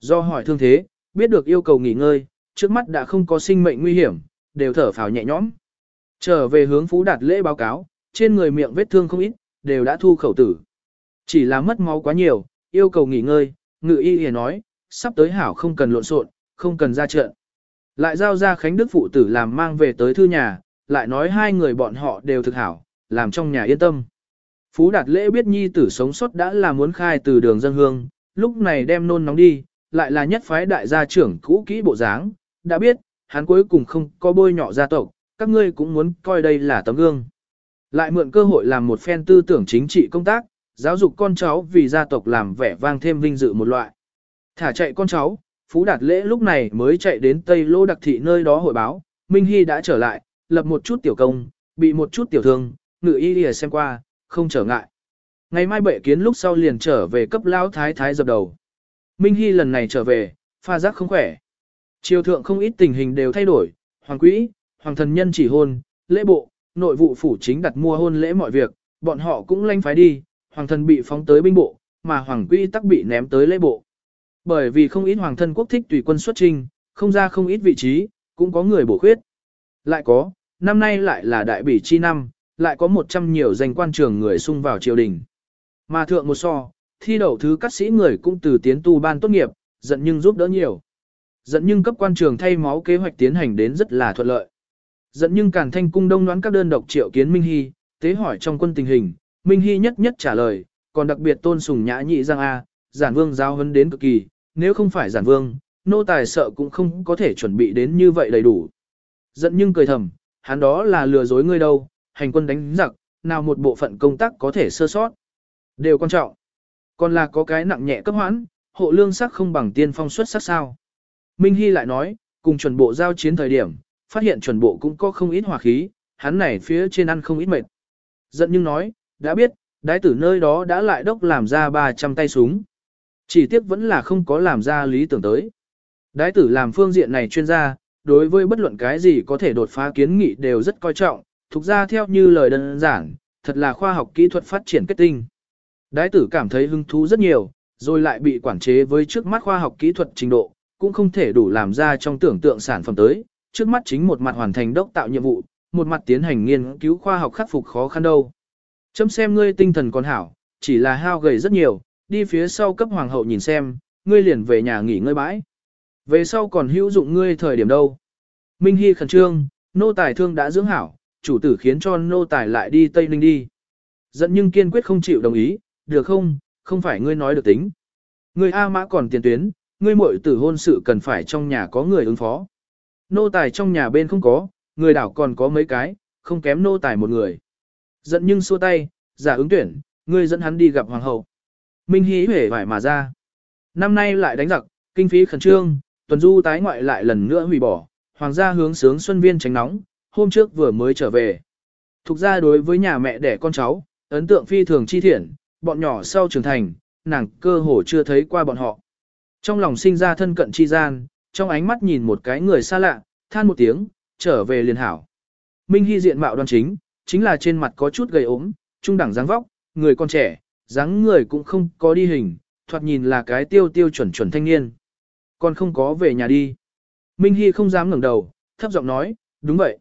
do hỏi thương thế, biết được yêu cầu nghỉ ngơi, trước mắt đã không có sinh mệnh nguy hiểm, đều thở phào nhẹ nhõm. Trở về hướng Phú Đạt lễ báo cáo, trên người miệng vết thương không ít, đều đã thu khẩu tử. Chỉ là mất máu quá nhiều, yêu cầu nghỉ ngơi, ngự y hề nói, sắp tới hảo không cần lộn xộn, không cần ra trận. Lại giao ra Khánh Đức phụ tử làm mang về tới thư nhà, lại nói hai người bọn họ đều thực hảo, làm trong nhà yên tâm. Phú Đạt lễ biết nhi tử sống sót đã là muốn khai từ đường dân hương, lúc này đem nôn nóng đi, lại là nhất phái đại gia trưởng cũ kỹ bộ dáng, đã biết, hắn cuối cùng không có bôi nhọ gia tộc, các ngươi cũng muốn coi đây là tấm gương. Lại mượn cơ hội làm một phen tư tưởng chính trị công tác, giáo dục con cháu vì gia tộc làm vẻ vang thêm vinh dự một loại. Thả chạy con cháu, Phú Đạt Lễ lúc này mới chạy đến Tây Lô Đặc Thị nơi đó hội báo, Minh Hy đã trở lại, lập một chút tiểu công, bị một chút tiểu thương, ngự y đi xem qua, không trở ngại. Ngày mai bệ kiến lúc sau liền trở về cấp lão thái thái dập đầu. Minh Hy lần này trở về, pha giác không khỏe. Triều thượng không ít tình hình đều thay đổi, hoàng quỹ, hoàng thần nhân chỉ hôn, lễ bộ, nội vụ phủ chính đặt mua hôn lễ mọi việc, bọn họ cũng lanh phái đi, hoàng thần bị phóng tới binh bộ, mà hoàng quỹ tắc bị ném tới lễ bộ. Bởi vì không ít hoàng thân quốc thích tùy quân xuất trinh, không ra không ít vị trí, cũng có người bổ khuyết. Lại có, năm nay lại là đại bỉ chi năm, lại có một trăm nhiều danh quan trường người xung vào triều đình. Mà thượng một so, thi đậu thứ cắt sĩ người cũng từ tiến tu ban tốt nghiệp, giận nhưng giúp đỡ nhiều. Giận nhưng cấp quan trường thay máu kế hoạch tiến hành đến rất là thuận lợi. Giận nhưng càn thanh cung đông đoán các đơn độc triệu kiến Minh Hy, tế hỏi trong quân tình hình, Minh Hy nhất nhất trả lời, còn đặc biệt tôn sùng nhã nhị giang A, giản vương giao hấn đến cực kỳ, nếu không phải giản vương, nô tài sợ cũng không có thể chuẩn bị đến như vậy đầy đủ. Giận nhưng cười thầm, hắn đó là lừa dối ngươi đâu, hành quân đánh giặc, nào một bộ phận công tác có thể sơ sót. Đều quan trọng. Còn là có cái nặng nhẹ cấp hoãn, hộ lương sắc không bằng tiên phong xuất sắc sao. Minh Hy lại nói, cùng chuẩn bộ giao chiến thời điểm, phát hiện chuẩn bộ cũng có không ít hỏa khí, hắn này phía trên ăn không ít mệt. Giận nhưng nói, đã biết, đái tử nơi đó đã lại đốc làm ra 300 tay súng. Chỉ tiếc vẫn là không có làm ra lý tưởng tới. Đái tử làm phương diện này chuyên gia, đối với bất luận cái gì có thể đột phá kiến nghị đều rất coi trọng, thuộc ra theo như lời đơn giản, thật là khoa học kỹ thuật phát triển kết tinh. Đái tử cảm thấy hứng thú rất nhiều, rồi lại bị quản chế với trước mắt khoa học kỹ thuật trình độ, cũng không thể đủ làm ra trong tưởng tượng sản phẩm tới, trước mắt chính một mặt hoàn thành đốc tạo nhiệm vụ, một mặt tiến hành nghiên cứu khoa học khắc phục khó khăn đâu. Chấm xem ngươi tinh thần còn hảo, chỉ là hao gầy rất nhiều, đi phía sau cấp hoàng hậu nhìn xem, ngươi liền về nhà nghỉ ngơi bãi. Về sau còn hữu dụng ngươi thời điểm đâu. Minh Hy khẩn trương, nô tài thương đã dưỡng hảo, chủ tử khiến cho nô tài lại đi Tây Ninh đi. Dẫn nhưng kiên quyết không chịu đồng ý, được không, không phải ngươi nói được tính. Ngươi A mã còn tiền tuyến, ngươi muội tử hôn sự cần phải trong nhà có người ứng phó. Nô tài trong nhà bên không có, người đảo còn có mấy cái, không kém nô tài một người. Giận nhưng xua tay, giả ứng tuyển, ngươi dẫn hắn đi gặp hoàng hậu. Minh hí huệ vải mà ra. Năm nay lại đánh giặc, kinh phí khẩn trương, tuần du tái ngoại lại lần nữa hủy bỏ, hoàng gia hướng sướng xuân viên tránh nóng, hôm trước vừa mới trở về. Thục ra đối với nhà mẹ đẻ con cháu, ấn tượng phi thường chi thiện, bọn nhỏ sau trưởng thành, nàng cơ hồ chưa thấy qua bọn họ. Trong lòng sinh ra thân cận chi gian, trong ánh mắt nhìn một cái người xa lạ, than một tiếng, trở về liền hảo. Minh Hy diện mạo đoan chính, chính là trên mặt có chút gầy ốm, trung đẳng dáng vóc, người con trẻ, dáng người cũng không có đi hình, thoạt nhìn là cái tiêu tiêu chuẩn chuẩn thanh niên. Còn không có về nhà đi. Minh Hy không dám ngẩng đầu, thấp giọng nói, đúng vậy.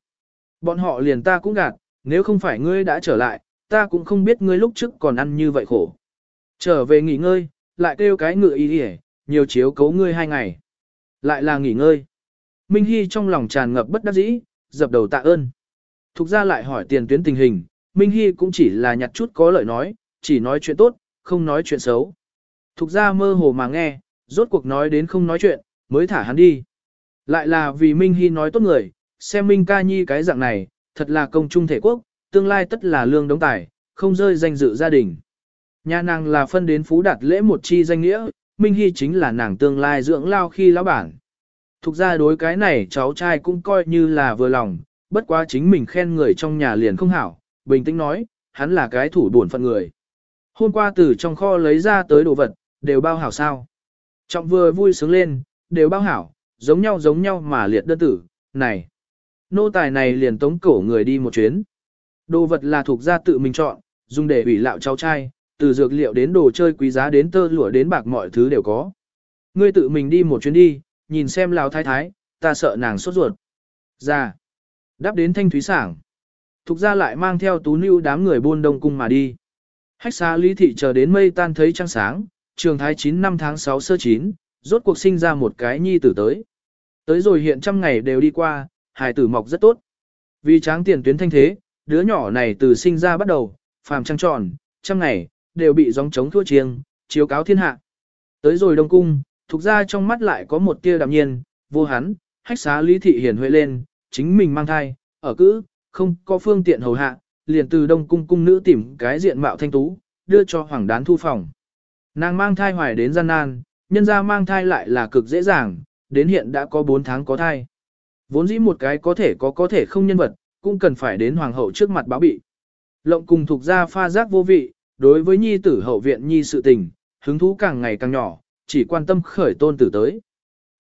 Bọn họ liền ta cũng gạt, nếu không phải ngươi đã trở lại, ta cũng không biết ngươi lúc trước còn ăn như vậy khổ. Trở về nghỉ ngơi, lại kêu cái ngựa y đi nhiều chiếu cấu ngươi hai ngày. Lại là nghỉ ngơi. Minh Hy trong lòng tràn ngập bất đắc dĩ, dập đầu tạ ơn. Thục ra lại hỏi tiền tuyến tình hình, Minh Hy cũng chỉ là nhặt chút có lợi nói, chỉ nói chuyện tốt, không nói chuyện xấu. Thục ra mơ hồ mà nghe, rốt cuộc nói đến không nói chuyện, mới thả hắn đi. Lại là vì Minh Hy nói tốt người, xem Minh ca nhi cái dạng này, thật là công trung thể quốc, tương lai tất là lương đống tài, không rơi danh dự gia đình. Nhà nàng là phân đến phú đạt lễ một chi danh nghĩa, Minh Hy chính là nàng tương lai dưỡng lao khi lão bản. Thục ra đối cái này cháu trai cũng coi như là vừa lòng, bất quá chính mình khen người trong nhà liền không hảo, bình tĩnh nói, hắn là cái thủ buồn phận người. Hôm qua từ trong kho lấy ra tới đồ vật, đều bao hảo sao. Trọng vừa vui sướng lên, đều bao hảo, giống nhau giống nhau mà liệt đơn tử, này. Nô tài này liền tống cổ người đi một chuyến. Đồ vật là thuộc gia tự mình chọn, dùng để ủy lạo cháu trai, từ dược liệu đến đồ chơi quý giá đến tơ lụa đến bạc mọi thứ đều có. ngươi tự mình đi một chuyến đi, nhìn xem lão thái thái, ta sợ nàng sốt ruột. Ra. Đáp đến thanh thúy sảng. Thục ra lại mang theo tú nữ đám người buôn đông cung mà đi. Hách xa lý thị chờ đến mây tan thấy trăng sáng, trường thái 9 năm tháng 6 sơ 9, rốt cuộc sinh ra một cái nhi tử tới. Tới rồi hiện trăm ngày đều đi qua, hài tử mọc rất tốt. Vì tráng tiền tuyến thanh thế, đứa nhỏ này từ sinh ra bắt đầu, phàm trăng tròn, trăm ngày, đều bị gióng trống thua chiêng, chiếu cáo thiên hạ. Tới rồi đông cung, thuộc ra trong mắt lại có một tia đạm nhiên, vô hắn, hách xá lý thị hiển huệ lên, chính mình mang thai, ở cữ, không có phương tiện hầu hạ, liền từ đông cung cung nữ tìm cái diện mạo thanh tú, đưa cho hoàng đán thu phòng. Nàng mang thai hoài đến gian nan, nhân ra mang thai lại là cực dễ dàng, đến hiện đã có 4 tháng có thai. Vốn dĩ một cái có thể có có thể không nhân vật, cũng cần phải đến hoàng hậu trước mặt báo bị. Lộng cùng thuộc ra pha giác vô vị, đối với nhi tử hậu viện nhi sự tình, hứng thú càng ngày càng nhỏ, chỉ quan tâm khởi tôn tử tới.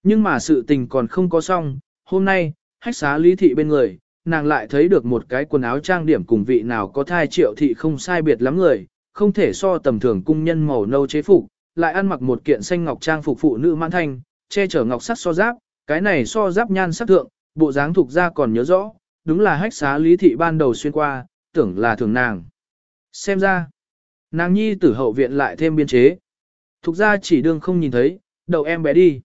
Nhưng mà sự tình còn không có xong, hôm nay, hách xá lý thị bên người, nàng lại thấy được một cái quần áo trang điểm cùng vị nào có thai triệu thị không sai biệt lắm người, không thể so tầm thường cung nhân màu nâu chế phục, lại ăn mặc một kiện xanh ngọc trang phục phụ nữ mãn thanh, che chở ngọc sắc so giáp, cái này so giáp nhan sắc thượng, bộ dáng thuộc ra còn nhớ rõ, đúng là hách xá lý thị ban đầu xuyên qua, tưởng là thường nàng. Xem ra, nàng nhi tử hậu viện lại thêm biên chế. Thục ra chỉ đương không nhìn thấy, đầu em bé đi.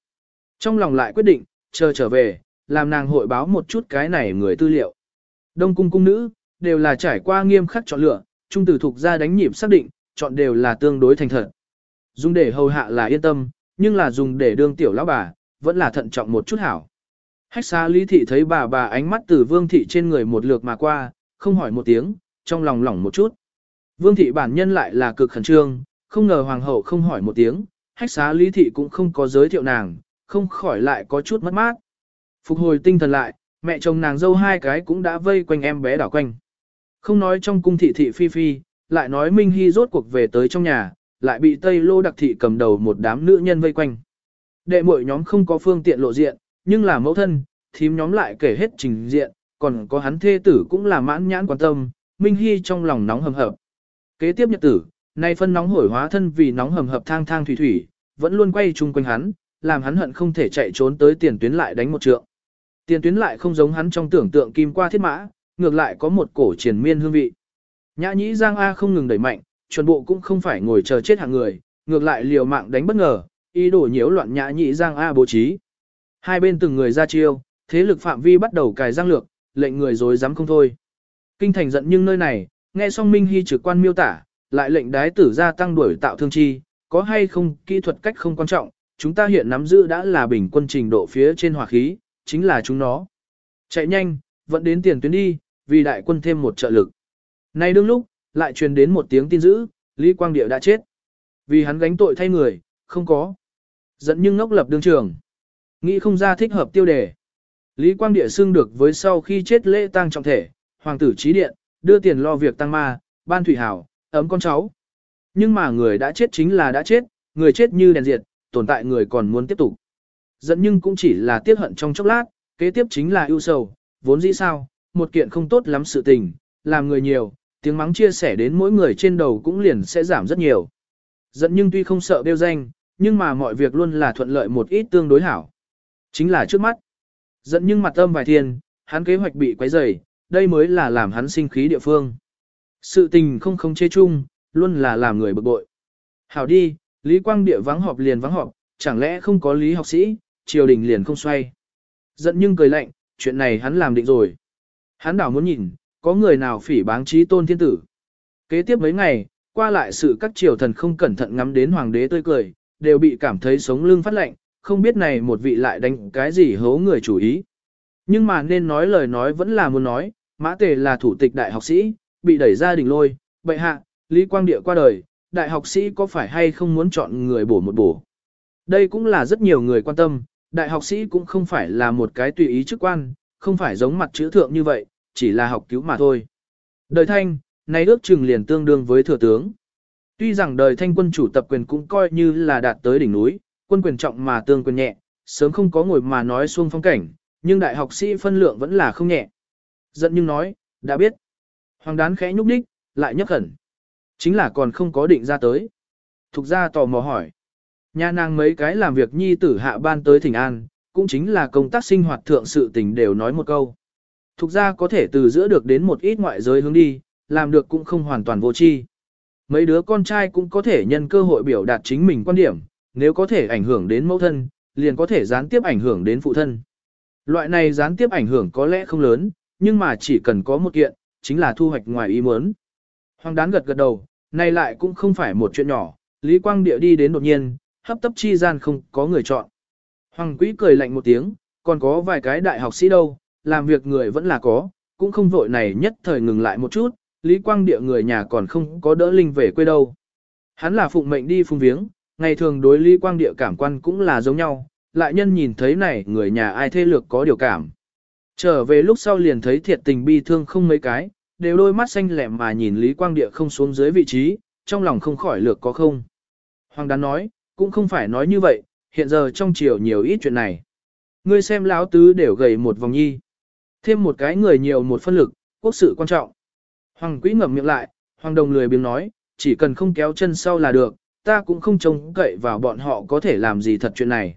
Trong lòng lại quyết định, chờ trở về, làm nàng hội báo một chút cái này người tư liệu. Đông cung cung nữ, đều là trải qua nghiêm khắc chọn lựa, trung tử thuộc ra đánh nhịp xác định, chọn đều là tương đối thành thật. Dùng để hầu hạ là yên tâm, nhưng là dùng để đương tiểu lão bà, vẫn là thận trọng một chút hảo. Hách xa lý thị thấy bà bà ánh mắt từ vương thị trên người một lượt mà qua, không hỏi một tiếng, trong lòng lỏng một chút. Vương thị bản nhân lại là cực khẩn trương, không ngờ hoàng hậu không hỏi một tiếng, hách xá lý thị cũng không có giới thiệu nàng, không khỏi lại có chút mất mát. Phục hồi tinh thần lại, mẹ chồng nàng dâu hai cái cũng đã vây quanh em bé đảo quanh. Không nói trong cung thị thị phi phi, lại nói Minh Hy rốt cuộc về tới trong nhà, lại bị Tây Lô đặc thị cầm đầu một đám nữ nhân vây quanh. Đệ muội nhóm không có phương tiện lộ diện, nhưng là mẫu thân, thím nhóm lại kể hết trình diện, còn có hắn thê tử cũng là mãn nhãn quan tâm, Minh Hy trong lòng nóng hầm hập. Kế tiếp nhật tử, nay phân nóng hổi hóa thân vì nóng hầm hập thang thang thủy thủy, vẫn luôn quay chung quanh hắn, làm hắn hận không thể chạy trốn tới tiền tuyến lại đánh một trượng. Tiền tuyến lại không giống hắn trong tưởng tượng kim qua thiết mã, ngược lại có một cổ triển miên hương vị. Nhã nhĩ Giang A không ngừng đẩy mạnh, chuẩn bộ cũng không phải ngồi chờ chết hàng người, ngược lại liều mạng đánh bất ngờ, ý đồ nhiễu loạn nhã nhĩ Giang A bố trí. Hai bên từng người ra chiêu, thế lực phạm vi bắt đầu cài giang lược, lệnh người dối dám không thôi. Kinh thành giận nhưng nơi này, nghe song Minh Hy trực quan miêu tả, lại lệnh đái tử gia tăng đuổi tạo thương chi, có hay không, kỹ thuật cách không quan trọng, chúng ta hiện nắm giữ đã là bình quân trình độ phía trên hỏa khí, chính là chúng nó. Chạy nhanh, vẫn đến tiền tuyến đi, vì đại quân thêm một trợ lực. Nay đương lúc, lại truyền đến một tiếng tin dữ, Lý Quang Điệu đã chết. Vì hắn gánh tội thay người, không có. Giận nhưng ngốc lập đương trường. Nghĩ không ra thích hợp tiêu đề. Lý Quang Địa xưng được với sau khi chết lễ tang trọng thể, hoàng tử trí điện, đưa tiền lo việc tăng ma, ban thủy hảo, ấm con cháu. Nhưng mà người đã chết chính là đã chết, người chết như đèn diệt, tồn tại người còn muốn tiếp tục. Giận nhưng cũng chỉ là tiếc hận trong chốc lát, kế tiếp chính là ưu sầu, vốn dĩ sao, một kiện không tốt lắm sự tình, làm người nhiều, tiếng mắng chia sẻ đến mỗi người trên đầu cũng liền sẽ giảm rất nhiều. Giận nhưng tuy không sợ đeo danh, nhưng mà mọi việc luôn là thuận lợi một ít tương đối hảo. Chính là trước mắt. Giận nhưng mặt âm vài thiên, hắn kế hoạch bị quấy rầy, đây mới là làm hắn sinh khí địa phương. Sự tình không không chê chung, luôn là làm người bực bội. Hảo đi, Lý Quang Địa vắng họp liền vắng họp, chẳng lẽ không có lý học sĩ, triều đình liền không xoay. Giận nhưng cười lạnh, chuyện này hắn làm định rồi. Hắn đảo muốn nhìn, có người nào phỉ báng trí tôn thiên tử. Kế tiếp mấy ngày, qua lại sự các triều thần không cẩn thận ngắm đến hoàng đế tươi cười, đều bị cảm thấy sống lưng phát lạnh, không biết này một vị lại đánh cái gì hố người chủ ý. Nhưng mà nên nói lời nói vẫn là muốn nói, mã tề là thủ tịch đại học sĩ, bị đẩy ra đỉnh lôi, bệ hạ, Lý Quang Địa qua đời, đại học sĩ có phải hay không muốn chọn người bổ một bổ. Đây cũng là rất nhiều người quan tâm, đại học sĩ cũng không phải là một cái tùy ý chức quan, không phải giống mặt chữ thượng như vậy, chỉ là học cứu mà thôi. Đời thanh, nay ước chừng liền tương đương với thừa tướng. Tuy rằng đời thanh quân chủ tập quyền cũng coi như là đạt tới đỉnh núi, quân quyền trọng mà tương quyền nhẹ, sớm không có ngồi mà nói xuông phong cảnh, nhưng đại học sĩ phân lượng vẫn là không nhẹ. Giận nhưng nói, đã biết. Hoàng đán khẽ nhúc đích, lại nhấc khẩn. Chính là còn không có định ra tới. Thục ra tò mò hỏi. Nhà nàng mấy cái làm việc nhi tử hạ ban tới thỉnh an, cũng chính là công tác sinh hoạt thượng sự tình đều nói một câu. Thục ra có thể từ giữa được đến một ít ngoại giới hướng đi, làm được cũng không hoàn toàn vô tri. Mấy đứa con trai cũng có thể nhân cơ hội biểu đạt chính mình quan điểm, nếu có thể ảnh hưởng đến mẫu thân, liền có thể gián tiếp ảnh hưởng đến phụ thân. Loại này gián tiếp ảnh hưởng có lẽ không lớn, nhưng mà chỉ cần có một kiện, chính là thu hoạch ngoài ý muốn. Hoàng đán gật gật đầu, này lại cũng không phải một chuyện nhỏ, Lý Quang Địa đi đến đột nhiên, hấp tấp chi gian không có người chọn. Hoàng Quý cười lạnh một tiếng, còn có vài cái đại học sĩ đâu, làm việc người vẫn là có, cũng không vội này nhất thời ngừng lại một chút, Lý Quang Địa người nhà còn không có đỡ linh về quê đâu. Hắn là phụng mệnh đi phung viếng, ngày thường đối Lý Quang Địa cảm quan cũng là giống nhau, lại nhân nhìn thấy này người nhà ai thê lược có điều cảm. Trở về lúc sau liền thấy thiệt tình bi thương không mấy cái, đều đôi mắt xanh lẹm mà nhìn Lý Quang Địa không xuống dưới vị trí, trong lòng không khỏi lược có không. Hoàng đán nói, cũng không phải nói như vậy, hiện giờ trong chiều nhiều ít chuyện này. Ngươi xem lão tứ đều gầy một vòng nhi. Thêm một cái người nhiều một phân lực, quốc sự quan trọng. Hoàng quý ngậm miệng lại, Hoàng đồng lười biếng nói, chỉ cần không kéo chân sau là được, ta cũng không trông cậy vào bọn họ có thể làm gì thật chuyện này.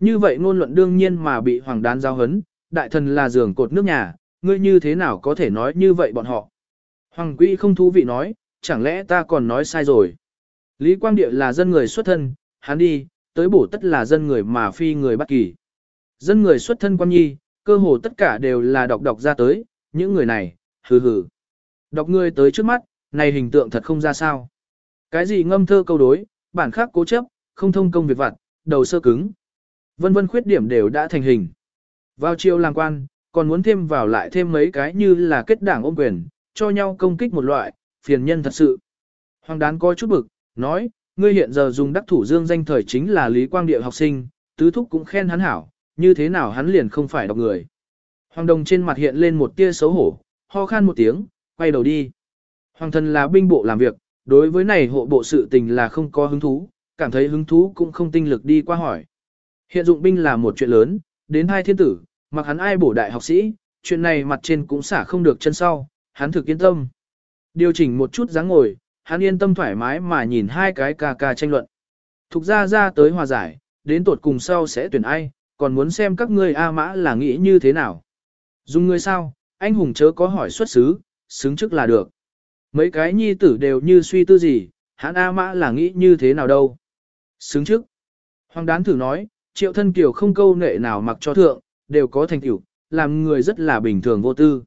Như vậy ngôn luận đương nhiên mà bị Hoàng đán giao hấn, đại thần là giường cột nước nhà, ngươi như thế nào có thể nói như vậy bọn họ. Hoàng quý không thú vị nói, chẳng lẽ ta còn nói sai rồi. Lý Quang Địa là dân người xuất thân, hắn đi, tới bổ tất là dân người mà phi người bất kỳ. Dân người xuất thân quan nhi, cơ hồ tất cả đều là đọc đọc ra tới, những người này, hừ hừ. Đọc người tới trước mắt, này hình tượng thật không ra sao. Cái gì ngâm thơ câu đối, bản khác cố chấp, không thông công việc vặt, đầu sơ cứng. Vân vân khuyết điểm đều đã thành hình. Vào chiều làm quan, còn muốn thêm vào lại thêm mấy cái như là kết đảng ôm quyền, cho nhau công kích một loại, phiền nhân thật sự. Hoàng đán coi chút bực, nói, ngươi hiện giờ dùng đắc thủ dương danh thời chính là Lý Quang Địa học sinh, tứ thúc cũng khen hắn hảo, như thế nào hắn liền không phải đọc người. Hoàng đồng trên mặt hiện lên một tia xấu hổ, ho khan một tiếng, quay đầu đi. Hoàng thần là binh bộ làm việc, đối với này hộ bộ sự tình là không có hứng thú, cảm thấy hứng thú cũng không tinh lực đi qua hỏi. Hiện dụng binh là một chuyện lớn, đến hai thiên tử, mặc hắn ai bổ đại học sĩ, chuyện này mặt trên cũng xả không được chân sau, hắn thực yên tâm. Điều chỉnh một chút dáng ngồi, hắn yên tâm thoải mái mà nhìn hai cái ca ca tranh luận. Thục ra ra tới hòa giải, đến tột cùng sau sẽ tuyển ai, còn muốn xem các ngươi A mã là nghĩ như thế nào. Dùng người sao, anh hùng chớ có hỏi xuất xứ, xứng chức là được. Mấy cái nhi tử đều như suy tư gì, hắn A mã là nghĩ như thế nào đâu. Xứng trước Hoàng đán thử nói, triệu thân kiều không câu nệ nào mặc cho thượng, đều có thành tiểu, làm người rất là bình thường vô tư.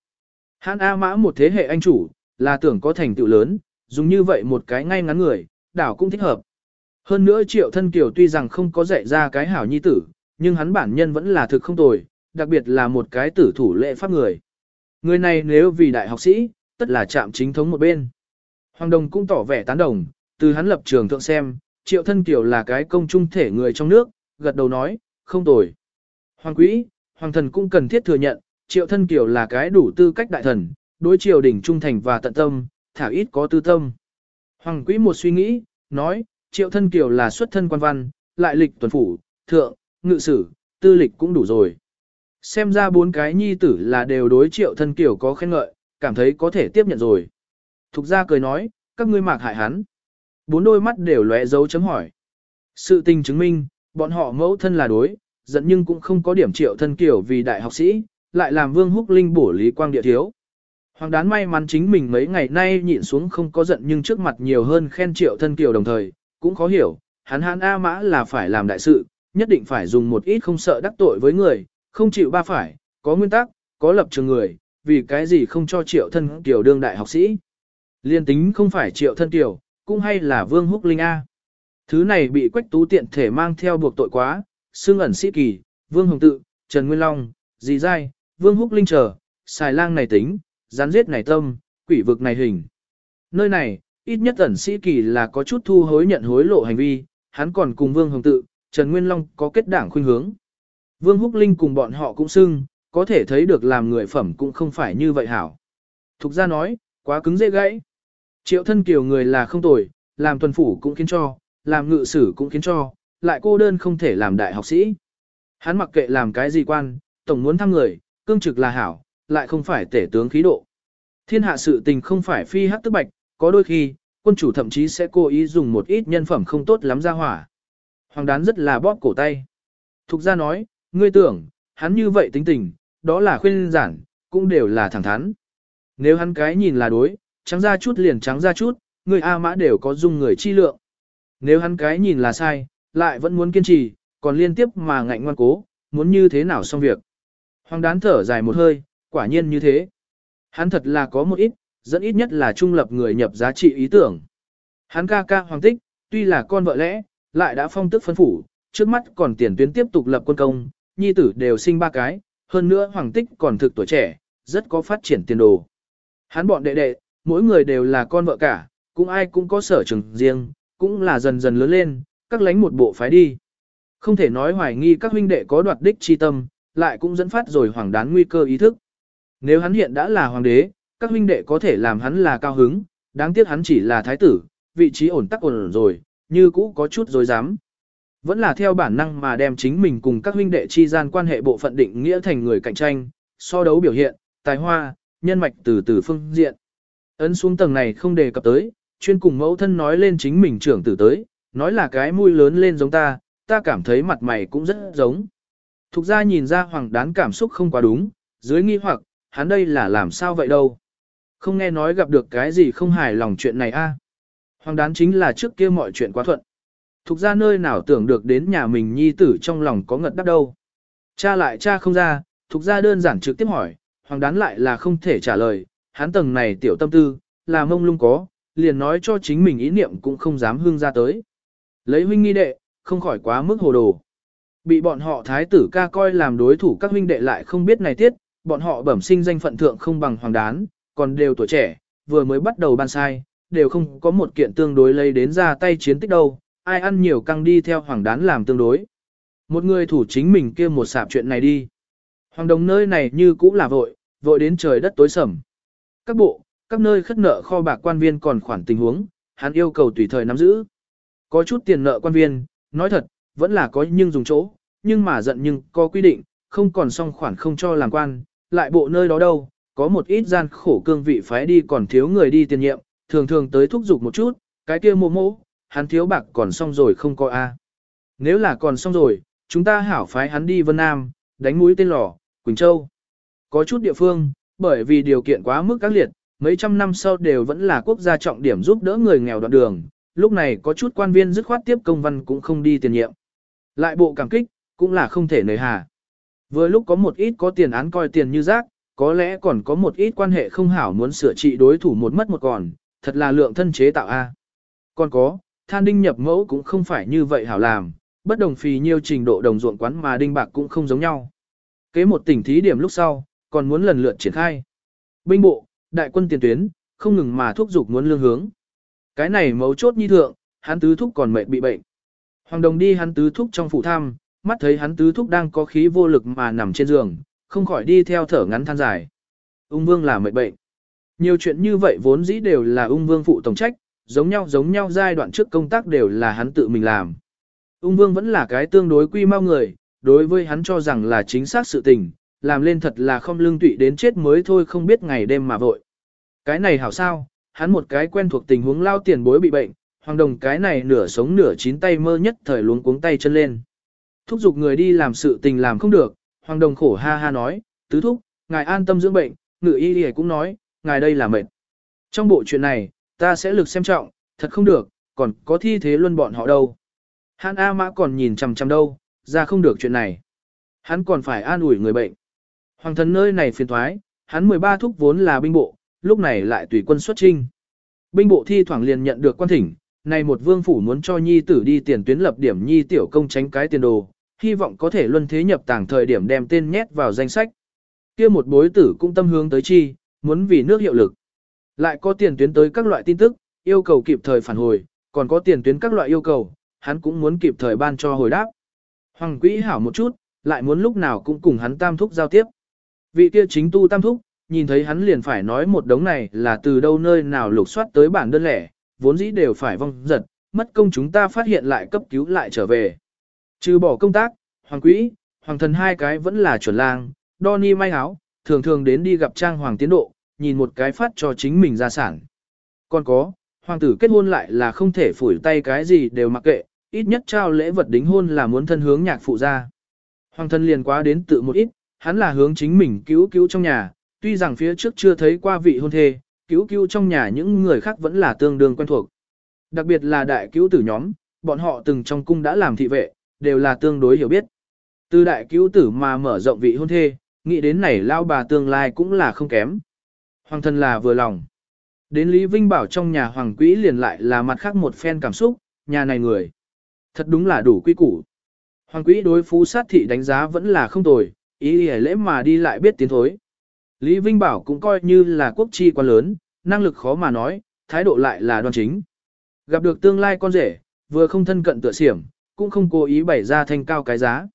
Hắn A mã một thế hệ anh chủ, là tưởng có thành tựu lớn, dùng như vậy một cái ngay ngắn người, đảo cũng thích hợp. Hơn nữa triệu thân kiều tuy rằng không có dạy ra cái hảo nhi tử, nhưng hắn bản nhân vẫn là thực không tồi, đặc biệt là một cái tử thủ lệ pháp người. Người này nếu vì đại học sĩ, tất là chạm chính thống một bên. Hoàng Đồng cũng tỏ vẻ tán đồng, từ hắn lập trường thượng xem, triệu thân kiều là cái công trung thể người trong nước, gật đầu nói, không tồi. Hoàng quỹ, hoàng thần cũng cần thiết thừa nhận, triệu thân kiều là cái đủ tư cách đại thần, đối triều đỉnh trung thành và tận tâm, thả ít có tư tâm. Hoàng quỹ một suy nghĩ, nói, triệu thân kiều là xuất thân quan văn, lại lịch tuần phủ, thượng, ngự sử, tư lịch cũng đủ rồi. Xem ra bốn cái nhi tử là đều đối triệu thân kiều có khen ngợi, cảm thấy có thể tiếp nhận rồi. Thục ra cười nói, các ngươi mạc hại hắn. Bốn đôi mắt đều lóe dấu chấm hỏi. Sự tình chứng minh, bọn họ mẫu thân là đối, giận nhưng cũng không có điểm triệu thân kiều vì đại học sĩ, lại làm vương húc linh bổ lý quang địa thiếu. Hoàng đán may mắn chính mình mấy ngày nay nhịn xuống không có giận nhưng trước mặt nhiều hơn khen triệu thân kiều đồng thời, cũng khó hiểu, hắn hắn A mã là phải làm đại sự, nhất định phải dùng một ít không sợ đắc tội với người, không chịu ba phải, có nguyên tắc, có lập trường người, vì cái gì không cho triệu thân kiều đương đại học sĩ. Liên tính không phải triệu thân kiều, cũng hay là vương húc linh A. Thứ này bị quách tú tiện thể mang theo buộc tội quá, xương ẩn sĩ kỳ, vương hồng tự, trần nguyên long, dì dai, vương húc linh trở, xài lang này tính, gián giết này tâm, quỷ vực này hình. Nơi này, ít nhất ẩn sĩ kỳ là có chút thu hối nhận hối lộ hành vi, hắn còn cùng Vương Hồng Tự, Trần Nguyên Long có kết đảng khuynh hướng. Vương Húc Linh cùng bọn họ cũng xưng, có thể thấy được làm người phẩm cũng không phải như vậy hảo. Thục ra nói, quá cứng dễ gãy. Triệu thân kiều người là không tồi, làm tuần phủ cũng khiến cho, làm ngự sử cũng khiến cho, lại cô đơn không thể làm đại học sĩ. Hắn mặc kệ làm cái gì quan, tổng muốn thăm người, cương trực là hảo, lại không phải tể tướng khí độ. Thiên hạ sự tình không phải phi hắc tức bạch, có đôi khi, quân chủ thậm chí sẽ cố ý dùng một ít nhân phẩm không tốt lắm ra hỏa. Hoàng đán rất là bóp cổ tay. Thục ra nói, ngươi tưởng, hắn như vậy tính tình, đó là khuyên giản, cũng đều là thẳng thắn. Nếu hắn cái nhìn là đối, trắng ra chút liền trắng ra chút, người A mã đều có dung người chi lượng. Nếu hắn cái nhìn là sai, lại vẫn muốn kiên trì, còn liên tiếp mà ngạnh ngoan cố, muốn như thế nào xong việc. Hoàng đán thở dài một hơi, quả nhiên như thế. Hắn thật là có một ít, dẫn ít nhất là trung lập người nhập giá trị ý tưởng. Hắn ca ca hoàng tích, tuy là con vợ lẽ, lại đã phong tức phân phủ, trước mắt còn tiền tuyến tiếp tục lập quân công, nhi tử đều sinh ba cái, hơn nữa hoàng tích còn thực tuổi trẻ, rất có phát triển tiền đồ. Hắn bọn đệ đệ, mỗi người đều là con vợ cả, cũng ai cũng có sở trường riêng, cũng là dần dần lớn lên, các lánh một bộ phái đi. Không thể nói hoài nghi các huynh đệ có đoạt đích chi tâm, lại cũng dẫn phát rồi hoàng đán nguy cơ ý thức. Nếu hắn hiện đã là hoàng đế, các huynh đệ có thể làm hắn là cao hứng, đáng tiếc hắn chỉ là thái tử, vị trí ổn tắc ổn rồi, như cũ có chút dối dám. Vẫn là theo bản năng mà đem chính mình cùng các huynh đệ chi gian quan hệ bộ phận định nghĩa thành người cạnh tranh, so đấu biểu hiện, tài hoa, nhân mạch từ từ phương diện. Ấn xuống tầng này không đề cập tới, chuyên cùng mẫu thân nói lên chính mình trưởng tử tới, nói là cái mũi lớn lên giống ta, ta cảm thấy mặt mày cũng rất giống. Thục ra nhìn ra hoàng đán cảm xúc không quá đúng, dưới nghi hoặc, hắn đây là làm sao vậy đâu. Không nghe nói gặp được cái gì không hài lòng chuyện này a. Hoàng đán chính là trước kia mọi chuyện quá thuận. Thục ra nơi nào tưởng được đến nhà mình nhi tử trong lòng có ngật đắp đâu. Cha lại cha không ra, thục ra đơn giản trực tiếp hỏi, hoàng đán lại là không thể trả lời, hắn tầng này tiểu tâm tư, là mông lung có, liền nói cho chính mình ý niệm cũng không dám hương ra tới. Lấy huynh nghi đệ, không khỏi quá mức hồ đồ. Bị bọn họ thái tử ca coi làm đối thủ các huynh đệ lại không biết này tiết, bọn họ bẩm sinh danh phận thượng không bằng hoàng đán, còn đều tuổi trẻ, vừa mới bắt đầu ban sai, đều không có một kiện tương đối lấy đến ra tay chiến tích đâu, ai ăn nhiều căng đi theo hoàng đán làm tương đối. Một người thủ chính mình kia một sạp chuyện này đi. Hoàng đồng nơi này như cũng là vội, vội đến trời đất tối sầm. Các bộ, các nơi khất nợ kho bạc quan viên còn khoản tình huống, hắn yêu cầu tùy thời nắm giữ. Có chút tiền nợ quan viên, nói thật, vẫn là có nhưng dùng chỗ, nhưng mà giận nhưng có quy định, không còn xong khoản không cho làm quan, lại bộ nơi đó đâu, có một ít gian khổ cương vị phái đi còn thiếu người đi tiền nhiệm, thường thường tới thúc giục một chút, cái kia mô mô, hắn thiếu bạc còn xong rồi không có A. Nếu là còn xong rồi, chúng ta hảo phái hắn đi Vân Nam, đánh mũi tên lò, Quỳnh Châu. Có chút địa phương, bởi vì điều kiện quá mức các liệt, mấy trăm năm sau đều vẫn là quốc gia trọng điểm giúp đỡ người nghèo đoạn đường, lúc này có chút quan viên dứt khoát tiếp công văn cũng không đi tiền nhiệm. Lại bộ cảm kích, cũng là không thể nời hà. Vừa lúc có một ít có tiền án coi tiền như rác, có lẽ còn có một ít quan hệ không hảo muốn sửa trị đối thủ một mất một còn, thật là lượng thân chế tạo A. Còn có, than đinh nhập mẫu cũng không phải như vậy hảo làm, bất đồng phì nhiêu trình độ đồng ruộng quán mà đinh bạc cũng không giống nhau. Kế một tỉnh thí điểm lúc sau, còn muốn lần lượt triển khai. Binh bộ, đại quân tiền tuyến, không ngừng mà thúc giục muốn lương hướng. Cái này mấu chốt nhi thượng, hắn tứ thúc còn mệt bị bệnh. Hoàng đồng đi hắn tứ thúc trong phủ thăm, mắt thấy hắn tứ thúc đang có khí vô lực mà nằm trên giường, không khỏi đi theo thở ngắn than dài. Ung vương là mệt bệnh. Nhiều chuyện như vậy vốn dĩ đều là ung vương phụ tổng trách, giống nhau giống nhau giai đoạn trước công tác đều là hắn tự mình làm. Ung vương vẫn là cái tương đối quy mau người, đối với hắn cho rằng là chính xác sự tình, làm lên thật là không lương tụy đến chết mới thôi không biết ngày đêm mà vội. Cái này hảo sao, hắn một cái quen thuộc tình huống lao tiền bối bị bệnh, hoàng đồng cái này nửa sống nửa chín tay mơ nhất thời luống cuống tay chân lên. Thúc giục người đi làm sự tình làm không được, hoàng đồng khổ ha ha nói, tứ thúc, ngài an tâm dưỡng bệnh, ngự y y cũng nói, ngài đây là mệt. Trong bộ chuyện này, ta sẽ lực xem trọng, thật không được, còn có thi thế luân bọn họ đâu. Hắn A Mã còn nhìn chằm chằm đâu, ra không được chuyện này. Hắn còn phải an ủi người bệnh. Hoàng thần nơi này phiền thoái, hắn 13 thúc vốn là binh bộ, lúc này lại tùy quân xuất trinh. Binh bộ thi thoảng liền nhận được quan thỉnh, này một vương phủ muốn cho nhi tử đi tiền tuyến lập điểm nhi tiểu công tránh cái tiền đồ, hy vọng có thể luân thế nhập tàng thời điểm đem tên nhét vào danh sách. kia một bối tử cũng tâm hướng tới chi, muốn vì nước hiệu lực. Lại có tiền tuyến tới các loại tin tức, yêu cầu kịp thời phản hồi, còn có tiền tuyến các loại yêu cầu, hắn cũng muốn kịp thời ban cho hồi đáp. Hoàng quỹ hảo một chút, lại muốn lúc nào cũng cùng hắn tam thúc giao tiếp. Vị kia chính tu tam thúc, nhìn thấy hắn liền phải nói một đống này là từ đâu nơi nào lục soát tới bản đơn lẻ, vốn dĩ đều phải vong giật, mất công chúng ta phát hiện lại cấp cứu lại trở về. Trừ bỏ công tác, hoàng quỹ, hoàng thần hai cái vẫn là chuẩn lang, đo ni may áo, thường thường đến đi gặp trang hoàng tiến độ, nhìn một cái phát cho chính mình gia sản. Còn có, hoàng tử kết hôn lại là không thể phủi tay cái gì đều mặc kệ, ít nhất trao lễ vật đính hôn là muốn thân hướng nhạc phụ ra. Hoàng thân liền quá đến tự một ít, hắn là hướng chính mình cứu cứu trong nhà, tuy rằng phía trước chưa thấy qua vị hôn thê, cứu cứu trong nhà những người khác vẫn là tương đương quen thuộc. Đặc biệt là đại cứu tử nhóm, bọn họ từng trong cung đã làm thị vệ, đều là tương đối hiểu biết. Từ đại cứu tử mà mở rộng vị hôn thê, nghĩ đến này lao bà tương lai cũng là không kém. Hoàng thân là vừa lòng. Đến Lý Vinh Bảo trong nhà Hoàng Quỹ liền lại là mặt khác một phen cảm xúc, nhà này người. Thật đúng là đủ quy củ. Hoàng Quỹ đối phú sát thị đánh giá vẫn là không tồi, ý hề lễ mà đi lại biết tiến thối. Lý Vinh Bảo cũng coi như là quốc chi quan lớn, năng lực khó mà nói, thái độ lại là đoan chính. Gặp được tương lai con rể, vừa không thân cận tựa xiểm, cũng không cố ý bày ra thanh cao cái giá.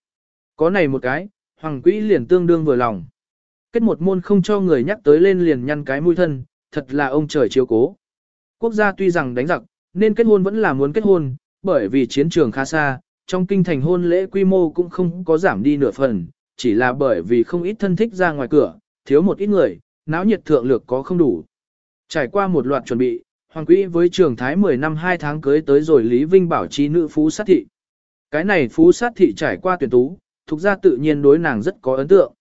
Có này một cái, Hoàng Quỹ liền tương đương vừa lòng. Kết một môn không cho người nhắc tới lên liền nhăn cái mũi thân, thật là ông trời chiếu cố. Quốc gia tuy rằng đánh giặc, nên kết hôn vẫn là muốn kết hôn, bởi vì chiến trường khá xa, trong kinh thành hôn lễ quy mô cũng không có giảm đi nửa phần, chỉ là bởi vì không ít thân thích ra ngoài cửa, thiếu một ít người, náo nhiệt thượng lược có không đủ. Trải qua một loạt chuẩn bị, Hoàng Quý với trường thái 10 năm 2 tháng cưới tới rồi Lý Vinh bảo trí nữ phú sát thị. Cái này phú sát thị trải qua tuyển tú, thuộc ra tự nhiên đối nàng rất có ấn tượng.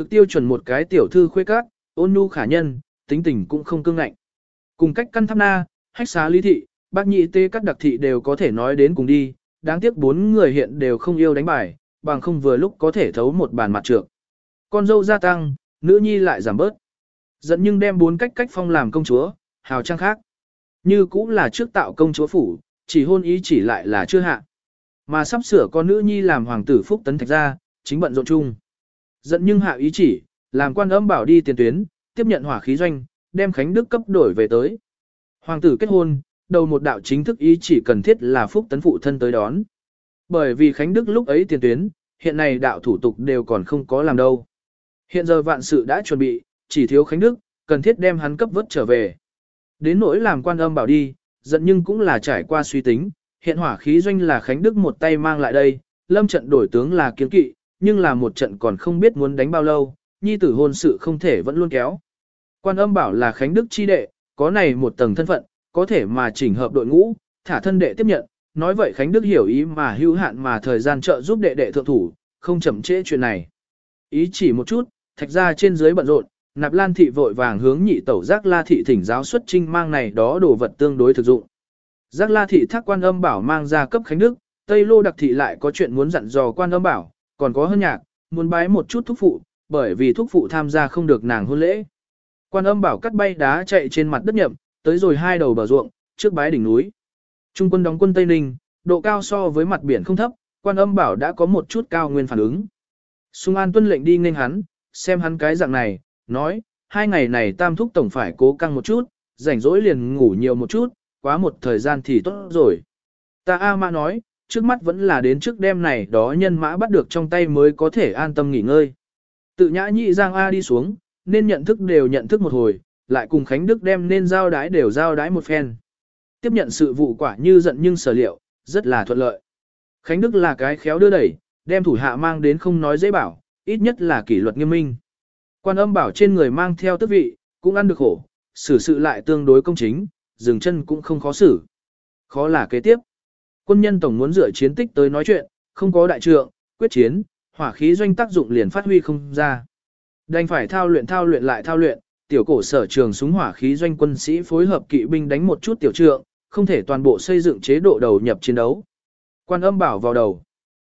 Cực tiêu chuẩn một cái tiểu thư khuê các, ôn nhu khả nhân, tính tình cũng không cương ngạnh. Cùng cách căn tháp na, hách xá lý thị, bác nhị tê các đặc thị đều có thể nói đến cùng đi, đáng tiếc bốn người hiện đều không yêu đánh bài, bằng không vừa lúc có thể thấu một bàn mặt trượng. Con dâu gia tăng, nữ nhi lại giảm bớt. Dẫn nhưng đem bốn cách cách phong làm công chúa, hào trang khác. Như cũng là trước tạo công chúa phủ, chỉ hôn ý chỉ lại là chưa hạ. Mà sắp sửa con nữ nhi làm hoàng tử phúc tấn thạch ra, chính bận rộn chung. Dẫn nhưng hạ ý chỉ, làm quan âm bảo đi tiền tuyến, tiếp nhận hỏa khí doanh, đem Khánh Đức cấp đổi về tới. Hoàng tử kết hôn, đầu một đạo chính thức ý chỉ cần thiết là phúc tấn phụ thân tới đón. Bởi vì Khánh Đức lúc ấy tiền tuyến, hiện nay đạo thủ tục đều còn không có làm đâu. Hiện giờ vạn sự đã chuẩn bị, chỉ thiếu Khánh Đức, cần thiết đem hắn cấp vớt trở về. Đến nỗi làm quan âm bảo đi, giận nhưng cũng là trải qua suy tính, hiện hỏa khí doanh là Khánh Đức một tay mang lại đây, lâm trận đổi tướng là kiến kỵ, nhưng là một trận còn không biết muốn đánh bao lâu, nhi tử hôn sự không thể vẫn luôn kéo. Quan âm bảo là Khánh Đức chi đệ, có này một tầng thân phận, có thể mà chỉnh hợp đội ngũ, thả thân đệ tiếp nhận, nói vậy Khánh Đức hiểu ý mà hữu hạn mà thời gian trợ giúp đệ đệ thượng thủ, không chậm trễ chuyện này. Ý chỉ một chút, thạch ra trên dưới bận rộn, nạp lan thị vội vàng hướng nhị tẩu giác la thị thỉnh giáo xuất trinh mang này đó đồ vật tương đối thực dụng. Giác la thị thác quan âm bảo mang ra cấp Khánh Đức, Tây Lô đặc thị lại có chuyện muốn dặn dò quan âm bảo, còn có hơn nhạc, muốn bái một chút thúc phụ, bởi vì thúc phụ tham gia không được nàng hôn lễ. Quan âm bảo cắt bay đá chạy trên mặt đất nhậm, tới rồi hai đầu bờ ruộng, trước bái đỉnh núi. Trung quân đóng quân Tây Ninh, độ cao so với mặt biển không thấp, quan âm bảo đã có một chút cao nguyên phản ứng. Sung An tuân lệnh đi nên hắn, xem hắn cái dạng này, nói, hai ngày này tam thúc tổng phải cố căng một chút, rảnh rỗi liền ngủ nhiều một chút, quá một thời gian thì tốt rồi. Ta A Mã nói, trước mắt vẫn là đến trước đêm này đó nhân mã bắt được trong tay mới có thể an tâm nghỉ ngơi. Tự nhã nhị Giang A đi xuống, nên nhận thức đều nhận thức một hồi, lại cùng Khánh Đức đem nên giao đái đều giao đái một phen. Tiếp nhận sự vụ quả như giận nhưng sở liệu, rất là thuận lợi. Khánh Đức là cái khéo đưa đẩy, đem thủ hạ mang đến không nói dễ bảo, ít nhất là kỷ luật nghiêm minh. Quan âm bảo trên người mang theo tước vị, cũng ăn được khổ, xử sự lại tương đối công chính, dừng chân cũng không khó xử. Khó là kế tiếp. Quân nhân tổng muốn dựa chiến tích tới nói chuyện, không có đại trượng, quyết chiến, hỏa khí doanh tác dụng liền phát huy không ra. Đành phải thao luyện thao luyện lại thao luyện, tiểu cổ sở trường súng hỏa khí doanh quân sĩ phối hợp kỵ binh đánh một chút tiểu trượng, không thể toàn bộ xây dựng chế độ đầu nhập chiến đấu. Quan âm bảo vào đầu.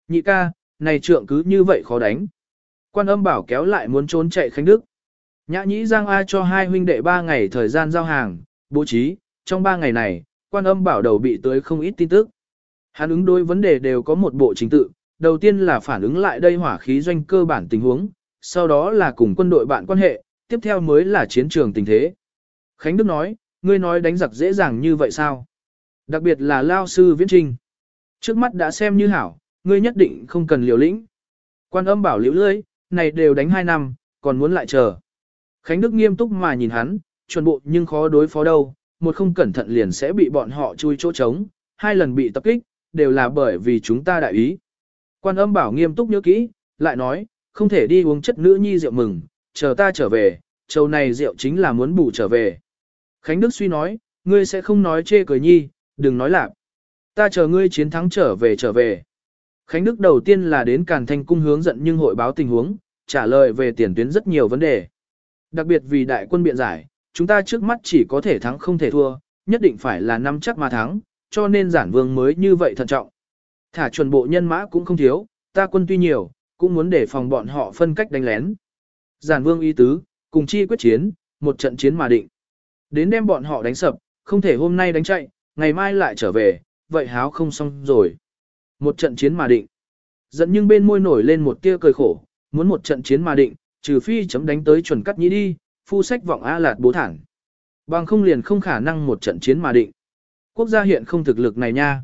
Nhị ca, này trượng cứ như vậy khó đánh. Quan âm bảo kéo lại muốn trốn chạy Khánh Đức. Nhã nhĩ Giang A cho hai huynh đệ ba ngày thời gian giao hàng, bố trí, trong ba ngày này, quan âm bảo đầu bị tới không ít tin tức. Hắn ứng đối vấn đề đều có một bộ trình tự, đầu tiên là phản ứng lại đây hỏa khí doanh cơ bản tình huống, sau đó là cùng quân đội bạn quan hệ, tiếp theo mới là chiến trường tình thế. Khánh Đức nói, ngươi nói đánh giặc dễ dàng như vậy sao? Đặc biệt là Lao Sư Viễn Trinh. Trước mắt đã xem như hảo, ngươi nhất định không cần liều lĩnh. Quan âm bảo liễu lưỡi, này đều đánh hai năm, còn muốn lại chờ. Khánh Đức nghiêm túc mà nhìn hắn, chuẩn bộ nhưng khó đối phó đâu, một không cẩn thận liền sẽ bị bọn họ chui chỗ trống, hai lần bị tập kích, đều là bởi vì chúng ta đại ý. Quan âm bảo nghiêm túc nhớ kỹ, lại nói, không thể đi uống chất nữ nhi rượu mừng, chờ ta trở về, châu này rượu chính là muốn bù trở về. Khánh Đức suy nói, ngươi sẽ không nói chê cười nhi, đừng nói lạc. Ta chờ ngươi chiến thắng trở về trở về. Khánh Đức đầu tiên là đến Càn Thanh cung hướng dẫn nhưng hội báo tình huống, trả lời về tiền tuyến rất nhiều vấn đề. Đặc biệt vì đại quân biện giải, chúng ta trước mắt chỉ có thể thắng không thể thua, nhất định phải là năm chắc mà thắng, cho nên giản vương mới như vậy thận trọng. Thả chuẩn bộ nhân mã cũng không thiếu, ta quân tuy nhiều, cũng muốn để phòng bọn họ phân cách đánh lén. Giản vương y tứ, cùng chi quyết chiến, một trận chiến mà định. Đến đem bọn họ đánh sập, không thể hôm nay đánh chạy, ngày mai lại trở về, vậy háo không xong rồi. Một trận chiến mà định. Giận nhưng bên môi nổi lên một tia cười khổ, muốn một trận chiến mà định, trừ phi chấm đánh tới chuẩn cắt nhĩ đi, phu sách vọng A lạt bố thẳng. Bằng không liền không khả năng một trận chiến mà định. Quốc gia hiện không thực lực này nha.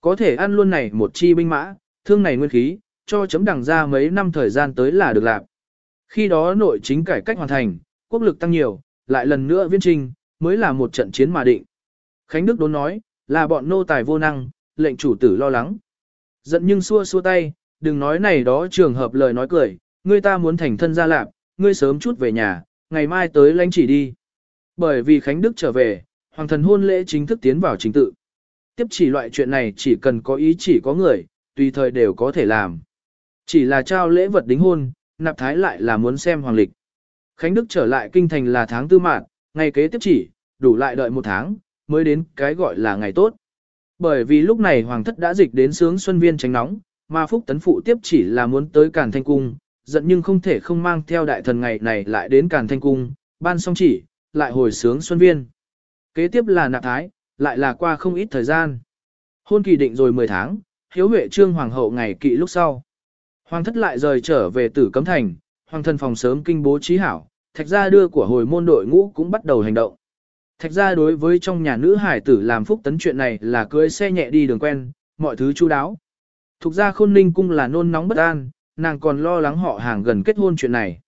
Có thể ăn luôn này một chi binh mã, thương này nguyên khí, cho chấm đằng ra mấy năm thời gian tới là được làm. Khi đó nội chính cải cách hoàn thành, quốc lực tăng nhiều, lại lần nữa viên trình, mới là một trận chiến mà định. Khánh Đức đốn nói, là bọn nô tài vô năng, lệnh chủ tử lo lắng. Giận nhưng xua xua tay, đừng nói này đó trường hợp lời nói cười, ngươi ta muốn thành thân gia lạp, ngươi sớm chút về nhà, ngày mai tới lãnh chỉ đi. Bởi vì Khánh Đức trở về, hoàng thần hôn lễ chính thức tiến vào chính tự. Tiếp chỉ loại chuyện này chỉ cần có ý chỉ có người, tùy thời đều có thể làm. Chỉ là trao lễ vật đính hôn, nạp thái lại là muốn xem hoàng lịch. Khánh Đức trở lại kinh thành là tháng tư mạng, ngày kế tiếp chỉ, đủ lại đợi một tháng, mới đến cái gọi là ngày tốt. Bởi vì lúc này hoàng thất đã dịch đến sướng xuân viên tránh nóng, mà Phúc Tấn Phụ tiếp chỉ là muốn tới Càn Thanh Cung, giận nhưng không thể không mang theo đại thần ngày này lại đến Càn Thanh Cung, ban xong chỉ, lại hồi sướng xuân viên. Kế tiếp là nạp thái, lại là qua không ít thời gian. Hôn kỳ định rồi 10 tháng, hiếu huệ trương hoàng hậu ngày kỵ lúc sau. Hoàng thất lại rời trở về tử cấm thành, hoàng thân phòng sớm kinh bố trí hảo, thạch gia đưa của hồi môn đội ngũ cũng bắt đầu hành động. Thạch gia đối với trong nhà nữ hải tử làm phúc tấn chuyện này là cưới xe nhẹ đi đường quen, mọi thứ chu đáo. Thục gia khôn ninh cung là nôn nóng bất an, nàng còn lo lắng họ hàng gần kết hôn chuyện này.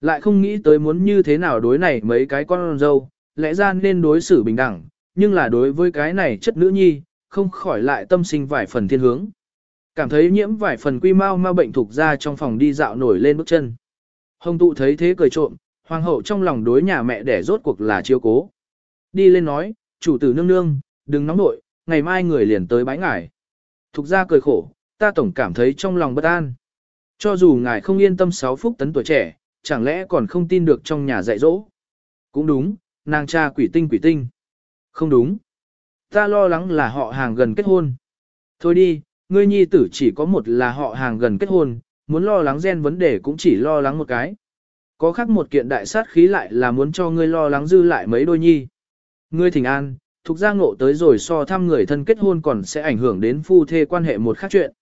Lại không nghĩ tới muốn như thế nào đối này mấy cái con dâu, lẽ ra nên đối xử bình đẳng, nhưng là đối với cái này chất nữ nhi, không khỏi lại tâm sinh vài phần thiên hướng. Cảm thấy nhiễm vài phần quy mau ma bệnh thuộc ra trong phòng đi dạo nổi lên bước chân. Hồng tụ thấy thế cười trộm, hoàng hậu trong lòng đối nhà mẹ đẻ rốt cuộc là chiêu cố. Đi lên nói, chủ tử nương nương, đừng nóng nội, ngày mai người liền tới bái ngải. Thục ra cười khổ, ta tổng cảm thấy trong lòng bất an. Cho dù ngài không yên tâm sáu phúc tấn tuổi trẻ, chẳng lẽ còn không tin được trong nhà dạy dỗ. Cũng đúng, nàng cha quỷ tinh quỷ tinh. Không đúng. Ta lo lắng là họ hàng gần kết hôn. Thôi đi, ngươi nhi tử chỉ có một là họ hàng gần kết hôn, muốn lo lắng gen vấn đề cũng chỉ lo lắng một cái. Có khác một kiện đại sát khí lại là muốn cho ngươi lo lắng dư lại mấy đôi nhi. Ngươi thỉnh an, thuộc gia ngộ tới rồi so thăm người thân kết hôn còn sẽ ảnh hưởng đến phu thê quan hệ một khác chuyện.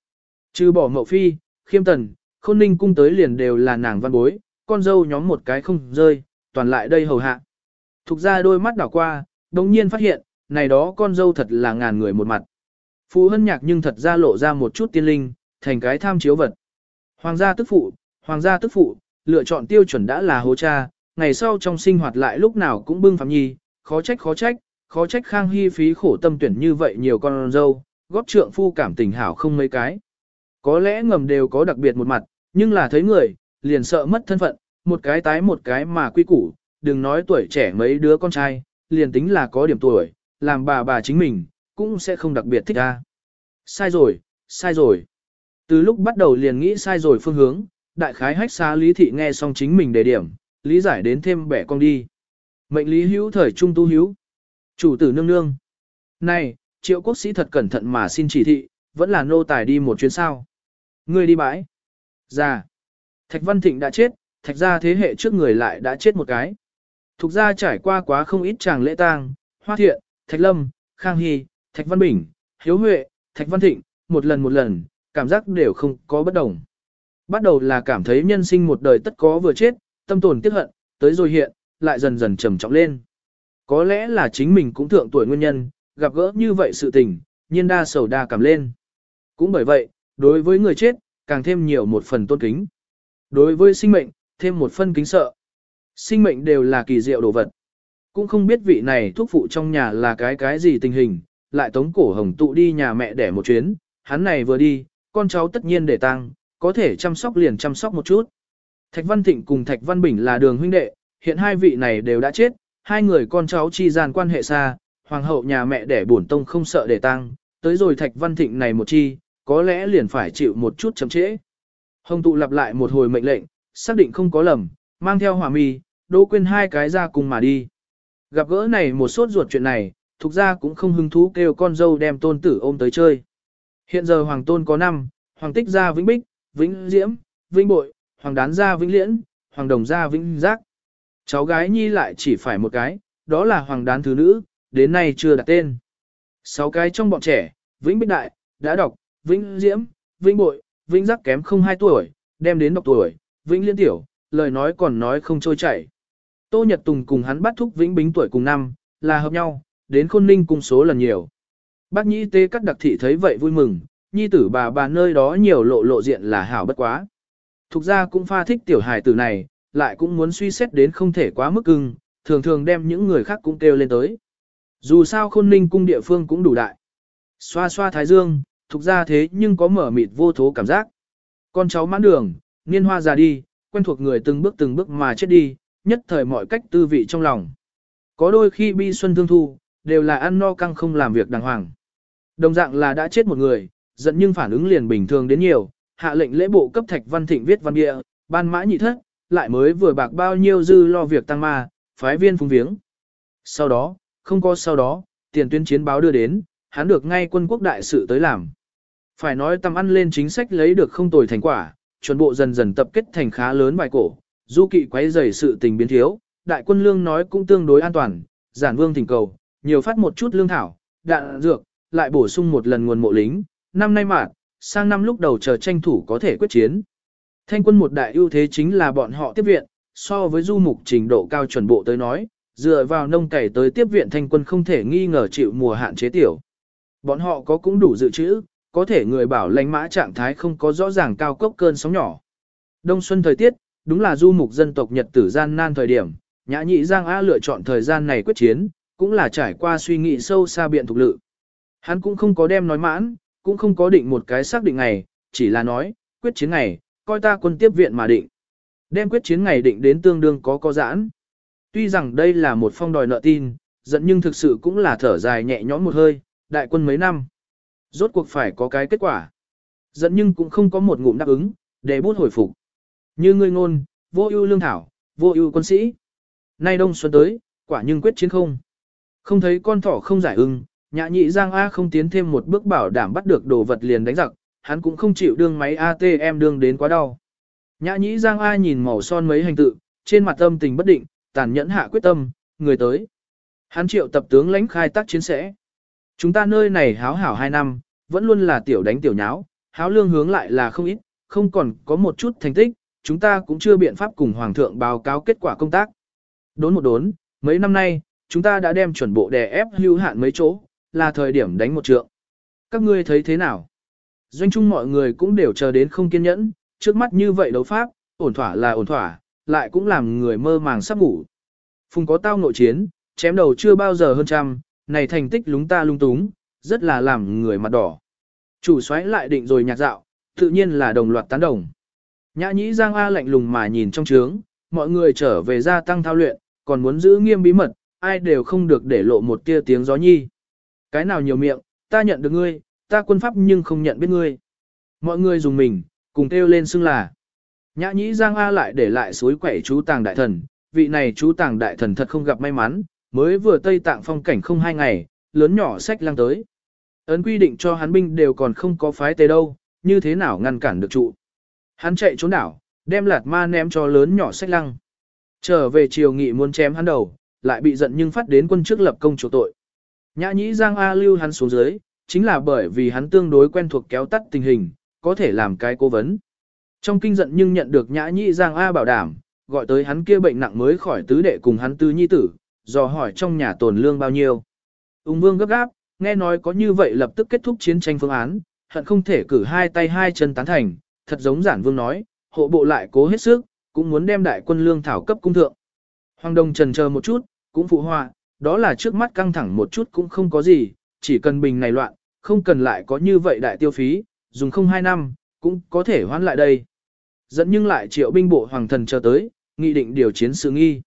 Trừ bỏ mậu phi, khiêm tần, khôn ninh cung tới liền đều là nàng văn bối, con dâu nhóm một cái không rơi, toàn lại đây hầu hạ. Thục ra đôi mắt đảo qua, đồng nhiên phát hiện, này đó con dâu thật là ngàn người một mặt. Phụ hân nhạc nhưng thật ra lộ ra một chút tiên linh, thành cái tham chiếu vật. Hoàng gia tức phụ, hoàng gia tức phụ, lựa chọn tiêu chuẩn đã là hố cha, ngày sau trong sinh hoạt lại lúc nào cũng bưng phạm nhi, khó trách khó trách, khó trách khang hy phí khổ tâm tuyển như vậy nhiều con dâu, góp trượng phu cảm tình hảo không mấy cái. Có lẽ ngầm đều có đặc biệt một mặt, nhưng là thấy người, liền sợ mất thân phận, một cái tái một cái mà quy củ, đừng nói tuổi trẻ mấy đứa con trai, liền tính là có điểm tuổi, làm bà bà chính mình, cũng sẽ không đặc biệt thích ra. Sai rồi, sai rồi. Từ lúc bắt đầu liền nghĩ sai rồi phương hướng, đại khái hách xa lý thị nghe xong chính mình đề điểm, lý giải đến thêm bẻ con đi. Mệnh lý hữu thời trung tu hữu. Chủ tử nương nương. Này, triệu quốc sĩ thật cẩn thận mà xin chỉ thị, vẫn là nô tài đi một chuyến sao. Ngươi đi bãi. Ra. Thạch Văn Thịnh đã chết, thạch gia thế hệ trước người lại đã chết một cái. Thục gia trải qua quá không ít chàng lễ tang, hoa thiện, thạch lâm, khang hy, thạch văn bình, hiếu huệ, thạch văn thịnh, một lần một lần, cảm giác đều không có bất đồng. Bắt đầu là cảm thấy nhân sinh một đời tất có vừa chết, tâm tồn tiếc hận, tới rồi hiện, lại dần dần trầm trọng lên. Có lẽ là chính mình cũng thượng tuổi nguyên nhân, gặp gỡ như vậy sự tình, nhiên đa sầu đa cảm lên. Cũng bởi vậy, đối với người chết, càng thêm nhiều một phần tôn kính. Đối với sinh mệnh, thêm một phân kính sợ. Sinh mệnh đều là kỳ diệu đồ vật. Cũng không biết vị này thuốc phụ trong nhà là cái cái gì tình hình, lại tống cổ hồng tụ đi nhà mẹ để một chuyến, hắn này vừa đi, con cháu tất nhiên để tăng, có thể chăm sóc liền chăm sóc một chút. Thạch Văn Thịnh cùng Thạch Văn Bình là đường huynh đệ, hiện hai vị này đều đã chết, hai người con cháu chi gian quan hệ xa, hoàng hậu nhà mẹ đẻ bổn tông không sợ để tăng, tới rồi Thạch Văn Thịnh này một chi, có lẽ liền phải chịu một chút chậm trễ. Hồng tụ lặp lại một hồi mệnh lệnh, xác định không có lầm, mang theo hỏa mi, đỗ quên hai cái ra cùng mà đi. Gặp gỡ này một sốt ruột chuyện này, thuộc ra cũng không hứng thú kêu con dâu đem tôn tử ôm tới chơi. Hiện giờ hoàng tôn có năm, hoàng tích gia vĩnh bích, vĩnh diễm, vĩnh bội, hoàng đán gia vĩnh liễn, hoàng đồng gia vĩnh giác. Cháu gái nhi lại chỉ phải một cái, đó là hoàng đán thứ nữ, đến nay chưa đặt tên. Sáu cái trong bọn trẻ, vĩnh bích đại, đã đọc, vĩnh diễm, vĩnh bội, vĩnh giác kém không hai tuổi, đem đến đọc tuổi, vĩnh liên tiểu, lời nói còn nói không trôi chảy. Tô Nhật Tùng cùng hắn bắt thúc vĩnh bính tuổi cùng năm, là hợp nhau, đến khôn ninh cùng số lần nhiều. Bác nhĩ tế các đặc thị thấy vậy vui mừng, nhi tử bà bà nơi đó nhiều lộ lộ diện là hảo bất quá. Thục ra cũng pha thích tiểu hài tử này, lại cũng muốn suy xét đến không thể quá mức cưng, thường thường đem những người khác cũng kêu lên tới. Dù sao khôn ninh cung địa phương cũng đủ đại. Xoa xoa thái dương, thục ra thế nhưng có mở mịt vô thố cảm giác. Con cháu mãn đường, niên hoa già đi, quen thuộc người từng bước từng bước mà chết đi, nhất thời mọi cách tư vị trong lòng. Có đôi khi bi xuân thương thu, đều là ăn no căng không làm việc đàng hoàng. Đồng dạng là đã chết một người, giận nhưng phản ứng liền bình thường đến nhiều, hạ lệnh lễ bộ cấp Thạch Văn Thịnh viết văn địa, ban mã nhị thất, lại mới vừa bạc bao nhiêu dư lo việc tăng ma, phái viên phung viếng. Sau đó, không có sau đó, tiền tuyến chiến báo đưa đến, hắn được ngay quân quốc đại sự tới làm. Phải nói tầm ăn lên chính sách lấy được không tồi thành quả, chuẩn bộ dần dần tập kết thành khá lớn bài cổ, du kỵ quấy rầy sự tình biến thiếu, đại quân lương nói cũng tương đối an toàn, giản vương thỉnh cầu, nhiều phát một chút lương thảo, đạn dược, lại bổ sung một lần nguồn mộ lính, năm nay mà, sang năm lúc đầu chờ tranh thủ có thể quyết chiến. Thanh quân một đại ưu thế chính là bọn họ tiếp viện, so với du mục trình độ cao chuẩn bộ tới nói, dựa vào nông cày tới tiếp viện thanh quân không thể nghi ngờ chịu mùa hạn chế tiểu. Bọn họ có cũng đủ dự trữ, có thể người bảo lãnh mã trạng thái không có rõ ràng cao cốc cơn sóng nhỏ. Đông xuân thời tiết, đúng là du mục dân tộc Nhật tử gian nan thời điểm, nhã nhị Giang A lựa chọn thời gian này quyết chiến, cũng là trải qua suy nghĩ sâu xa biện thục lự. Hắn cũng không có đem nói mãn, cũng không có định một cái xác định ngày, chỉ là nói, quyết chiến ngày, coi ta quân tiếp viện mà định. Đem quyết chiến ngày định đến tương đương có có giãn. Tuy rằng đây là một phong đòi nợ tin, giận nhưng thực sự cũng là thở dài nhẹ nhõm một hơi, đại quân mấy năm. Rốt cuộc phải có cái kết quả. Giận nhưng cũng không có một ngụm đáp ứng, để bút hồi phục. Như ngươi ngôn, vô ưu lương thảo, vô ưu quân sĩ. Nay đông xuân tới, quả nhưng quyết chiến không. Không thấy con thỏ không giải ưng, nhã nhị Giang A không tiến thêm một bước bảo đảm bắt được đồ vật liền đánh giặc, hắn cũng không chịu đương máy ATM đương đến quá đau. Nhã nhị Giang A nhìn màu son mấy hành tự, trên mặt tâm tình bất định, tàn nhẫn hạ quyết tâm, người tới. Hắn triệu tập tướng lãnh khai tác chiến sẽ. Chúng ta nơi này háo hảo hai năm, vẫn luôn là tiểu đánh tiểu nháo, háo lương hướng lại là không ít, không còn có một chút thành tích, chúng ta cũng chưa biện pháp cùng Hoàng thượng báo cáo kết quả công tác. Đốn một đốn, mấy năm nay, chúng ta đã đem chuẩn bộ đè ép hưu hạn mấy chỗ, là thời điểm đánh một trượng. Các ngươi thấy thế nào? Doanh chung mọi người cũng đều chờ đến không kiên nhẫn, trước mắt như vậy đấu pháp, ổn thỏa là ổn thỏa, lại cũng làm người mơ màng sắp ngủ. Phùng có tao nội chiến, chém đầu chưa bao giờ hơn trăm, này thành tích lúng ta lung túng, rất là làm người mặt đỏ. Chủ xoáy lại định rồi nhạc dạo, tự nhiên là đồng loạt tán đồng. Nhã nhĩ Giang A lạnh lùng mà nhìn trong trướng, mọi người trở về gia tăng thao luyện, còn muốn giữ nghiêm bí mật, ai đều không được để lộ một tia tiếng gió nhi. Cái nào nhiều miệng, ta nhận được ngươi, ta quân pháp nhưng không nhận biết ngươi. Mọi người dùng mình, cùng kêu lên xưng là. Nhã nhĩ Giang A lại để lại suối quẻ chú tàng đại thần, vị này chú tàng đại thần thật không gặp may mắn, mới vừa Tây Tạng phong cảnh không hai ngày, lớn nhỏ sách lang tới. Ấn quy định cho hắn binh đều còn không có phái tề đâu, như thế nào ngăn cản được trụ. Hắn chạy trốn đảo, đem lạt ma ném cho lớn nhỏ sách lăng. Trở về triều nghị muốn chém hắn đầu, lại bị giận nhưng phát đến quân trước lập công chủ tội. Nhã nhĩ Giang A lưu hắn xuống dưới, chính là bởi vì hắn tương đối quen thuộc kéo tắt tình hình, có thể làm cái cố vấn. Trong kinh giận nhưng nhận được nhã nhĩ Giang A bảo đảm, gọi tới hắn kia bệnh nặng mới khỏi tứ đệ cùng hắn tư nhi tử, dò hỏi trong nhà tồn lương bao nhiêu. Ung vương gấp gáp, nghe nói có như vậy lập tức kết thúc chiến tranh phương án, hận không thể cử hai tay hai chân tán thành, thật giống giản vương nói, hộ bộ lại cố hết sức, cũng muốn đem đại quân lương thảo cấp cung thượng. Hoàng Đông trần chờ một chút, cũng phụ họa, đó là trước mắt căng thẳng một chút cũng không có gì, chỉ cần bình này loạn, không cần lại có như vậy đại tiêu phí, dùng không hai năm, cũng có thể hoán lại đây. Dẫn nhưng lại triệu binh bộ hoàng thần chờ tới, nghị định điều chiến sự nghi.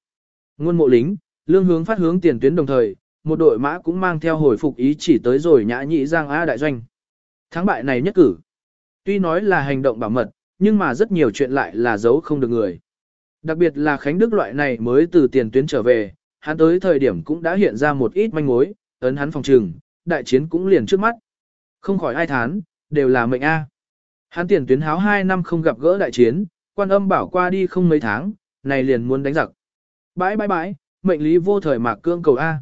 Nguồn mộ lính, lương hướng phát hướng tiền tuyến đồng thời, một đội mã cũng mang theo hồi phục ý chỉ tới rồi nhã nhị giang A đại doanh. Thắng bại này nhất cử. Tuy nói là hành động bảo mật, nhưng mà rất nhiều chuyện lại là giấu không được người. Đặc biệt là Khánh Đức loại này mới từ tiền tuyến trở về, hắn tới thời điểm cũng đã hiện ra một ít manh mối, ấn hắn phòng trừng, đại chiến cũng liền trước mắt. Không khỏi ai thán, đều là mệnh A. Hắn tiền tuyến háo 2 năm không gặp gỡ đại chiến, quan âm bảo qua đi không mấy tháng, này liền muốn đánh giặc. Bãi bãi bãi, mệnh lý vô thời mạc cương cầu A.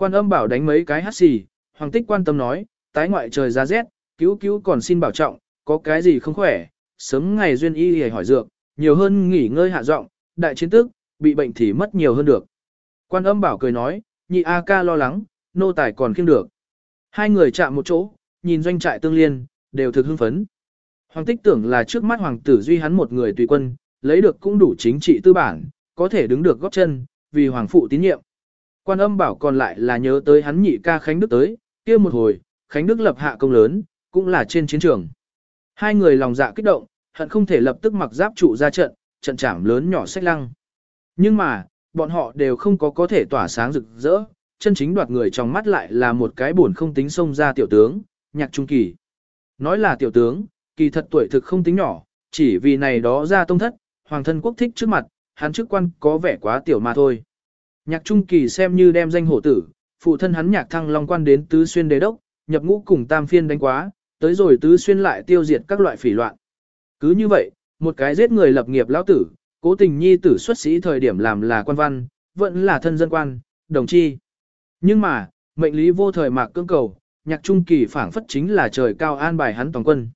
Quan âm bảo đánh mấy cái hát xì, hoàng tích quan tâm nói, tái ngoại trời ra rét, cứu cứu còn xin bảo trọng, có cái gì không khỏe, sớm ngày duyên y hề hỏi dược, nhiều hơn nghỉ ngơi hạ giọng, đại chiến tức, bị bệnh thì mất nhiều hơn được. Quan âm bảo cười nói, nhị A ca lo lắng, nô tài còn khiêm được. Hai người chạm một chỗ, nhìn doanh trại tương liên, đều thực hưng phấn. Hoàng tích tưởng là trước mắt hoàng tử duy hắn một người tùy quân, lấy được cũng đủ chính trị tư bản, có thể đứng được góp chân, vì hoàng phụ tín nhiệm. Quan âm bảo còn lại là nhớ tới hắn nhị ca Khánh Đức tới, kia một hồi, Khánh Đức lập hạ công lớn, cũng là trên chiến trường. Hai người lòng dạ kích động, hận không thể lập tức mặc giáp trụ ra trận, trận chảm lớn nhỏ sách lăng. Nhưng mà, bọn họ đều không có có thể tỏa sáng rực rỡ, chân chính đoạt người trong mắt lại là một cái buồn không tính xông ra tiểu tướng, nhạc trung kỳ. Nói là tiểu tướng, kỳ thật tuổi thực không tính nhỏ, chỉ vì này đó ra tông thất, hoàng thân quốc thích trước mặt, hắn chức quan có vẻ quá tiểu mà thôi. Nhạc trung kỳ xem như đem danh hổ tử, phụ thân hắn nhạc thăng long quan đến tứ xuyên đế đốc, nhập ngũ cùng tam phiên đánh quá, tới rồi tứ xuyên lại tiêu diệt các loại phỉ loạn. Cứ như vậy, một cái giết người lập nghiệp lão tử, cố tình nhi tử xuất sĩ thời điểm làm là quan văn, vẫn là thân dân quan, đồng chi. Nhưng mà, mệnh lý vô thời mạc cương cầu, nhạc trung kỳ phảng phất chính là trời cao an bài hắn toàn quân.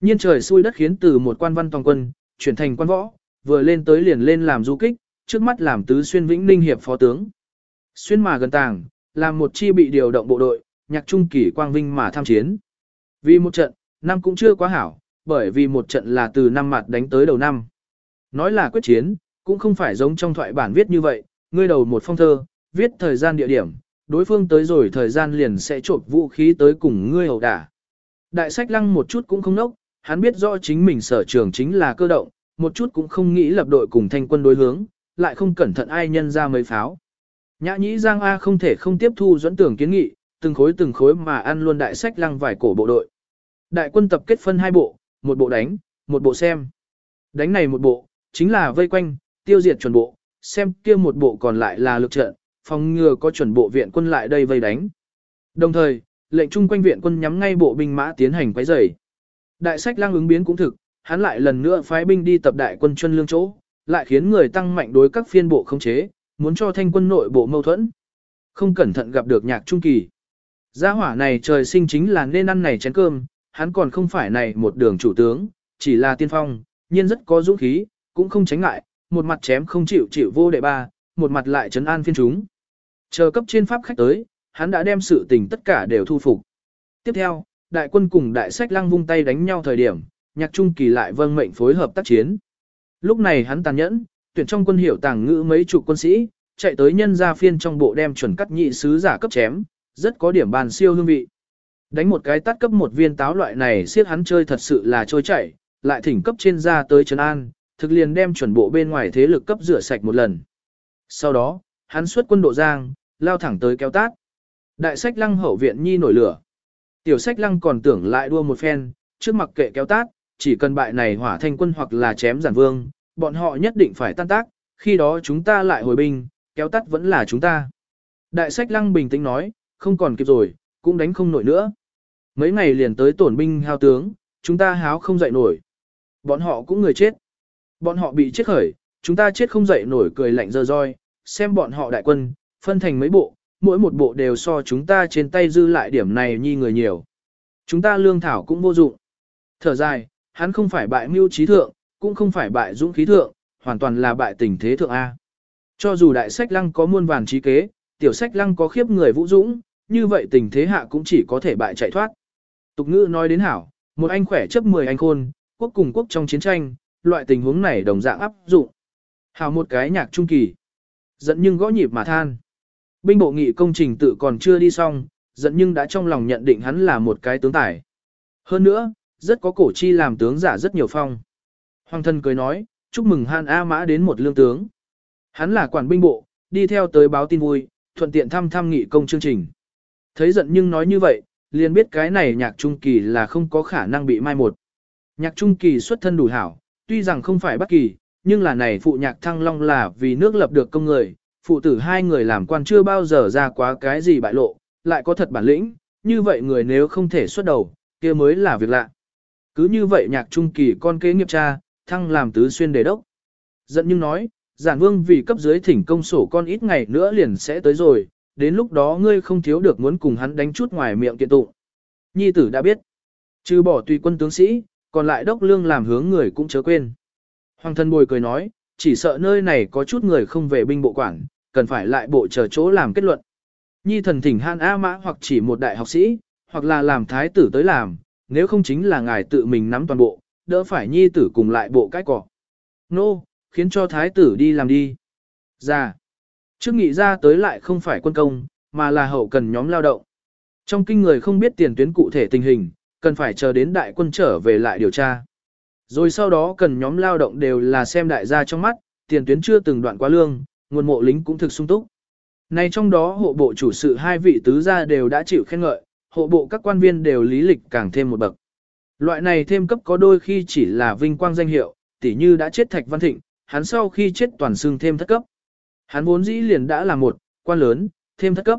Nhiên trời xui đất khiến từ một quan văn toàn quân, chuyển thành quan võ, vừa lên tới liền lên làm du kích, trước mắt làm tứ xuyên vĩnh ninh hiệp phó tướng. Xuyên mà gần tàng, làm một chi bị điều động bộ đội, nhạc trung kỳ quang vinh mà tham chiến. Vì một trận, năm cũng chưa quá hảo, bởi vì một trận là từ năm mặt đánh tới đầu năm. Nói là quyết chiến, cũng không phải giống trong thoại bản viết như vậy, ngươi đầu một phong thơ, viết thời gian địa điểm, đối phương tới rồi thời gian liền sẽ trộm vũ khí tới cùng ngươi hầu đả. Đại sách lăng một chút cũng không nốc, hắn biết rõ chính mình sở trường chính là cơ động, một chút cũng không nghĩ lập đội cùng thanh quân đối hướng, lại không cẩn thận ai nhân ra mấy pháo. Nhã nhĩ Giang A không thể không tiếp thu dẫn tưởng kiến nghị, từng khối từng khối mà ăn luôn đại sách lăng vài cổ bộ đội. Đại quân tập kết phân hai bộ, một bộ đánh, một bộ xem. Đánh này một bộ, chính là vây quanh, tiêu diệt chuẩn bộ, xem kia một bộ còn lại là lực trận, phòng ngừa có chuẩn bộ viện quân lại đây vây đánh. Đồng thời, lệnh chung quanh viện quân nhắm ngay bộ binh mã tiến hành quấy rầy. Đại sách lang ứng biến cũng thực, hắn lại lần nữa phái binh đi tập đại quân chân lương chỗ, lại khiến người tăng mạnh đối các phiên bộ không chế, muốn cho thanh quân nội bộ mâu thuẫn. Không cẩn thận gặp được nhạc trung kỳ. Gia hỏa này trời sinh chính là nên ăn này chén cơm, hắn còn không phải này một đường chủ tướng, chỉ là tiên phong, nhiên rất có dũng khí, cũng không tránh ngại, một mặt chém không chịu chịu vô đệ ba, một mặt lại trấn an phiên chúng. Chờ cấp trên pháp khách tới, hắn đã đem sự tình tất cả đều thu phục. Tiếp theo, đại quân cùng đại sách lăng vung tay đánh nhau thời điểm, nhạc trung kỳ lại vâng mệnh phối hợp tác chiến. Lúc này hắn tàn nhẫn, tuyển trong quân hiểu tàng ngữ mấy chục quân sĩ, chạy tới nhân gia phiên trong bộ đem chuẩn cắt nhị sứ giả cấp chém, rất có điểm bàn siêu hương vị. Đánh một cái tắt cấp một viên táo loại này siết hắn chơi thật sự là trôi chảy, lại thỉnh cấp trên ra tới Trấn An, thực liền đem chuẩn bộ bên ngoài thế lực cấp rửa sạch một lần. Sau đó, hắn xuất quân độ giang, lao thẳng tới kéo tát. Đại sách lăng hậu viện nhi nổi lửa. Tiểu sách lăng còn tưởng lại đua một phen, trước mặc kệ kéo tát, chỉ cần bại này hỏa thanh quân hoặc là chém giản vương, bọn họ nhất định phải tan tác, khi đó chúng ta lại hồi binh, kéo tắt vẫn là chúng ta. Đại sách lăng bình tĩnh nói, không còn kịp rồi, cũng đánh không nổi nữa. Mấy ngày liền tới tổn binh hao tướng, chúng ta háo không dậy nổi. Bọn họ cũng người chết. Bọn họ bị chết khởi, chúng ta chết không dậy nổi cười lạnh dơ roi, xem bọn họ đại quân, phân thành mấy bộ, mỗi một bộ đều so chúng ta trên tay dư lại điểm này nhi người nhiều. Chúng ta lương thảo cũng vô dụng. Thở dài, hắn không phải bại mưu trí thượng, cũng không phải bại dũng khí thượng, hoàn toàn là bại tình thế thượng A. Cho dù đại sách lăng có muôn vàn trí kế, tiểu sách lăng có khiếp người vũ dũng, như vậy tình thế hạ cũng chỉ có thể bại chạy thoát. Tục ngữ nói đến hảo, một anh khỏe chấp 10 anh khôn, quốc cùng quốc trong chiến tranh, loại tình huống này đồng dạng áp dụng. Hảo một cái nhạc trung kỳ. Giận nhưng gõ nhịp mà than. Binh bộ nghị công trình tự còn chưa đi xong, giận nhưng đã trong lòng nhận định hắn là một cái tướng tài. Hơn nữa, rất có cổ chi làm tướng giả rất nhiều phong. Hoàng thân cười nói, chúc mừng Han A Mã đến một lương tướng. Hắn là quản binh bộ, đi theo tới báo tin vui, thuận tiện thăm thăm nghị công chương trình. Thấy giận nhưng nói như vậy, liền biết cái này nhạc trung kỳ là không có khả năng bị mai một. Nhạc trung kỳ xuất thân đủ hảo, tuy rằng không phải bất kỳ, nhưng là này phụ nhạc thăng long là vì nước lập được công người, phụ tử hai người làm quan chưa bao giờ ra quá cái gì bại lộ, lại có thật bản lĩnh, như vậy người nếu không thể xuất đầu, kia mới là việc lạ. Cứ như vậy nhạc trung kỳ con kế nghiệp cha, thăng làm tứ xuyên đề đốc. Giận nhưng nói, giản vương vì cấp dưới thỉnh công sổ con ít ngày nữa liền sẽ tới rồi, đến lúc đó ngươi không thiếu được muốn cùng hắn đánh chút ngoài miệng kiện tụng. Nhi tử đã biết, trừ bỏ tùy quân tướng sĩ, còn lại đốc lương làm hướng người cũng chớ quên. Hoàng thân bồi cười nói, chỉ sợ nơi này có chút người không về binh bộ quản, cần phải lại bộ chờ chỗ làm kết luận. Nhi thần thỉnh Han A Mã hoặc chỉ một đại học sĩ, hoặc là làm thái tử tới làm, nếu không chính là ngài tự mình nắm toàn bộ, đỡ phải nhi tử cùng lại bộ cái cỏ. Nô, no, khiến cho thái tử đi làm đi. Ra. Trước nghị ra tới lại không phải quân công, mà là hậu cần nhóm lao động. Trong kinh người không biết tiền tuyến cụ thể tình hình, cần phải chờ đến đại quân trở về lại điều tra. Rồi sau đó cần nhóm lao động đều là xem đại gia trong mắt, tiền tuyến chưa từng đoạn quá lương, nguồn mộ lính cũng thực sung túc. Này trong đó hộ bộ chủ sự hai vị tứ gia đều đã chịu khen ngợi, hộ bộ các quan viên đều lý lịch càng thêm một bậc. Loại này thêm cấp có đôi khi chỉ là vinh quang danh hiệu, tỉ như đã chết Thạch Văn Thịnh, hắn sau khi chết toàn xương thêm thất cấp. Hắn vốn dĩ liền đã là một, quan lớn, thêm thất cấp.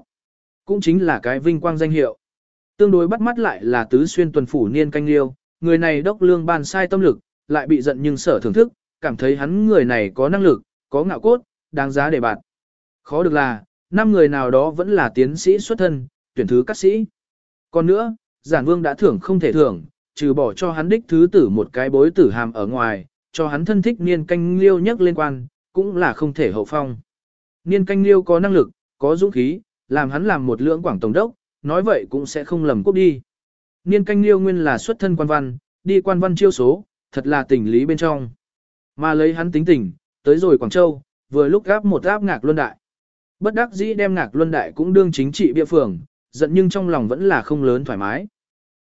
Cũng chính là cái vinh quang danh hiệu. Tương đối bắt mắt lại là tứ xuyên tuần phủ niên canh liêu, người này đốc lương ban sai tâm lực, lại bị giận nhưng sở thưởng thức, cảm thấy hắn người này có năng lực, có ngạo cốt, đáng giá để bạn. Khó được là, năm người nào đó vẫn là tiến sĩ xuất thân, tuyển thứ các sĩ. Còn nữa, giản vương đã thưởng không thể thưởng, trừ bỏ cho hắn đích thứ tử một cái bối tử hàm ở ngoài, cho hắn thân thích niên canh liêu nhất liên quan, cũng là không thể hậu phong. Niên canh liêu có năng lực, có dũng khí, làm hắn làm một lưỡng quảng tổng đốc, nói vậy cũng sẽ không lầm quốc đi. Niên canh liêu nguyên là xuất thân quan văn, đi quan văn chiêu số, thật là tình lý bên trong. Mà lấy hắn tính tình, tới rồi Quảng Châu, vừa lúc gáp một áp ngạc luân đại. Bất đắc dĩ đem ngạc luân đại cũng đương chính trị bia phường, giận nhưng trong lòng vẫn là không lớn thoải mái.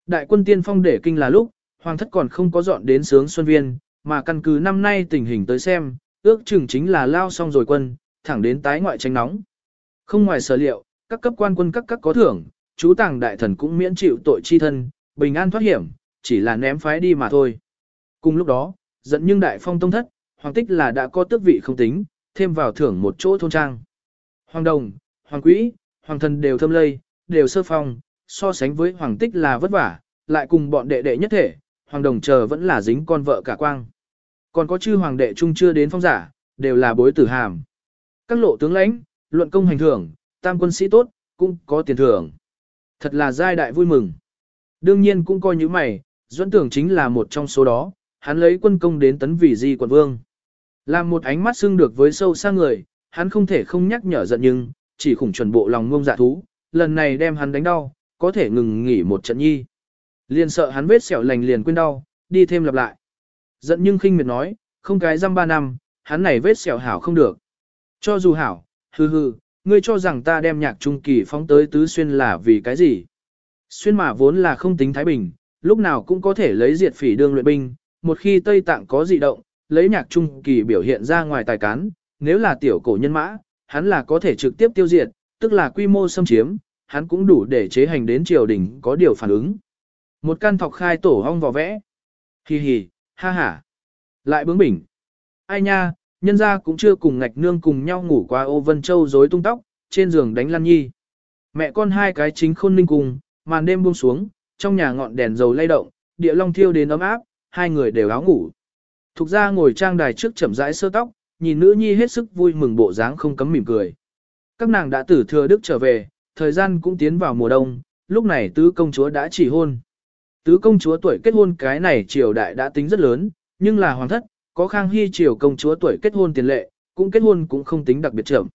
Đại quân tiên phong để kinh là lúc, hoàng thất còn không có dọn đến sướng xuân viên, mà căn cứ năm nay tình hình tới xem, ước chừng chính là lao xong rồi quân, thẳng đến tái ngoại tranh nóng. Không ngoài sở liệu, các cấp quan quân các cấp có thưởng, chú tàng đại thần cũng miễn chịu tội chi thân, bình an thoát hiểm, chỉ là ném phái đi mà thôi. Cùng lúc đó, giận nhưng đại phong tông thất, hoàng tích là đã có tước vị không tính, thêm vào thưởng một chỗ thôn trang. Hoàng đồng, hoàng quỹ, hoàng thần đều thâm lây, đều sơ phong, so sánh với hoàng tích là vất vả, lại cùng bọn đệ đệ nhất thể, hoàng đồng chờ vẫn là dính con vợ cả quang. Còn có chư hoàng đệ trung chưa đến phong giả, đều là bối tử hàm. Các lộ tướng lãnh, luận công hành thưởng, tam quân sĩ tốt, cũng có tiền thưởng. Thật là giai đại vui mừng. Đương nhiên cũng coi như mày, Duẫn tưởng chính là một trong số đó, hắn lấy quân công đến tấn vị di quận vương. Làm một ánh mắt xưng được với sâu xa người, hắn không thể không nhắc nhở giận nhưng, chỉ khủng chuẩn bộ lòng ngông dạ thú, lần này đem hắn đánh đau, có thể ngừng nghỉ một trận nhi. Liền sợ hắn vết sẹo lành liền quên đau, đi thêm lặp lại. Giận nhưng khinh miệt nói, không cái răm ba năm, hắn này vết sẹo hảo không được. Cho dù hảo, hừ hừ, ngươi cho rằng ta đem nhạc trung kỳ phóng tới tứ xuyên là vì cái gì? Xuyên mà vốn là không tính thái bình, lúc nào cũng có thể lấy diệt phỉ đương luyện binh, một khi Tây Tạng có dị động, lấy nhạc trung kỳ biểu hiện ra ngoài tài cán, nếu là tiểu cổ nhân mã, hắn là có thể trực tiếp tiêu diệt, tức là quy mô xâm chiếm, hắn cũng đủ để chế hành đến triều đình có điều phản ứng. Một căn thọc khai tổ hong vò vẽ. Hì hì, ha ha. Lại bướng bỉnh. Ai nha, nhân ra cũng chưa cùng ngạch nương cùng nhau ngủ qua ô vân châu rối tung tóc, trên giường đánh lăn nhi. Mẹ con hai cái chính khôn ninh cùng, màn đêm buông xuống, trong nhà ngọn đèn dầu lay động, địa long thiêu đến ấm áp, hai người đều áo ngủ. Thục ra ngồi trang đài trước chậm rãi sơ tóc, nhìn nữ nhi hết sức vui mừng bộ dáng không cấm mỉm cười. Các nàng đã tử thừa đức trở về, thời gian cũng tiến vào mùa đông, lúc này tứ công chúa đã chỉ hôn. Tứ công chúa tuổi kết hôn cái này triều đại đã tính rất lớn, nhưng là hoàng thất, có khang hy triều công chúa tuổi kết hôn tiền lệ, cũng kết hôn cũng không tính đặc biệt chậm.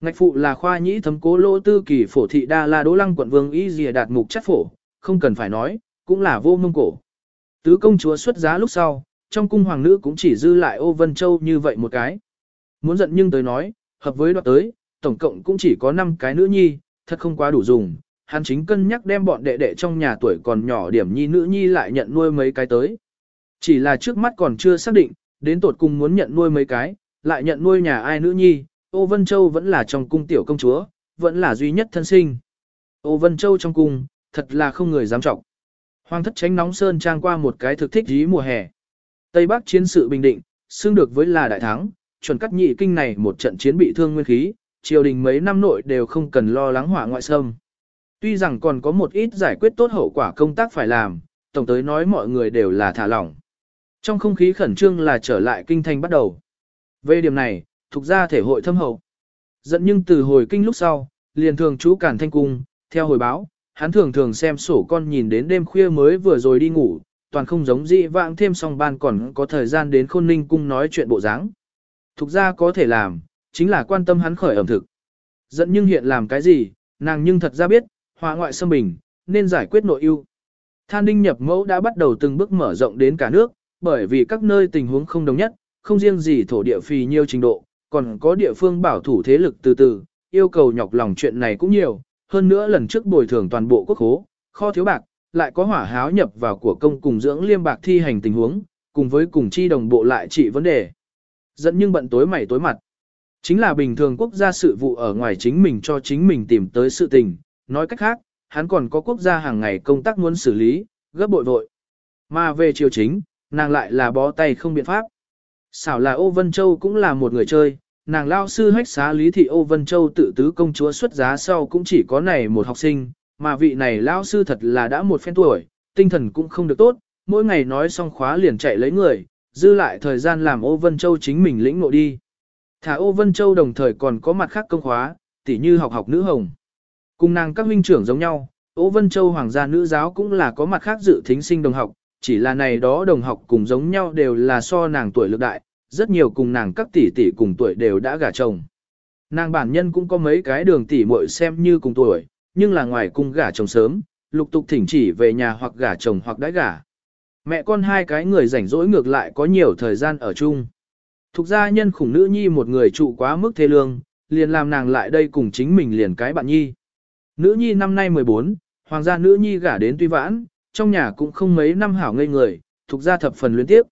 Ngạch phụ là khoa nhĩ thấm cố lỗ tư kỳ phổ thị đa la đỗ lăng quận vương y dìa đạt mục chất phổ, không cần phải nói, cũng là vô mông cổ. Tứ công chúa xuất giá lúc sau, trong cung hoàng nữ cũng chỉ dư lại ô vân châu như vậy một cái. Muốn giận nhưng tới nói, hợp với đoạt tới, tổng cộng cũng chỉ có 5 cái nữ nhi, thật không quá đủ dùng. Hắn chính cân nhắc đem bọn đệ đệ trong nhà tuổi còn nhỏ điểm nhi nữ nhi lại nhận nuôi mấy cái tới. Chỉ là trước mắt còn chưa xác định, đến tột cùng muốn nhận nuôi mấy cái, lại nhận nuôi nhà ai nữ nhi, ô vân châu vẫn là trong cung tiểu công chúa, vẫn là duy nhất thân sinh. Ô Vân Châu trong cung, thật là không người dám trọng. Hoàng thất tránh nóng sơn trang qua một cái thực thích dí mùa hè. Tây Bắc chiến sự bình định, xương được với là đại thắng, chuẩn cắt nhị kinh này một trận chiến bị thương nguyên khí, triều đình mấy năm nội đều không cần lo lắng hỏa ngoại xâm. Tuy rằng còn có một ít giải quyết tốt hậu quả công tác phải làm, tổng tới nói mọi người đều là thả lỏng. Trong không khí khẩn trương là trở lại kinh thành bắt đầu. Về điểm này, thuộc ra thể hội thâm hậu. Dẫn nhưng từ hồi kinh lúc sau, liền thường chú cản thanh cung, theo hồi báo, hắn thường thường xem sổ con nhìn đến đêm khuya mới vừa rồi đi ngủ, toàn không giống dị vãng thêm song ban còn có thời gian đến khôn ninh cung nói chuyện bộ dáng. Thục ra có thể làm, chính là quan tâm hắn khởi ẩm thực. giận nhưng hiện làm cái gì, nàng nhưng thật ra biết, hòa ngoại xâm bình, nên giải quyết nội ưu. Than đinh nhập mẫu đã bắt đầu từng bước mở rộng đến cả nước, bởi vì các nơi tình huống không đồng nhất, không riêng gì thổ địa phì nhiều trình độ, còn có địa phương bảo thủ thế lực từ từ, yêu cầu nhọc lòng chuyện này cũng nhiều, hơn nữa lần trước bồi thường toàn bộ quốc khố, kho thiếu bạc, lại có hỏa háo nhập vào của công cùng dưỡng liêm bạc thi hành tình huống, cùng với cùng chi đồng bộ lại trị vấn đề. Dẫn nhưng bận tối mày tối mặt. Chính là bình thường quốc gia sự vụ ở ngoài chính mình cho chính mình tìm tới sự tình, nói cách khác, hắn còn có quốc gia hàng ngày công tác muốn xử lý, gấp bội vội. Mà về triều chính, nàng lại là bó tay không biện pháp. Xảo là Ô Vân Châu cũng là một người chơi, nàng lao sư hách xá lý thị Ô Vân Châu tự tứ công chúa xuất giá sau cũng chỉ có này một học sinh, mà vị này lao sư thật là đã một phen tuổi, tinh thần cũng không được tốt, mỗi ngày nói xong khóa liền chạy lấy người, dư lại thời gian làm Ô Vân Châu chính mình lĩnh nội đi. Thả Ô Vân Châu đồng thời còn có mặt khác công khóa, tỉ như học học nữ hồng. Cùng nàng các huynh trưởng giống nhau, Ô Vân Châu hoàng gia nữ giáo cũng là có mặt khác dự thính sinh đồng học, chỉ là này đó đồng học cùng giống nhau đều là so nàng tuổi lực đại, rất nhiều cùng nàng các tỷ tỷ cùng tuổi đều đã gả chồng. Nàng bản nhân cũng có mấy cái đường tỷ muội xem như cùng tuổi, nhưng là ngoài cung gả chồng sớm, lục tục thỉnh chỉ về nhà hoặc gả chồng hoặc đãi gả. Mẹ con hai cái người rảnh rỗi ngược lại có nhiều thời gian ở chung. Thục gia nhân khủng nữ nhi một người trụ quá mức thế lương, liền làm nàng lại đây cùng chính mình liền cái bạn nhi. Nữ nhi năm nay 14, hoàng gia nữ nhi gả đến tuy vãn, trong nhà cũng không mấy năm hảo ngây người, thuộc gia thập phần luyến tiếp.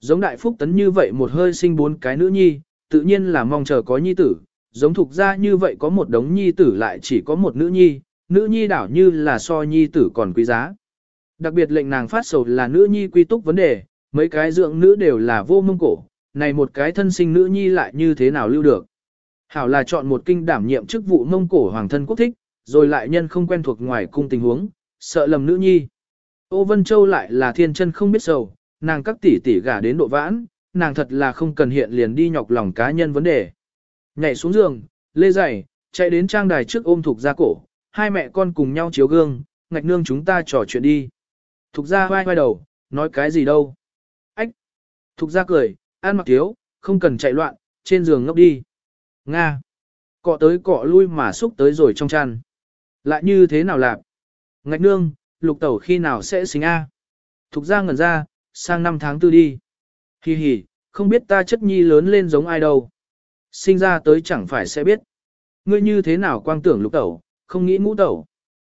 Giống đại phúc tấn như vậy một hơi sinh bốn cái nữ nhi, tự nhiên là mong chờ có nhi tử, giống thuộc gia như vậy có một đống nhi tử lại chỉ có một nữ nhi, nữ nhi đảo như là so nhi tử còn quý giá. Đặc biệt lệnh nàng phát sầu là nữ nhi quy túc vấn đề, mấy cái dưỡng nữ đều là vô mông cổ, này một cái thân sinh nữ nhi lại như thế nào lưu được. Hảo là chọn một kinh đảm nhiệm chức vụ mông cổ hoàng thân quốc thích, rồi lại nhân không quen thuộc ngoài cung tình huống, sợ lầm nữ nhi. Ô Vân Châu lại là thiên chân không biết sầu, nàng các tỷ tỷ gả đến độ vãn, nàng thật là không cần hiện liền đi nhọc lòng cá nhân vấn đề. Nhảy xuống giường, lê giày, chạy đến trang đài trước ôm Thục ra cổ, hai mẹ con cùng nhau chiếu gương, ngạch nương chúng ta trò chuyện đi. Thục ra vai vai đầu, nói cái gì đâu. Ách! Thục ra cười, ăn mặc thiếu, không cần chạy loạn, trên giường ngốc đi. Nga! Cọ tới cọ lui mà xúc tới rồi trong chăn. Lại như thế nào lạp? Ngạch nương, lục tẩu khi nào sẽ sinh A. Thục ra ngẩn ra, sang năm tháng tư đi. Hi hi, không biết ta chất nhi lớn lên giống ai đâu. Sinh ra tới chẳng phải sẽ biết. Ngươi như thế nào quang tưởng lục tẩu, không nghĩ ngũ tẩu.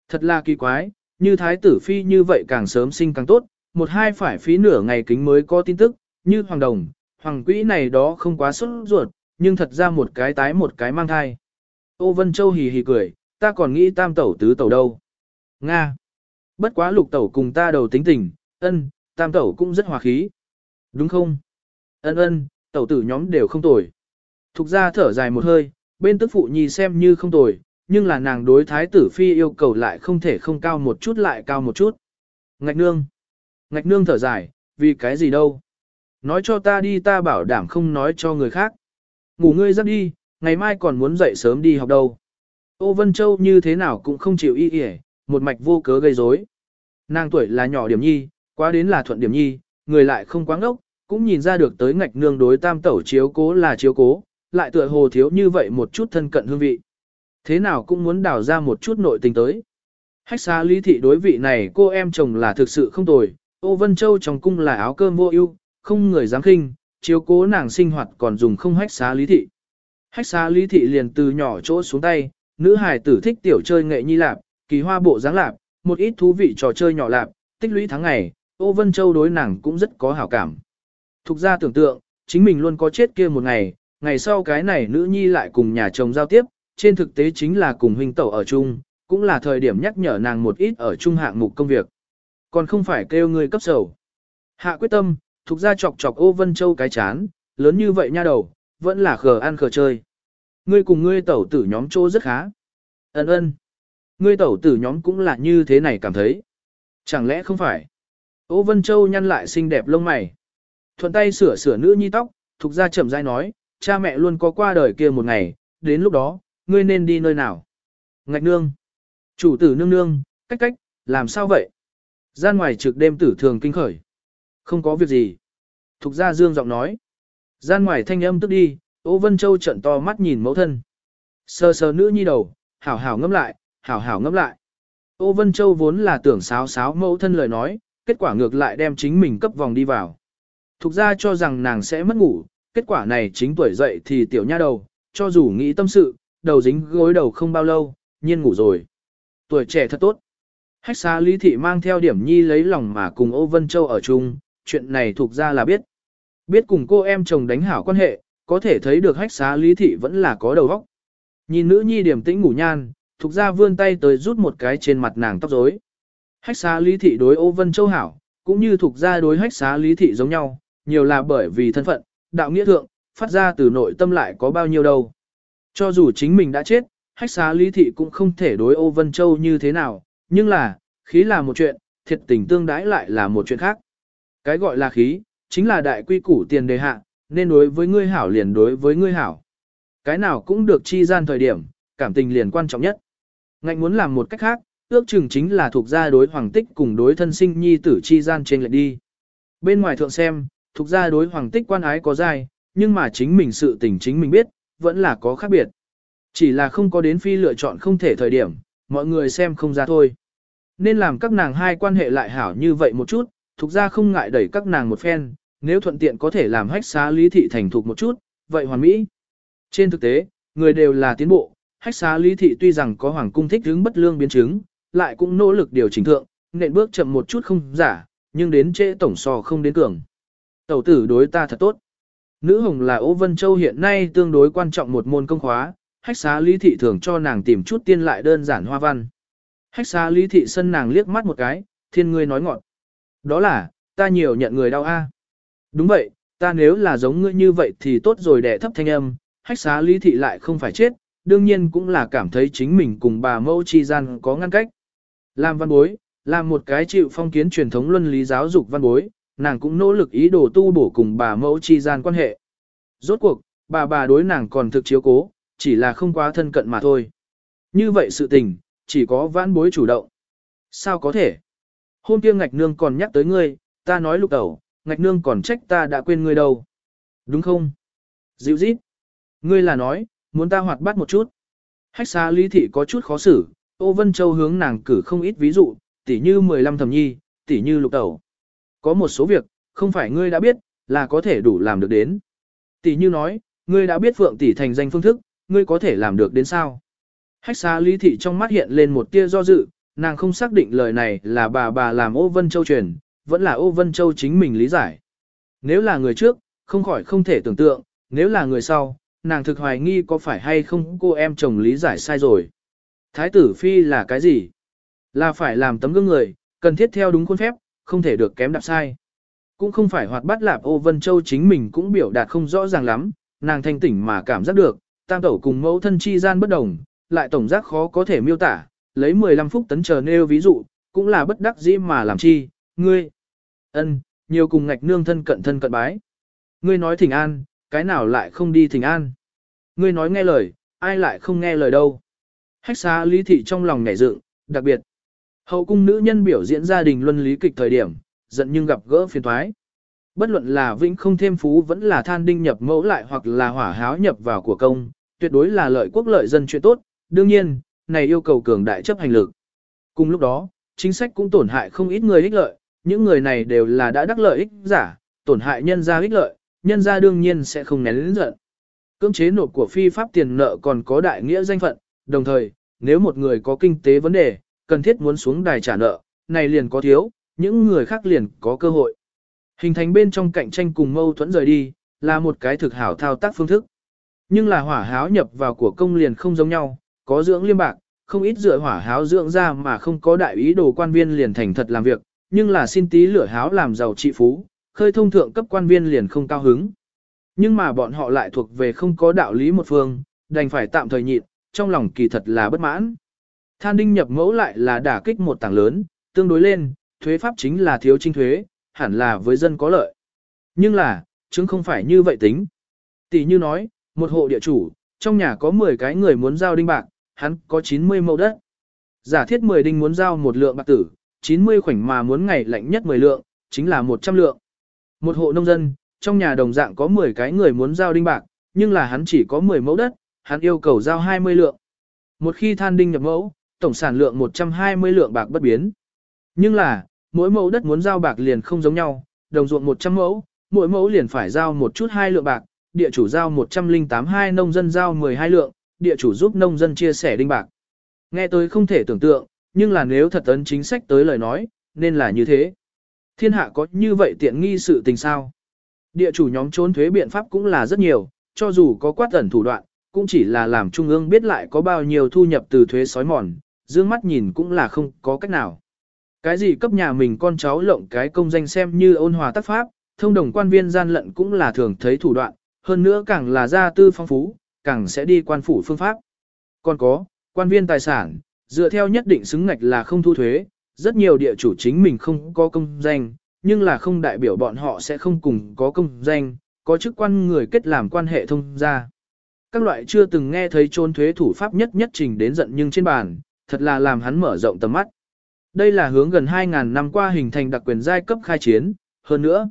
Thật là kỳ quái, như thái tử phi như vậy càng sớm sinh càng tốt, một hai phải phí nửa ngày kính mới có tin tức, như hoàng đồng, hoàng quỹ này đó không quá xuất ruột, nhưng thật ra một cái tái một cái mang thai. Ô Vân Châu hì hì cười, ta còn nghĩ tam tẩu tứ tẩu đâu. Nga. Bất quá lục tẩu cùng ta đầu tính tình, ân, tam tẩu cũng rất hòa khí. Đúng không? Ân ân, tẩu tử nhóm đều không tồi. Thục ra thở dài một hơi, bên tức phụ nhi xem như không tồi, nhưng là nàng đối thái tử phi yêu cầu lại không thể không cao một chút lại cao một chút. Ngạch nương. Ngạch nương thở dài, vì cái gì đâu. Nói cho ta đi ta bảo đảm không nói cho người khác. Ngủ ngươi giấc đi, ngày mai còn muốn dậy sớm đi học đâu. Ô Vân Châu như thế nào cũng không chịu y yể, một mạch vô cớ gây rối. Nàng tuổi là nhỏ điểm nhi, quá đến là thuận điểm nhi, người lại không quá ngốc, cũng nhìn ra được tới ngạch nương đối tam tẩu chiếu cố là chiếu cố, lại tựa hồ thiếu như vậy một chút thân cận hương vị. Thế nào cũng muốn đào ra một chút nội tình tới. Hách xa lý thị đối vị này cô em chồng là thực sự không tồi, ô Vân Châu trong cung là áo cơm vô ưu, không người dám khinh, chiếu cố nàng sinh hoạt còn dùng không hách xá lý thị. Hách xá lý thị liền từ nhỏ chỗ xuống tay, nữ hài tử thích tiểu chơi nghệ nhi lạp, kỳ hoa bộ dáng lạp, một ít thú vị trò chơi nhỏ lạp, tích lũy tháng ngày, Ô Vân Châu đối nàng cũng rất có hảo cảm. Thục ra tưởng tượng, chính mình luôn có chết kia một ngày, ngày sau cái này nữ nhi lại cùng nhà chồng giao tiếp, trên thực tế chính là cùng huynh tẩu ở chung, cũng là thời điểm nhắc nhở nàng một ít ở chung hạng mục công việc. Còn không phải kêu người cấp sầu. Hạ quyết tâm, thuộc ra chọc chọc ô vân châu cái chán, lớn như vậy nha đầu, vẫn là khờ ăn khờ chơi. Ngươi cùng ngươi tẩu tử nhóm trô rất khá. Ấn ơn. Ngươi tẩu tử nhóm cũng là như thế này cảm thấy. Chẳng lẽ không phải? Ô Vân Châu nhăn lại xinh đẹp lông mày. Thuận tay sửa sửa nữ nhi tóc, thuộc ra chậm rãi nói, cha mẹ luôn có qua đời kia một ngày, đến lúc đó, ngươi nên đi nơi nào? Ngạch nương. Chủ tử nương nương, cách cách, làm sao vậy? Gian ngoài trực đêm tử thường kinh khởi. Không có việc gì. Thục gia dương giọng nói. Gian ngoài thanh âm tức đi, Ô Vân Châu trận to mắt nhìn mẫu thân. Sờ sờ nữ nhi đầu, hảo hảo ngâm lại, hảo hảo ngâm lại. Ô Vân Châu vốn là tưởng sáo sáo mẫu thân lời nói, kết quả ngược lại đem chính mình cấp vòng đi vào. Thục ra cho rằng nàng sẽ mất ngủ, kết quả này chính tuổi dậy thì tiểu nha đầu, cho dù nghĩ tâm sự, đầu dính gối đầu không bao lâu, nhiên ngủ rồi. Tuổi trẻ thật tốt. Hách xá Lý Thị mang theo điểm nhi lấy lòng mà cùng Ô Vân Châu ở chung, chuyện này thuộc ra là biết. Biết cùng cô em chồng đánh hảo quan hệ, có thể thấy được hách xá Lý Thị vẫn là có đầu óc. Nhìn nữ nhi điểm tĩnh ngủ nhan, thuộc ra vươn tay tới rút một cái trên mặt nàng tóc rối. Hách xá Lý Thị đối Ô Vân Châu hảo, cũng như thuộc ra đối hách xá Lý Thị giống nhau, nhiều là bởi vì thân phận, đạo nghĩa thượng, phát ra từ nội tâm lại có bao nhiêu đâu. Cho dù chính mình đã chết, hách xá Lý Thị cũng không thể đối Ô Vân Châu như thế nào, nhưng là, khí là một chuyện, thiệt tình tương đãi lại là một chuyện khác. Cái gọi là khí, chính là đại quy củ tiền đề hạ, nên đối với ngươi hảo liền đối với ngươi hảo. Cái nào cũng được chi gian thời điểm, cảm tình liền quan trọng nhất. Ngạnh muốn làm một cách khác, ước chừng chính là thuộc gia đối hoàng tích cùng đối thân sinh nhi tử chi gian trên lại đi. Bên ngoài thượng xem, thuộc gia đối hoàng tích quan ái có dài, nhưng mà chính mình sự tình chính mình biết, vẫn là có khác biệt. Chỉ là không có đến phi lựa chọn không thể thời điểm, mọi người xem không ra thôi. Nên làm các nàng hai quan hệ lại hảo như vậy một chút, thuộc ra không ngại đẩy các nàng một phen, nếu thuận tiện có thể làm hách xá lý thị thành thục một chút, vậy hoàn mỹ. Trên thực tế, người đều là tiến bộ, hách xá lý thị tuy rằng có hoàng cung thích hướng bất lương biến chứng, lại cũng nỗ lực điều chỉnh thượng, nện bước chậm một chút không giả, nhưng đến trễ tổng so không đến cường. Tẩu tử đối ta thật tốt. Nữ hồng là Ô Vân Châu hiện nay tương đối quan trọng một môn công khóa, hách xá lý thị thường cho nàng tìm chút tiên lại đơn giản hoa văn. Hách xá lý thị sân nàng liếc mắt một cái, thiên ngươi nói ngọn. Đó là, ta nhiều nhận người đau a. Đúng vậy, ta nếu là giống ngươi như vậy thì tốt rồi đẻ thấp thanh âm, hách xá lý thị lại không phải chết, đương nhiên cũng là cảm thấy chính mình cùng bà mẫu chi gian có ngăn cách. Làm văn bối, làm một cái chịu phong kiến truyền thống luân lý giáo dục văn bối, nàng cũng nỗ lực ý đồ tu bổ cùng bà mẫu chi gian quan hệ. Rốt cuộc, bà bà đối nàng còn thực chiếu cố, chỉ là không quá thân cận mà thôi. Như vậy sự tình, chỉ có vãn bối chủ động. Sao có thể? Hôm kia ngạch nương còn nhắc tới ngươi, ta nói lục tẩu, ngạch nương còn trách ta đã quên ngươi đâu. Đúng không? Dịu dít. Ngươi là nói, muốn ta hoạt bát một chút. Hách xa lý thị có chút khó xử, Ô Vân Châu hướng nàng cử không ít ví dụ, tỉ như 15 thầm nhi, tỉ như lục tẩu. Có một số việc, không phải ngươi đã biết, là có thể đủ làm được đến. Tỷ như nói, ngươi đã biết Phượng tỷ thành danh phương thức, ngươi có thể làm được đến sao? Hách xa lý thị trong mắt hiện lên một tia do dự, nàng không xác định lời này là bà bà làm ô Vân Châu truyền, vẫn là ô Vân Châu chính mình lý giải. Nếu là người trước, không khỏi không thể tưởng tượng, nếu là người sau, nàng thực hoài nghi có phải hay không cô em chồng lý giải sai rồi. Thái tử phi là cái gì? Là phải làm tấm gương người, cần thiết theo đúng khuôn phép, không thể được kém đạp sai. Cũng không phải hoạt bát lạp ô Vân Châu chính mình cũng biểu đạt không rõ ràng lắm, nàng thanh tỉnh mà cảm giác được, tam tẩu cùng mẫu thân chi gian bất đồng, lại tổng giác khó có thể miêu tả, lấy 15 phút tấn chờ nêu ví dụ, cũng là bất đắc dĩ mà làm chi, ngươi, ân, nhiều cùng ngạch nương thân cận thân cận bái. Ngươi nói thỉnh an, cái nào lại không đi thỉnh an. Ngươi nói nghe lời, ai lại không nghe lời đâu. Hách xa lý thị trong lòng nhảy dựng, đặc biệt. Hậu cung nữ nhân biểu diễn gia đình luân lý kịch thời điểm, giận nhưng gặp gỡ phiền thoái. Bất luận là vĩnh không thêm phú vẫn là than đinh nhập mẫu lại hoặc là hỏa háo nhập vào của công, tuyệt đối là lợi quốc lợi dân chuyện tốt, đương nhiên, này yêu cầu cường đại chấp hành lực. Cùng lúc đó, chính sách cũng tổn hại không ít người ích lợi, những người này đều là đã đắc lợi ích giả, tổn hại nhân gia ích lợi, nhân gia đương nhiên sẽ không nén lĩnh giận. Cưỡng chế nộp của phi pháp tiền nợ còn có đại nghĩa danh phận, đồng thời, nếu một người có kinh tế vấn đề, cần thiết muốn xuống đài trả nợ, này liền có thiếu, những người khác liền có cơ hội. Hình thành bên trong cạnh tranh cùng mâu thuẫn rời đi, là một cái thực hảo thao tác phương thức. Nhưng là hỏa háo nhập vào của công liền không giống nhau, có dưỡng liêm bạc, không ít dựa hỏa háo dưỡng ra mà không có đại ý đồ quan viên liền thành thật làm việc, nhưng là xin tí lửa háo làm giàu trị phú, khơi thông thượng cấp quan viên liền không cao hứng. Nhưng mà bọn họ lại thuộc về không có đạo lý một phương, đành phải tạm thời nhịn, trong lòng kỳ thật là bất mãn. Than đinh nhập mẫu lại là đả kích một tảng lớn, tương đối lên, thuế pháp chính là thiếu trinh thuế, hẳn là với dân có lợi. Nhưng là, chứng không phải như vậy tính. Tỷ như nói, một hộ địa chủ, trong nhà có 10 cái người muốn giao đinh bạc, hắn có 90 mẫu đất. Giả thiết 10 đinh muốn giao một lượng bạc tử, 90 khoảnh mà muốn ngày lạnh nhất 10 lượng, chính là 100 lượng. Một hộ nông dân, trong nhà đồng dạng có 10 cái người muốn giao đinh bạc, nhưng là hắn chỉ có 10 mẫu đất, hắn yêu cầu giao 20 lượng. Một khi than đinh nhập mẫu, tổng sản lượng 120 lượng bạc bất biến. Nhưng là, mỗi mẫu đất muốn giao bạc liền không giống nhau, đồng ruộng 100 mẫu, mỗi mẫu liền phải giao một chút hai lượng bạc, địa chủ giao 108 hai nông dân giao 12 lượng, địa chủ giúp nông dân chia sẻ đinh bạc. Nghe tới không thể tưởng tượng, nhưng là nếu thật ấn chính sách tới lời nói, nên là như thế. Thiên hạ có như vậy tiện nghi sự tình sao? Địa chủ nhóm trốn thuế biện pháp cũng là rất nhiều, cho dù có quát ẩn thủ đoạn, cũng chỉ là làm trung ương biết lại có bao nhiêu thu nhập từ thuế sói mòn, dương mắt nhìn cũng là không có cách nào. Cái gì cấp nhà mình con cháu lộng cái công danh xem như ôn hòa tác pháp, thông đồng quan viên gian lận cũng là thường thấy thủ đoạn, hơn nữa càng là gia tư phong phú, càng sẽ đi quan phủ phương pháp. Còn có, quan viên tài sản, dựa theo nhất định xứng ngạch là không thu thuế, rất nhiều địa chủ chính mình không có công danh, nhưng là không đại biểu bọn họ sẽ không cùng có công danh, có chức quan người kết làm quan hệ thông gia. Các loại chưa từng nghe thấy trốn thuế thủ pháp nhất nhất trình đến giận nhưng trên bàn, thật là làm hắn mở rộng tầm mắt. Đây là hướng gần 2.000 năm qua hình thành đặc quyền giai cấp khai chiến, hơn nữa.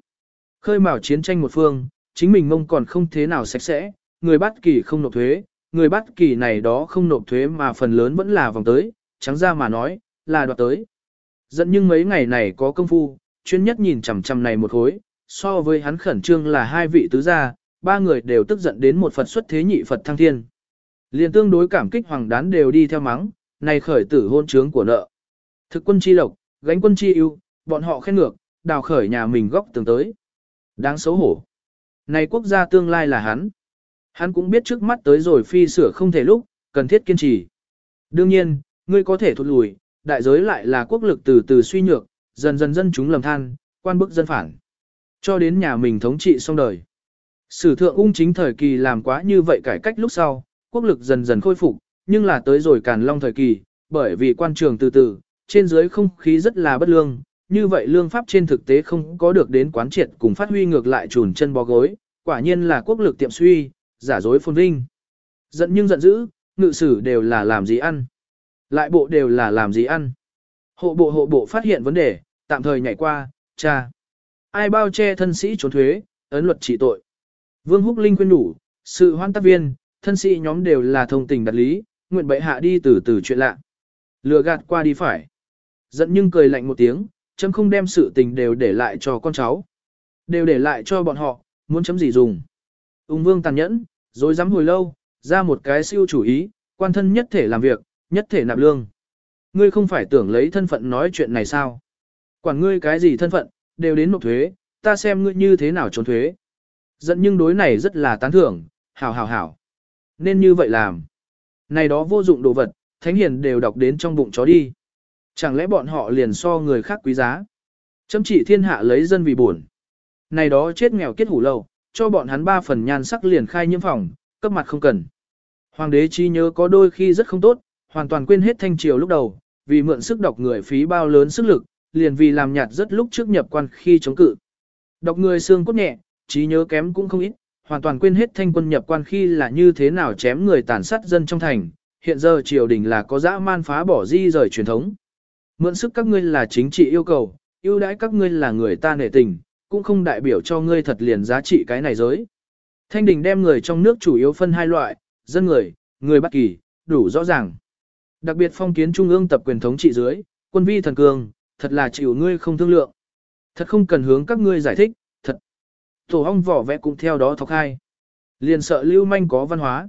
Khơi mào chiến tranh một phương, chính mình mông còn không thế nào sạch sẽ, người bắt kỳ không nộp thuế, người bắt kỳ này đó không nộp thuế mà phần lớn vẫn là vòng tới, trắng ra mà nói, là đoạt tới. Dẫn nhưng mấy ngày này có công phu, chuyên nhất nhìn chằm chằm này một hối, so với hắn khẩn trương là hai vị tứ gia, ba người đều tức giận đến một Phật xuất thế nhị Phật thăng thiên. Liền tương đối cảm kích hoàng đán đều đi theo mắng, này khởi tử hôn trướng của nợ. Thực quân chi lộc, gánh quân chi ưu, bọn họ khen ngược, đào khởi nhà mình góc tường tới. Đáng xấu hổ. Này quốc gia tương lai là hắn. Hắn cũng biết trước mắt tới rồi phi sửa không thể lúc, cần thiết kiên trì. Đương nhiên, ngươi có thể thụt lùi, đại giới lại là quốc lực từ từ suy nhược, dần dần dân chúng lầm than, quan bức dân phản. Cho đến nhà mình thống trị xong đời. Sử thượng ung chính thời kỳ làm quá như vậy cải cách lúc sau, quốc lực dần dần khôi phục, nhưng là tới rồi càn long thời kỳ, bởi vì quan trường từ từ, trên dưới không khí rất là bất lương, như vậy lương pháp trên thực tế không có được đến quán triệt cùng phát huy ngược lại trùn chân bó gối, quả nhiên là quốc lực tiệm suy, giả dối phồn vinh. Giận nhưng giận dữ, ngự sử đều là làm gì ăn. Lại bộ đều là làm gì ăn. Hộ bộ hộ bộ phát hiện vấn đề, tạm thời nhảy qua, cha. Ai bao che thân sĩ trốn thuế, ấn luật trị tội. Vương Húc Linh khuyên đủ, sự hoan tác viên, thân sĩ nhóm đều là thông tình đặt lý, nguyện bệ hạ đi từ từ chuyện lạ. Lừa gạt qua đi phải. Giận nhưng cười lạnh một tiếng, chấm không đem sự tình đều để lại cho con cháu. Đều để lại cho bọn họ, muốn chấm gì dùng. Ung vương tàn nhẫn, rồi dám hồi lâu, ra một cái siêu chủ ý, quan thân nhất thể làm việc, nhất thể nạp lương. Ngươi không phải tưởng lấy thân phận nói chuyện này sao? Quản ngươi cái gì thân phận, đều đến nộp thuế, ta xem ngươi như thế nào trốn thuế. Giận nhưng đối này rất là tán thưởng, hảo hảo hảo. Nên như vậy làm. Này đó vô dụng đồ vật, thánh hiền đều đọc đến trong bụng chó đi. Chẳng lẽ bọn họ liền so người khác quý giá? Chấm trị thiên hạ lấy dân vì buồn. Này đó chết nghèo kết hủ lâu, cho bọn hắn ba phần nhan sắc liền khai nhiễm phòng, cấp mặt không cần. Hoàng đế chi nhớ có đôi khi rất không tốt, hoàn toàn quên hết thanh triều lúc đầu, vì mượn sức đọc người phí bao lớn sức lực, liền vì làm nhạt rất lúc trước nhập quan khi chống cự. Đọc người xương cốt nhẹ, trí nhớ kém cũng không ít, hoàn toàn quên hết thanh quân nhập quan khi là như thế nào chém người tàn sát dân trong thành, hiện giờ triều đình là có dã man phá bỏ di rời truyền thống. Mượn sức các ngươi là chính trị yêu cầu, ưu đãi các ngươi là người ta nể tình, cũng không đại biểu cho ngươi thật liền giá trị cái này giới. Thanh đình đem người trong nước chủ yếu phân hai loại, dân người, người bất kỳ, đủ rõ ràng. Đặc biệt phong kiến trung ương tập quyền thống trị dưới, quân vi thần cường, thật là chịu ngươi không thương lượng. Thật không cần hướng các ngươi giải thích, thật. Tổ hong vỏ vẽ cũng theo đó thọc hai. Liền sợ lưu manh có văn hóa.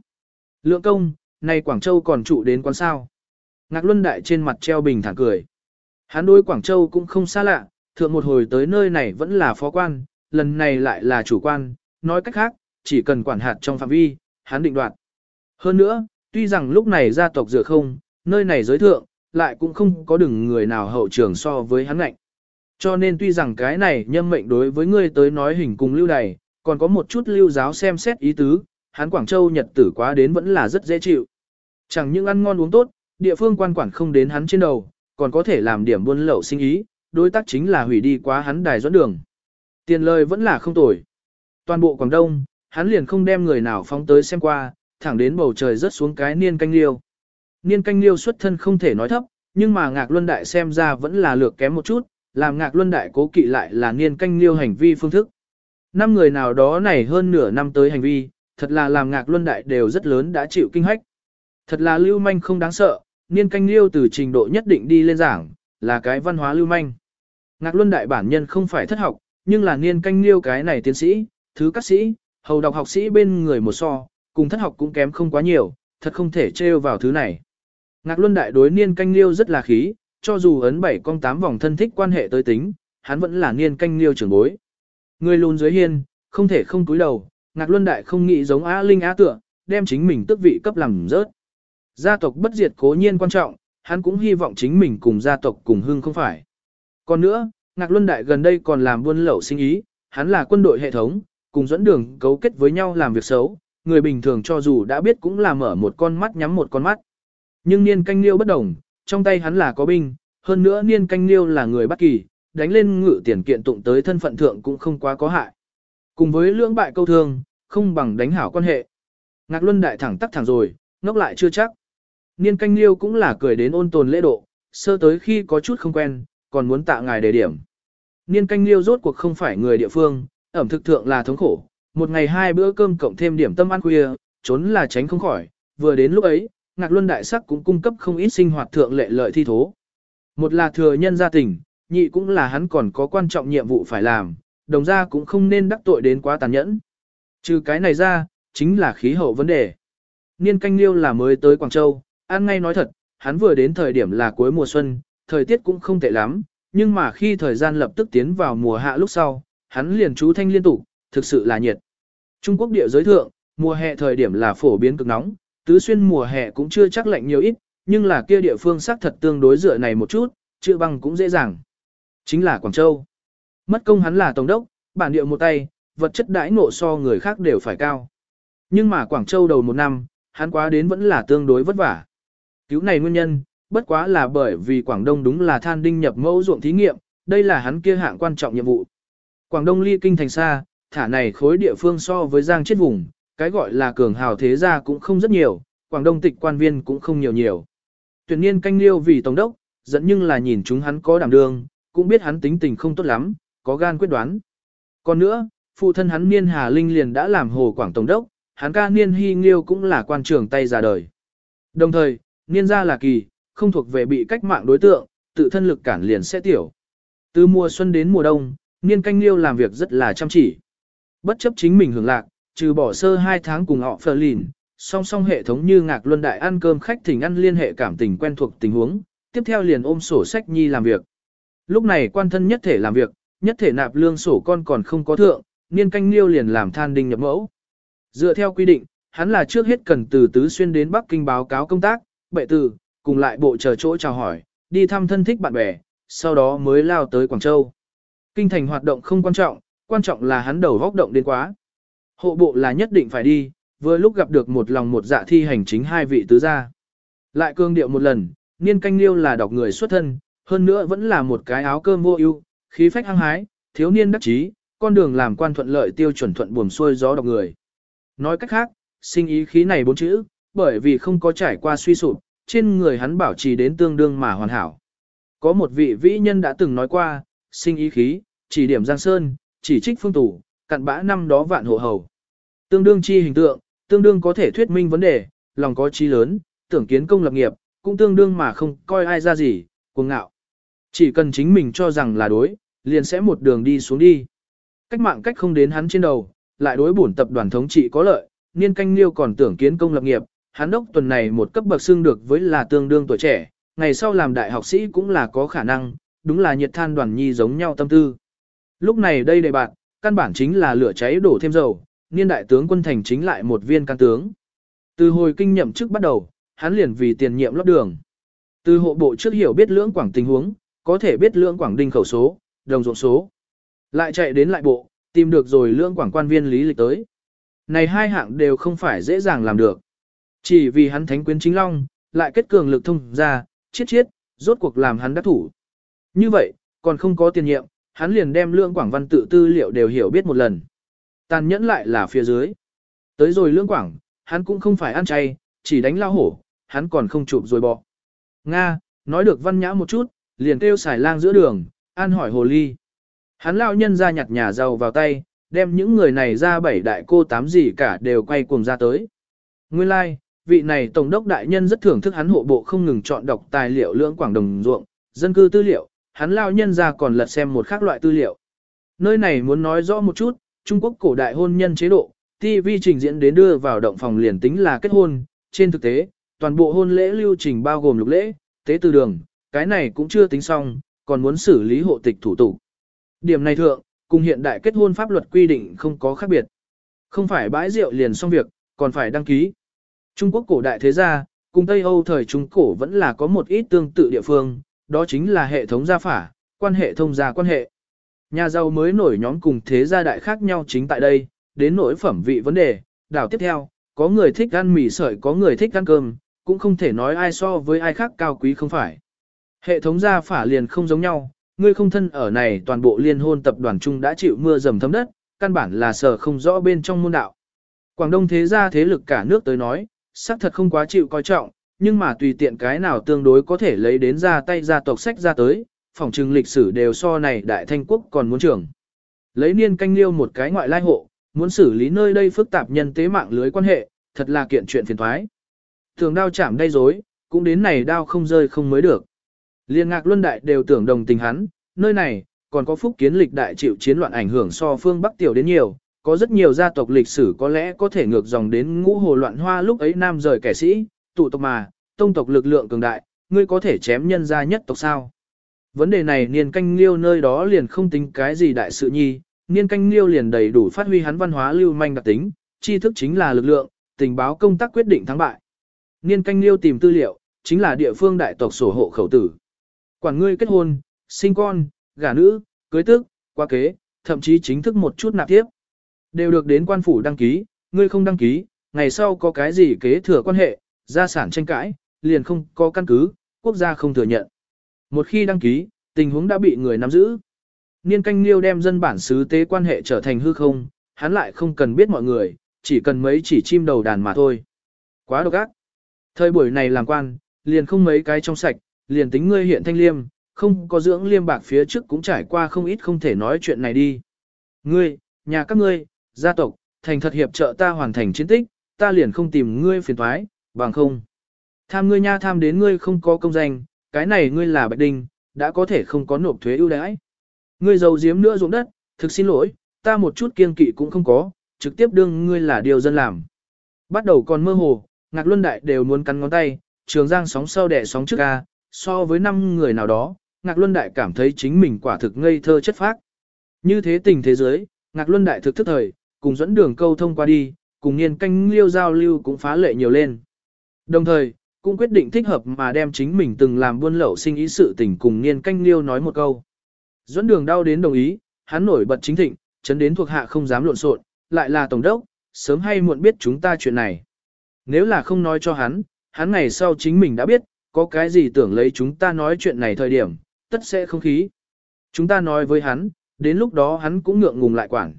Lượng công, nay Quảng Châu còn trụ đến quán sao. Ngạc Luân Đại trên mặt treo bình thẳng cười. Hắn đối Quảng Châu cũng không xa lạ, thượng một hồi tới nơi này vẫn là phó quan, lần này lại là chủ quan, nói cách khác, chỉ cần quản hạt trong phạm vi, hắn định đoạt. Hơn nữa, tuy rằng lúc này gia tộc dựa không, nơi này giới thượng, lại cũng không có đừng người nào hậu trường so với hắn ngạnh. Cho nên tuy rằng cái này nhâm mệnh đối với ngươi tới nói hình cùng lưu đày, còn có một chút lưu giáo xem xét ý tứ, hắn Quảng Châu nhật tử quá đến vẫn là rất dễ chịu. Chẳng những ăn ngon uống tốt, địa phương quan quản không đến hắn trên đầu, còn có thể làm điểm buôn lậu sinh ý, đối tác chính là hủy đi quá hắn đài dẫn đường. Tiền lời vẫn là không tồi. Toàn bộ Quảng Đông, hắn liền không đem người nào phóng tới xem qua, thẳng đến bầu trời rớt xuống cái niên canh liêu. Niên canh liêu xuất thân không thể nói thấp, nhưng mà Ngạc Luân Đại xem ra vẫn là lược kém một chút, làm Ngạc Luân Đại cố kỵ lại là niên canh liêu hành vi phương thức. Năm người nào đó này hơn nửa năm tới hành vi, thật là làm Ngạc Luân Đại đều rất lớn đã chịu kinh hách. Thật là lưu manh không đáng sợ, niên canh liêu từ trình độ nhất định đi lên giảng, là cái văn hóa lưu manh. Ngạc Luân Đại bản nhân không phải thất học, nhưng là niên canh liêu cái này tiến sĩ, thứ các sĩ, hầu đọc học sĩ bên người một so, cùng thất học cũng kém không quá nhiều, thật không thể trêu vào thứ này. Ngạc Luân Đại đối niên canh liêu rất là khí, cho dù ấn bảy con tám vòng thân thích quan hệ tới tính, hắn vẫn là niên canh liêu trưởng bối. Người lùn dưới hiên, không thể không túi đầu, Ngạc Luân Đại không nghĩ giống Á Linh Á Tựa, đem chính mình tức vị cấp làm rớt. Gia tộc bất diệt cố nhiên quan trọng, hắn cũng hy vọng chính mình cùng gia tộc cùng hưng không phải. Còn nữa, Ngạc Luân Đại gần đây còn làm buôn lậu sinh ý, hắn là quân đội hệ thống, cùng dẫn đường cấu kết với nhau làm việc xấu, người bình thường cho dù đã biết cũng là mở một con mắt nhắm một con mắt. Nhưng niên canh liêu bất đồng, trong tay hắn là có binh, hơn nữa niên canh liêu là người bất kỳ, đánh lên ngự tiền kiện tụng tới thân phận thượng cũng không quá có hại. Cùng với lưỡng bại câu thương, không bằng đánh hảo quan hệ. Ngạc Luân đại thẳng tắc thẳng rồi, ngốc lại chưa chắc. Niên canh liêu cũng là cười đến ôn tồn lễ độ, sơ tới khi có chút không quen, còn muốn tạ ngài đề điểm. Niên canh liêu rốt cuộc không phải người địa phương, ẩm thực thượng là thống khổ, một ngày hai bữa cơm cộng thêm điểm tâm ăn khuya, trốn là tránh không khỏi, vừa đến lúc ấy, Ngạc Luân Đại Sắc cũng cung cấp không ít sinh hoạt thượng lệ lợi thi thố. Một là thừa nhân gia tình, nhị cũng là hắn còn có quan trọng nhiệm vụ phải làm, đồng ra cũng không nên đắc tội đến quá tàn nhẫn. Trừ cái này ra, chính là khí hậu vấn đề. Niên canh liêu là mới tới Quảng Châu, ăn ngay nói thật, hắn vừa đến thời điểm là cuối mùa xuân, thời tiết cũng không tệ lắm, nhưng mà khi thời gian lập tức tiến vào mùa hạ lúc sau, hắn liền chú thanh liên tục, thực sự là nhiệt. Trung Quốc địa giới thượng, mùa hè thời điểm là phổ biến cực nóng, tứ xuyên mùa hè cũng chưa chắc lạnh nhiều ít, nhưng là kia địa phương xác thật tương đối dựa này một chút, chữa băng cũng dễ dàng. Chính là Quảng Châu. Mất công hắn là tổng đốc, bản địa một tay, vật chất đãi ngộ so người khác đều phải cao. Nhưng mà Quảng Châu đầu một năm, hắn quá đến vẫn là tương đối vất vả. Cứu này nguyên nhân, bất quá là bởi vì Quảng Đông đúng là than đinh nhập mẫu ruộng thí nghiệm, đây là hắn kia hạng quan trọng nhiệm vụ. Quảng Đông ly kinh thành xa, thả này khối địa phương so với giang chết vùng, cái gọi là cường hào thế gia cũng không rất nhiều, Quảng Đông tịch quan viên cũng không nhiều nhiều. Tuyển niên canh liêu vì tổng đốc, dẫn nhưng là nhìn chúng hắn có đảm đương, cũng biết hắn tính tình không tốt lắm, có gan quyết đoán. Còn nữa, phụ thân hắn niên Hà Linh liền đã làm hồ Quảng Tổng đốc, hắn ca niên Hy Nghiêu cũng là quan trưởng tay ra đời. Đồng thời, niên gia là kỳ, không thuộc về bị cách mạng đối tượng, tự thân lực cản liền sẽ tiểu. Từ mùa xuân đến mùa đông, niên canh liêu làm việc rất là chăm chỉ. Bất chấp chính mình hưởng lạc, trừ bỏ sơ hai tháng cùng họ phờ lìn, song song hệ thống như ngạc luân đại ăn cơm khách thỉnh ăn liên hệ cảm tình quen thuộc tình huống, tiếp theo liền ôm sổ sách nhi làm việc. Lúc này quan thân nhất thể làm việc, nhất thể nạp lương sổ con còn không có thượng, niên canh liêu liền làm than đinh nhập mẫu. Dựa theo quy định, hắn là trước hết cần từ Tứ Xuyên đến Bắc Kinh báo cáo công tác, bệ từ, cùng lại bộ chờ chỗ chào hỏi, đi thăm thân thích bạn bè, sau đó mới lao tới Quảng Châu. Kinh thành hoạt động không quan trọng, quan trọng là hắn đầu góc động đến quá. Hộ bộ là nhất định phải đi, vừa lúc gặp được một lòng một dạ thi hành chính hai vị tứ gia. Lại cương điệu một lần, niên canh liêu là đọc người xuất thân, hơn nữa vẫn là một cái áo cơm vô ưu, khí phách hăng hái, thiếu niên đắc chí, con đường làm quan thuận lợi tiêu chuẩn thuận buồm xuôi gió đọc người. Nói cách khác, sinh ý khí này bốn chữ, bởi vì không có trải qua suy sụp, trên người hắn bảo trì đến tương đương mà hoàn hảo. Có một vị vĩ nhân đã từng nói qua, sinh ý khí, chỉ điểm Giang Sơn, chỉ trích phương tủ, cặn bã năm đó vạn hộ hầu. Tương đương chi hình tượng, tương đương có thể thuyết minh vấn đề, lòng có trí lớn, tưởng kiến công lập nghiệp, cũng tương đương mà không coi ai ra gì, cuồng ngạo. Chỉ cần chính mình cho rằng là đối, liền sẽ một đường đi xuống đi. Cách mạng cách không đến hắn trên đầu, lại đối bổn tập đoàn thống trị có lợi, niên canh liêu còn tưởng kiến công lập nghiệp, hắn đốc tuần này một cấp bậc xưng được với là tương đương tuổi trẻ, ngày sau làm đại học sĩ cũng là có khả năng, đúng là nhiệt than đoàn nhi giống nhau tâm tư. Lúc này đây đề bạn, căn bản chính là lửa cháy đổ thêm dầu, niên đại tướng quân thành chính lại một viên can tướng. Từ hồi kinh nhậm chức bắt đầu, hắn liền vì tiền nhiệm lót đường. Từ hộ bộ trước hiểu biết lưỡng quảng tình huống, có thể biết lưỡng quảng đinh khẩu số, đồng ruộng số. Lại chạy đến lại bộ, tìm được rồi lưỡng quảng quan viên lý lịch tới. Này hai hạng đều không phải dễ dàng làm được. Chỉ vì hắn thánh quyến chính long, lại kết cường lực thông ra, chiết chiết, rốt cuộc làm hắn đắc thủ. Như vậy, còn không có tiền nhiệm, hắn liền đem lương quảng văn tự tư liệu đều hiểu biết một lần. Tàn nhẫn lại là phía dưới. Tới rồi lương quảng, hắn cũng không phải ăn chay, chỉ đánh lao hổ, hắn còn không chụp rồi bỏ. Nga, nói được văn nhã một chút, liền kêu xài lang giữa đường, an hỏi hồ ly. Hắn lao nhân ra nhặt nhà giàu vào tay, đem những người này ra bảy đại cô tám gì cả đều quay cuồng ra tới. Nguyên lai, like, vị này tổng đốc đại nhân rất thưởng thức hắn hộ bộ không ngừng chọn đọc tài liệu lưỡng quảng đồng ruộng, dân cư tư liệu, hắn lao nhân ra còn lật xem một khác loại tư liệu. Nơi này muốn nói rõ một chút, Trung Quốc cổ đại hôn nhân chế độ, TV trình diễn đến đưa vào động phòng liền tính là kết hôn, trên thực tế, toàn bộ hôn lễ lưu trình bao gồm lục lễ, tế từ đường, cái này cũng chưa tính xong, còn muốn xử lý hộ tịch thủ tục. Điểm này thượng, cùng hiện đại kết hôn pháp luật quy định không có khác biệt. Không phải bãi rượu liền xong việc, còn phải đăng ký. Trung Quốc cổ đại thế gia, cùng Tây Âu thời Trung cổ vẫn là có một ít tương tự địa phương, đó chính là hệ thống gia phả, quan hệ thông gia quan hệ. Nhà giàu mới nổi nhóm cùng thế gia đại khác nhau chính tại đây, đến nỗi phẩm vị vấn đề, đảo tiếp theo, có người thích ăn mì sợi có người thích ăn cơm, cũng không thể nói ai so với ai khác cao quý không phải. Hệ thống gia phả liền không giống nhau, ngươi không thân ở này toàn bộ liên hôn tập đoàn chung đã chịu mưa dầm thấm đất, căn bản là sở không rõ bên trong môn đạo. Quảng Đông thế gia thế lực cả nước tới nói, xác thật không quá chịu coi trọng, nhưng mà tùy tiện cái nào tương đối có thể lấy đến ra tay gia tộc sách ra tới, phòng trừng lịch sử đều so này đại thanh quốc còn muốn trưởng. Lấy niên canh liêu một cái ngoại lai hộ, muốn xử lý nơi đây phức tạp nhân tế mạng lưới quan hệ, thật là kiện chuyện phiền thoái. Thường đao chạm đây dối, cũng đến này đao không rơi không mới được. Liên ngạc luân đại đều tưởng đồng tình hắn, nơi này, còn có phúc kiến lịch đại chịu chiến loạn ảnh hưởng so phương Bắc tiểu đến nhiều, có rất nhiều gia tộc lịch sử có lẽ có thể ngược dòng đến ngũ hồ loạn hoa lúc ấy nam rời kẻ sĩ, tụ tộc mà, tông tộc lực lượng cường đại, ngươi có thể chém nhân gia nhất tộc sao. Vấn đề này niên canh liêu nơi đó liền không tính cái gì đại sự nhi, niên canh liêu liền đầy đủ phát huy hắn văn hóa lưu manh đặc tính, tri thức chính là lực lượng, tình báo công tác quyết định thắng bại. Niên canh liêu tìm tư liệu, chính là địa phương đại tộc sổ hộ khẩu tử. Quản ngươi kết hôn, sinh con, gả nữ, cưới tước, qua kế, thậm chí chính thức một chút nạp tiếp. Đều được đến quan phủ đăng ký, ngươi không đăng ký, ngày sau có cái gì kế thừa quan hệ, gia sản tranh cãi, liền không có căn cứ, quốc gia không thừa nhận. Một khi đăng ký, tình huống đã bị người nắm giữ. Niên canh liêu đem dân bản xứ tế quan hệ trở thành hư không, hắn lại không cần biết mọi người, chỉ cần mấy chỉ chim đầu đàn mà thôi. Quá độc ác. Thời buổi này làm quan, liền không mấy cái trong sạch, liền tính ngươi hiện thanh liêm, không có dưỡng liêm bạc phía trước cũng trải qua không ít không thể nói chuyện này đi. Ngươi, nhà các ngươi, gia tộc, thành thật hiệp trợ ta hoàn thành chiến tích, ta liền không tìm ngươi phiền thoái, bằng không. Tham ngươi nha tham đến ngươi không có công danh, cái này ngươi là bạch đinh, đã có thể không có nộp thuế ưu đãi. Ngươi giàu giếm nữa ruộng đất, thực xin lỗi, ta một chút kiên kỵ cũng không có, trực tiếp đương ngươi là điều dân làm. Bắt đầu còn mơ hồ, ngạc luân đại đều muốn cắn ngón tay, trường giang sóng sau đẻ sóng trước ca, so với năm người nào đó, ngạc luân đại cảm thấy chính mình quả thực ngây thơ chất phác. Như thế tình thế giới, ngạc luân đại thực thức thời, cùng dẫn đường câu thông qua đi, cùng niên canh liêu giao lưu cũng phá lệ nhiều lên. Đồng thời, cũng quyết định thích hợp mà đem chính mình từng làm buôn lậu sinh ý sự tình cùng niên canh liêu nói một câu. Dẫn đường đau đến đồng ý, hắn nổi bật chính thịnh, chấn đến thuộc hạ không dám lộn xộn, lại là tổng đốc, sớm hay muộn biết chúng ta chuyện này. Nếu là không nói cho hắn, hắn ngày sau chính mình đã biết, có cái gì tưởng lấy chúng ta nói chuyện này thời điểm, tất sẽ không khí. Chúng ta nói với hắn, đến lúc đó hắn cũng ngượng ngùng lại quản.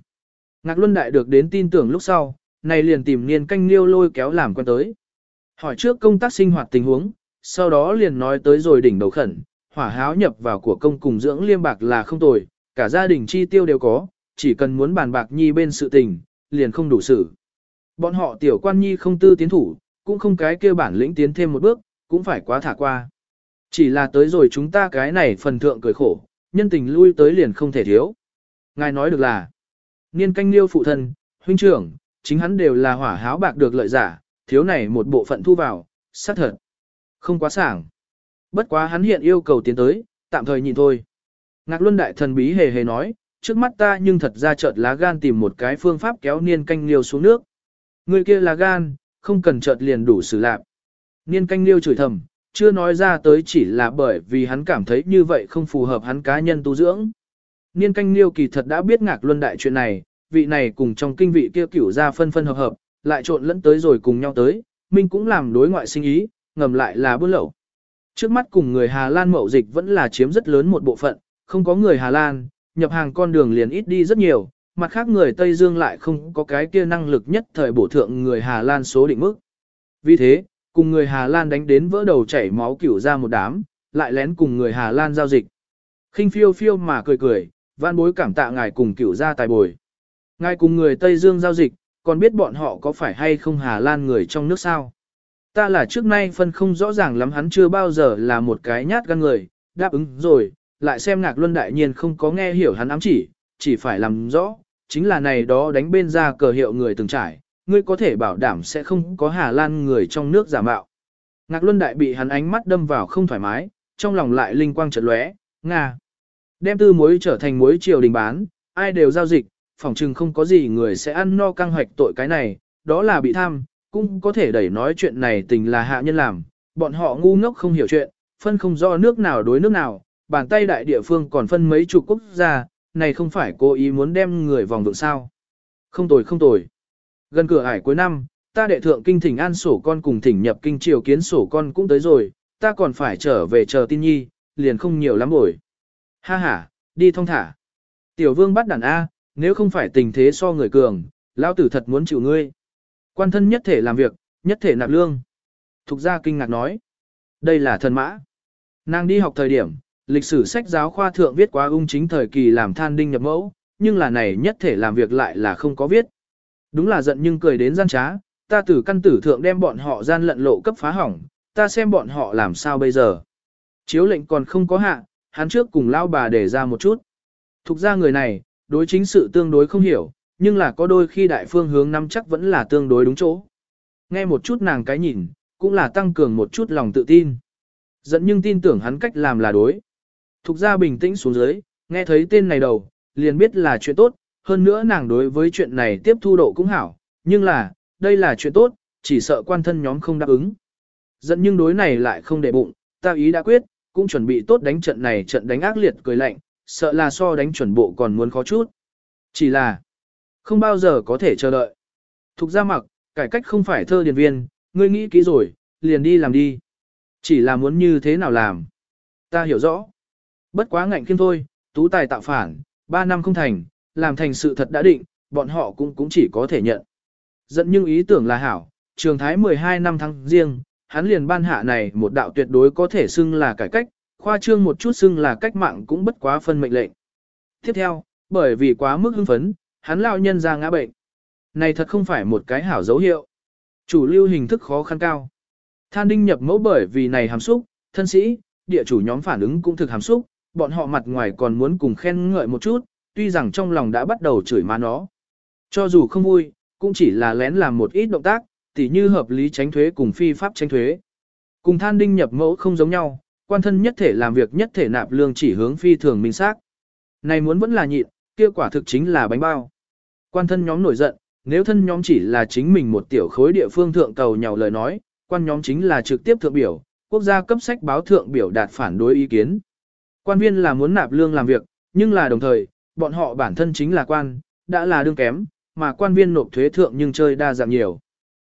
Ngạc Luân Đại được đến tin tưởng lúc sau, này liền tìm niên canh liêu lôi kéo làm quen tới. Hỏi trước công tác sinh hoạt tình huống, sau đó liền nói tới rồi đỉnh đầu khẩn, hỏa háo nhập vào của công cùng dưỡng liêm bạc là không tồi, cả gia đình chi tiêu đều có, chỉ cần muốn bàn bạc nhi bên sự tình, liền không đủ sự. Bọn họ tiểu quan nhi không tư tiến thủ, cũng không cái kêu bản lĩnh tiến thêm một bước, cũng phải quá thả qua. Chỉ là tới rồi chúng ta cái này phần thượng cười khổ, nhân tình lui tới liền không thể thiếu. Ngài nói được là, niên canh liêu phụ thân, huynh trưởng, chính hắn đều là hỏa háo bạc được lợi giả, thiếu này một bộ phận thu vào, xác thật. Không quá sảng. Bất quá hắn hiện yêu cầu tiến tới, tạm thời nhìn thôi. Ngạc Luân Đại thần bí hề hề nói, trước mắt ta nhưng thật ra chợt lá gan tìm một cái phương pháp kéo niên canh liêu xuống nước. Người kia là gan, không cần chợt liền đủ xử lạc. Niên canh liêu chửi thầm, chưa nói ra tới chỉ là bởi vì hắn cảm thấy như vậy không phù hợp hắn cá nhân tu dưỡng. Niên canh liêu kỳ thật đã biết ngạc luân đại chuyện này, vị này cùng trong kinh vị kia cửu ra phân phân hợp hợp, lại trộn lẫn tới rồi cùng nhau tới, Minh cũng làm đối ngoại sinh ý, ngầm lại là buôn lậu. Trước mắt cùng người Hà Lan mậu dịch vẫn là chiếm rất lớn một bộ phận, không có người Hà Lan, nhập hàng con đường liền ít đi rất nhiều, mặt khác người Tây Dương lại không có cái kia năng lực nhất thời bổ thượng người Hà Lan số định mức. Vì thế, cùng người Hà Lan đánh đến vỡ đầu chảy máu cửu ra một đám, lại lén cùng người Hà Lan giao dịch. khinh phiêu phiêu mà cười cười, van bối cảm tạ ngài cùng cửu gia tài bồi. Ngài cùng người Tây Dương giao dịch, còn biết bọn họ có phải hay không Hà Lan người trong nước sao. Ta là trước nay phân không rõ ràng lắm hắn chưa bao giờ là một cái nhát gan người, đáp ứng rồi, lại xem ngạc luân đại nhiên không có nghe hiểu hắn ám chỉ, chỉ phải làm rõ, chính là này đó đánh bên ra cờ hiệu người từng trải, ngươi có thể bảo đảm sẽ không có Hà Lan người trong nước giả mạo. Ngạc Luân Đại bị hắn ánh mắt đâm vào không thoải mái, trong lòng lại linh quang chợt lóe, Nga. Đem tư muối trở thành muối triều đình bán, ai đều giao dịch, phỏng chừng không có gì người sẽ ăn no căng hoạch tội cái này, đó là bị tham, cũng có thể đẩy nói chuyện này tình là hạ nhân làm, bọn họ ngu ngốc không hiểu chuyện, phân không rõ nước nào đối nước nào, bàn tay đại địa phương còn phân mấy chục quốc gia, này không phải cố ý muốn đem người vòng vượng sao. Không tồi không tồi. Gần cửa ải cuối năm, ta đệ thượng kinh thỉnh an sổ con cùng thỉnh nhập kinh triều kiến sổ con cũng tới rồi, ta còn phải trở về chờ tin nhi, liền không nhiều lắm rồi. Ha ha, đi thông thả. Tiểu vương bắt đàn A, nếu không phải tình thế so người cường, lão tử thật muốn chịu ngươi. Quan thân nhất thể làm việc, nhất thể nạp lương. Thục gia kinh ngạc nói. Đây là thần mã. Nàng đi học thời điểm, lịch sử sách giáo khoa thượng viết quá ung chính thời kỳ làm than đinh nhập mẫu, nhưng là này nhất thể làm việc lại là không có viết. Đúng là giận nhưng cười đến gian trá, ta từ căn tử thượng đem bọn họ gian lận lộ cấp phá hỏng, ta xem bọn họ làm sao bây giờ. Chiếu lệnh còn không có hạ, hắn trước cùng lao bà để ra một chút. Thục ra người này, đối chính sự tương đối không hiểu, nhưng là có đôi khi đại phương hướng nắm chắc vẫn là tương đối đúng chỗ. Nghe một chút nàng cái nhìn, cũng là tăng cường một chút lòng tự tin. Dẫn nhưng tin tưởng hắn cách làm là đối. Thục ra bình tĩnh xuống dưới, nghe thấy tên này đầu, liền biết là chuyện tốt, hơn nữa nàng đối với chuyện này tiếp thu độ cũng hảo, nhưng là, đây là chuyện tốt, chỉ sợ quan thân nhóm không đáp ứng. Dẫn nhưng đối này lại không để bụng, ta ý đã quyết, cũng chuẩn bị tốt đánh trận này trận đánh ác liệt cười lạnh, sợ là so đánh chuẩn bộ còn muốn khó chút. Chỉ là, không bao giờ có thể chờ đợi. Thục ra mặc, cải cách không phải thơ điền viên, ngươi nghĩ kỹ rồi, liền đi làm đi. Chỉ là muốn như thế nào làm. Ta hiểu rõ. Bất quá ngạnh khiêm thôi, tú tài tạo phản, ba năm không thành, làm thành sự thật đã định, bọn họ cũng cũng chỉ có thể nhận. Dẫn nhưng ý tưởng là hảo, trường thái 12 năm tháng riêng, hắn liền ban hạ này một đạo tuyệt đối có thể xưng là cải cách, khoa trương một chút xưng là cách mạng cũng bất quá phân mệnh lệnh. Tiếp theo, bởi vì quá mức hưng phấn, hắn lao nhân ra ngã bệnh. Này thật không phải một cái hảo dấu hiệu. Chủ lưu hình thức khó khăn cao. Than đinh nhập mẫu bởi vì này hàm xúc, thân sĩ, địa chủ nhóm phản ứng cũng thực hàm xúc, bọn họ mặt ngoài còn muốn cùng khen ngợi một chút, tuy rằng trong lòng đã bắt đầu chửi má nó. Cho dù không vui, cũng chỉ là lén làm một ít động tác, tỉ như hợp lý tránh thuế cùng phi pháp tránh thuế. Cùng than đinh nhập mẫu không giống nhau, quan thân nhất thể làm việc nhất thể nạp lương chỉ hướng phi thường minh xác. Này muốn vẫn là nhịn, kia quả thực chính là bánh bao. Quan thân nhóm nổi giận, nếu thân nhóm chỉ là chính mình một tiểu khối địa phương thượng tàu nhào lời nói, quan nhóm chính là trực tiếp thượng biểu, quốc gia cấp sách báo thượng biểu đạt phản đối ý kiến. Quan viên là muốn nạp lương làm việc, nhưng là đồng thời, bọn họ bản thân chính là quan, đã là đương kém, mà quan viên nộp thuế thượng nhưng chơi đa dạng nhiều.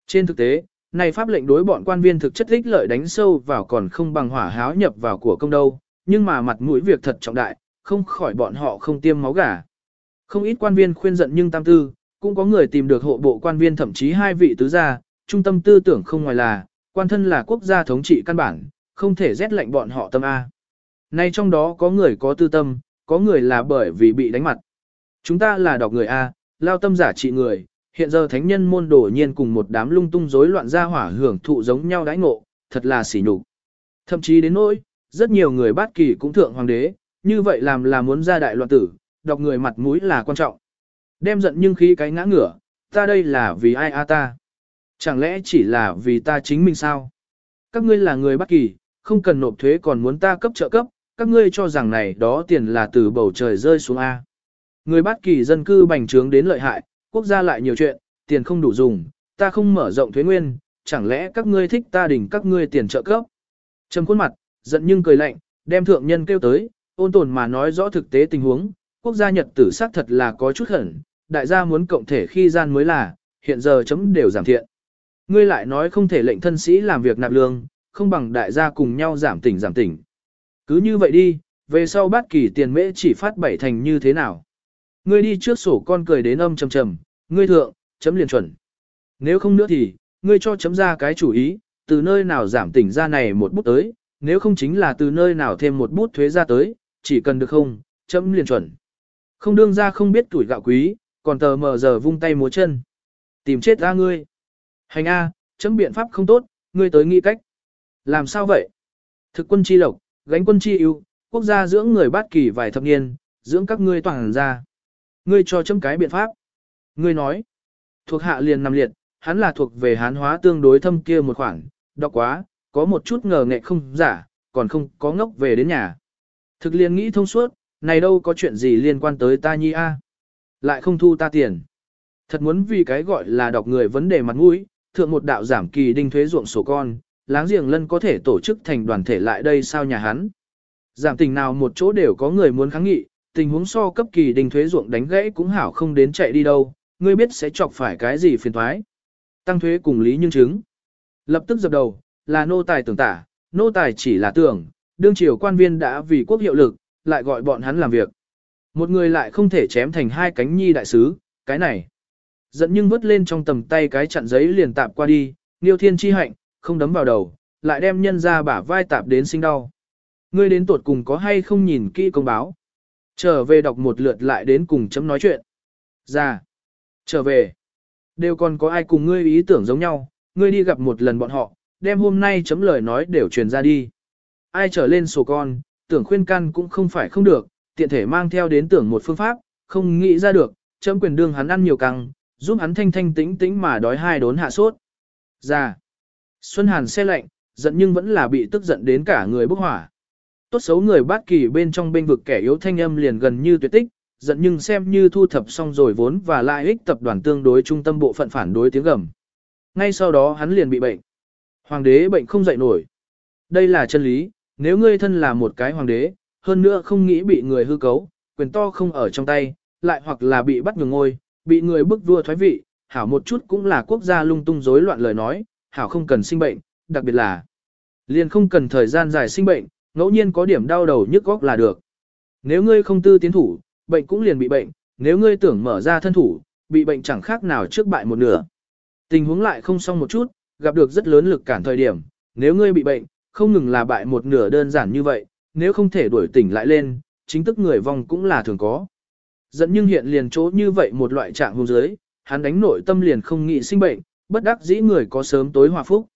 Trên thực tế, này pháp lệnh đối bọn quan viên thực chất ích lợi đánh sâu vào còn không bằng hỏa háo nhập vào của công đâu, nhưng mà mặt mũi việc thật trọng đại, không khỏi bọn họ không tiêm máu gà. Không ít quan viên khuyên giận nhưng tam tư, cũng có người tìm được hộ bộ quan viên thậm chí hai vị tứ gia, trung tâm tư tưởng không ngoài là, quan thân là quốc gia thống trị căn bản, không thể rét lệnh bọn họ tâm A. Nay trong đó có người có tư tâm, có người là bởi vì bị đánh mặt. Chúng ta là đọc người A, lao tâm giả trị người, hiện giờ thánh nhân môn đổ nhiên cùng một đám lung tung rối loạn ra hỏa hưởng thụ giống nhau đãi ngộ, thật là xỉ nhục. Thậm chí đến nỗi, rất nhiều người bát kỳ cũng thượng hoàng đế, như vậy làm là muốn ra đại loạn tử, đọc người mặt mũi là quan trọng. Đem giận nhưng khí cái ngã ngửa, ta đây là vì ai a ta? Chẳng lẽ chỉ là vì ta chính mình sao? Các ngươi là người bất kỳ, không cần nộp thuế còn muốn ta cấp trợ cấp, các ngươi cho rằng này đó tiền là từ bầu trời rơi xuống A. Người bất kỳ dân cư bành trướng đến lợi hại, quốc gia lại nhiều chuyện, tiền không đủ dùng, ta không mở rộng thuế nguyên, chẳng lẽ các ngươi thích ta đỉnh các ngươi tiền trợ cấp. Trầm khuôn mặt, giận nhưng cười lạnh, đem thượng nhân kêu tới, ôn tồn mà nói rõ thực tế tình huống, quốc gia Nhật tử xác thật là có chút hẩn, đại gia muốn cộng thể khi gian mới là, hiện giờ chấm đều giảm thiện. Ngươi lại nói không thể lệnh thân sĩ làm việc nạp lương, không bằng đại gia cùng nhau giảm tỉnh giảm tỉnh. Cứ như vậy đi, về sau bát kỳ tiền mễ chỉ phát bảy thành như thế nào. Ngươi đi trước sổ con cười đến âm trầm trầm, ngươi thượng, chấm liền chuẩn. Nếu không nữa thì, ngươi cho chấm ra cái chủ ý, từ nơi nào giảm tỉnh ra này một bút tới, nếu không chính là từ nơi nào thêm một bút thuế ra tới, chỉ cần được không, chấm liền chuẩn. Không đương ra không biết tuổi gạo quý, còn tờ mờ giờ vung tay múa chân. Tìm chết ra ngươi. Hành A, chấm biện pháp không tốt, ngươi tới nghĩ cách. Làm sao vậy? Thực quân chi lộc, gánh quân chi ưu, quốc gia dưỡng người bát kỳ vài thập niên, dưỡng các ngươi toàn ra. Ngươi cho chấm cái biện pháp. Ngươi nói, thuộc hạ liền nằm liệt, hắn là thuộc về hán hóa tương đối thâm kia một khoản, đọc quá, có một chút ngờ nghệ không giả, còn không có ngốc về đến nhà. Thực liền nghĩ thông suốt, này đâu có chuyện gì liên quan tới ta nhi a Lại không thu ta tiền. Thật muốn vì cái gọi là đọc người vấn đề mặt mũi, thượng một đạo giảm kỳ đinh thuế ruộng sổ con, láng giềng lân có thể tổ chức thành đoàn thể lại đây sao nhà hắn. Giảm tình nào một chỗ đều có người muốn kháng nghị, tình huống so cấp kỳ đinh thuế ruộng đánh gãy cũng hảo không đến chạy đi đâu, ngươi biết sẽ chọc phải cái gì phiền thoái. Tăng thuế cùng lý nhưng chứng. Lập tức dập đầu, là nô tài tưởng tả, nô tài chỉ là tưởng, đương triều quan viên đã vì quốc hiệu lực, lại gọi bọn hắn làm việc. Một người lại không thể chém thành hai cánh nhi đại sứ, cái này. Giận nhưng vứt lên trong tầm tay cái chặn giấy liền tạp qua đi, Niêu Thiên chi hạnh, không đấm vào đầu, lại đem nhân ra bả vai tạp đến sinh đau. Ngươi đến tuột cùng có hay không nhìn kỹ công báo. Trở về đọc một lượt lại đến cùng chấm nói chuyện. Ra. Trở về. Đều còn có ai cùng ngươi ý tưởng giống nhau, ngươi đi gặp một lần bọn họ, đem hôm nay chấm lời nói đều truyền ra đi. Ai trở lên sổ con, tưởng khuyên can cũng không phải không được, tiện thể mang theo đến tưởng một phương pháp, không nghĩ ra được, chấm quyền đương hắn ăn nhiều căng, giúp hắn thanh thanh tĩnh tĩnh mà đói hai đốn hạ sốt. Ra. Xuân Hàn xe lạnh, giận nhưng vẫn là bị tức giận đến cả người bốc hỏa. Tốt xấu người bát kỳ bên trong bên vực kẻ yếu thanh âm liền gần như tuyệt tích, giận nhưng xem như thu thập xong rồi vốn và lại ích tập đoàn tương đối trung tâm bộ phận phản đối tiếng gầm. Ngay sau đó hắn liền bị bệnh. Hoàng đế bệnh không dậy nổi. Đây là chân lý, nếu ngươi thân là một cái hoàng đế, hơn nữa không nghĩ bị người hư cấu, quyền to không ở trong tay, lại hoặc là bị bắt nhường ngôi, bị người bức vua thoái vị, hảo một chút cũng là quốc gia lung tung rối loạn lời nói, hảo không cần sinh bệnh, đặc biệt là liền không cần thời gian dài sinh bệnh, ngẫu nhiên có điểm đau đầu nhức góc là được. Nếu ngươi không tư tiến thủ, bệnh cũng liền bị bệnh, nếu ngươi tưởng mở ra thân thủ, bị bệnh chẳng khác nào trước bại một nửa. Tình huống lại không xong một chút, gặp được rất lớn lực cản thời điểm, nếu ngươi bị bệnh, không ngừng là bại một nửa đơn giản như vậy, nếu không thể đuổi tỉnh lại lên, chính tức người vong cũng là thường có. Dẫn nhưng hiện liền chỗ như vậy một loại trạng hôn giới, hắn đánh nội tâm liền không nghĩ sinh bệnh, bất đắc dĩ người có sớm tối hòa phúc.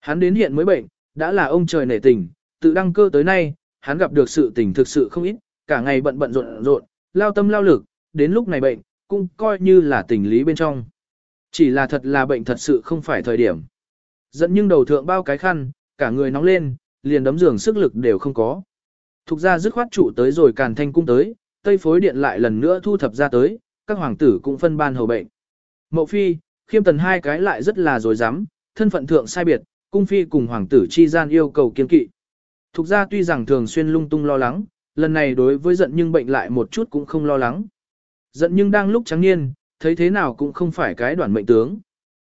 Hắn đến hiện mới bệnh, đã là ông trời nể tình, tự đăng cơ tới nay, hắn gặp được sự tình thực sự không ít, cả ngày bận bận rộn rộn, lao tâm lao lực, đến lúc này bệnh, cũng coi như là tình lý bên trong. Chỉ là thật là bệnh thật sự không phải thời điểm. Dẫn nhưng đầu thượng bao cái khăn, cả người nóng lên, liền đấm giường sức lực đều không có. Thục ra dứt khoát trụ tới rồi càn thanh cung tới, tây phối điện lại lần nữa thu thập ra tới, các hoàng tử cũng phân ban hầu bệnh. Mậu phi, khiêm tần hai cái lại rất là dối rắm thân phận thượng sai biệt, cung phi cùng hoàng tử chi gian yêu cầu kiên kỵ. Thục ra tuy rằng thường xuyên lung tung lo lắng, lần này đối với giận nhưng bệnh lại một chút cũng không lo lắng. Giận nhưng đang lúc trắng niên, thấy thế nào cũng không phải cái đoàn mệnh tướng.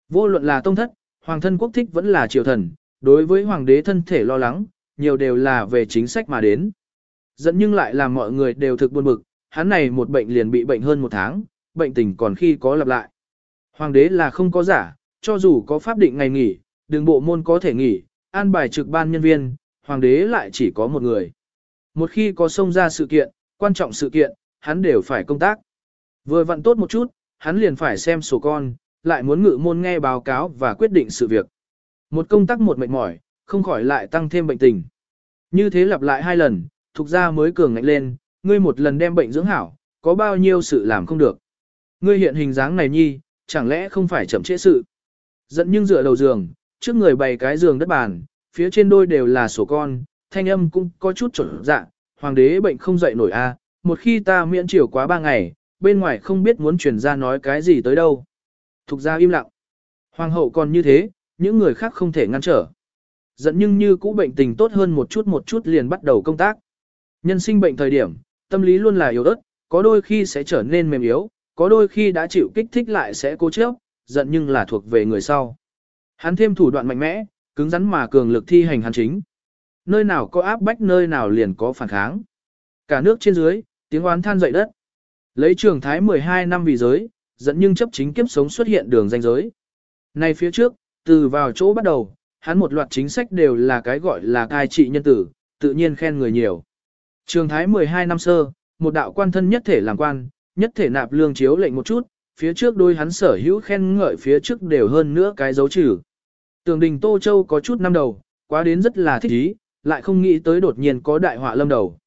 Vô luận là tông thất, hoàng thân quốc thích vẫn là triều thần, đối với hoàng đế thân thể lo lắng, nhiều đều là về chính sách mà đến. Giận nhưng lại làm mọi người đều thực buồn bực, hắn này một bệnh liền bị bệnh hơn một tháng, bệnh tình còn khi có lặp lại. Hoàng đế là không có giả, cho dù có pháp định ngày nghỉ, đường bộ môn có thể nghỉ, an bài trực ban nhân viên, hoàng đế lại chỉ có một người. Một khi có xông ra sự kiện, quan trọng sự kiện, hắn đều phải công tác. Vừa vặn tốt một chút, hắn liền phải xem sổ con, lại muốn ngự môn nghe báo cáo và quyết định sự việc. Một công tác một mệt mỏi, không khỏi lại tăng thêm bệnh tình. Như thế lặp lại hai lần, thuộc ra mới cường ngạnh lên, ngươi một lần đem bệnh dưỡng hảo, có bao nhiêu sự làm không được. Ngươi hiện hình dáng này nhi, chẳng lẽ không phải chậm trễ sự. Dẫn nhưng dựa đầu giường, trước người bày cái giường đất bàn, phía trên đôi đều là sổ con, thanh âm cũng có chút trở dạ, hoàng đế bệnh không dậy nổi a, một khi ta miễn chiều quá ba ngày, bên ngoài không biết muốn truyền ra nói cái gì tới đâu. Thục ra im lặng. Hoàng hậu còn như thế, những người khác không thể ngăn trở. Dẫn nhưng như cũ bệnh tình tốt hơn một chút một chút liền bắt đầu công tác. Nhân sinh bệnh thời điểm, tâm lý luôn là yếu ớt, có đôi khi sẽ trở nên mềm yếu, có đôi khi đã chịu kích thích lại sẽ cố chấp, giận nhưng là thuộc về người sau. Hắn thêm thủ đoạn mạnh mẽ, cứng rắn mà cường lực thi hành hắn chính. Nơi nào có áp bách nơi nào liền có phản kháng. Cả nước trên dưới, tiếng oán than dậy đất. Lấy trường thái 12 năm vì giới, dẫn nhưng chấp chính kiếp sống xuất hiện đường danh giới. nay phía trước, từ vào chỗ bắt đầu, hắn một loạt chính sách đều là cái gọi là cai trị nhân tử, tự nhiên khen người nhiều. Trường thái 12 năm sơ, một đạo quan thân nhất thể làm quan, nhất thể nạp lương chiếu lệnh một chút, phía trước đôi hắn sở hữu khen ngợi phía trước đều hơn nữa cái dấu trừ. Tường đình Tô Châu có chút năm đầu, quá đến rất là thích ý, lại không nghĩ tới đột nhiên có đại họa lâm đầu.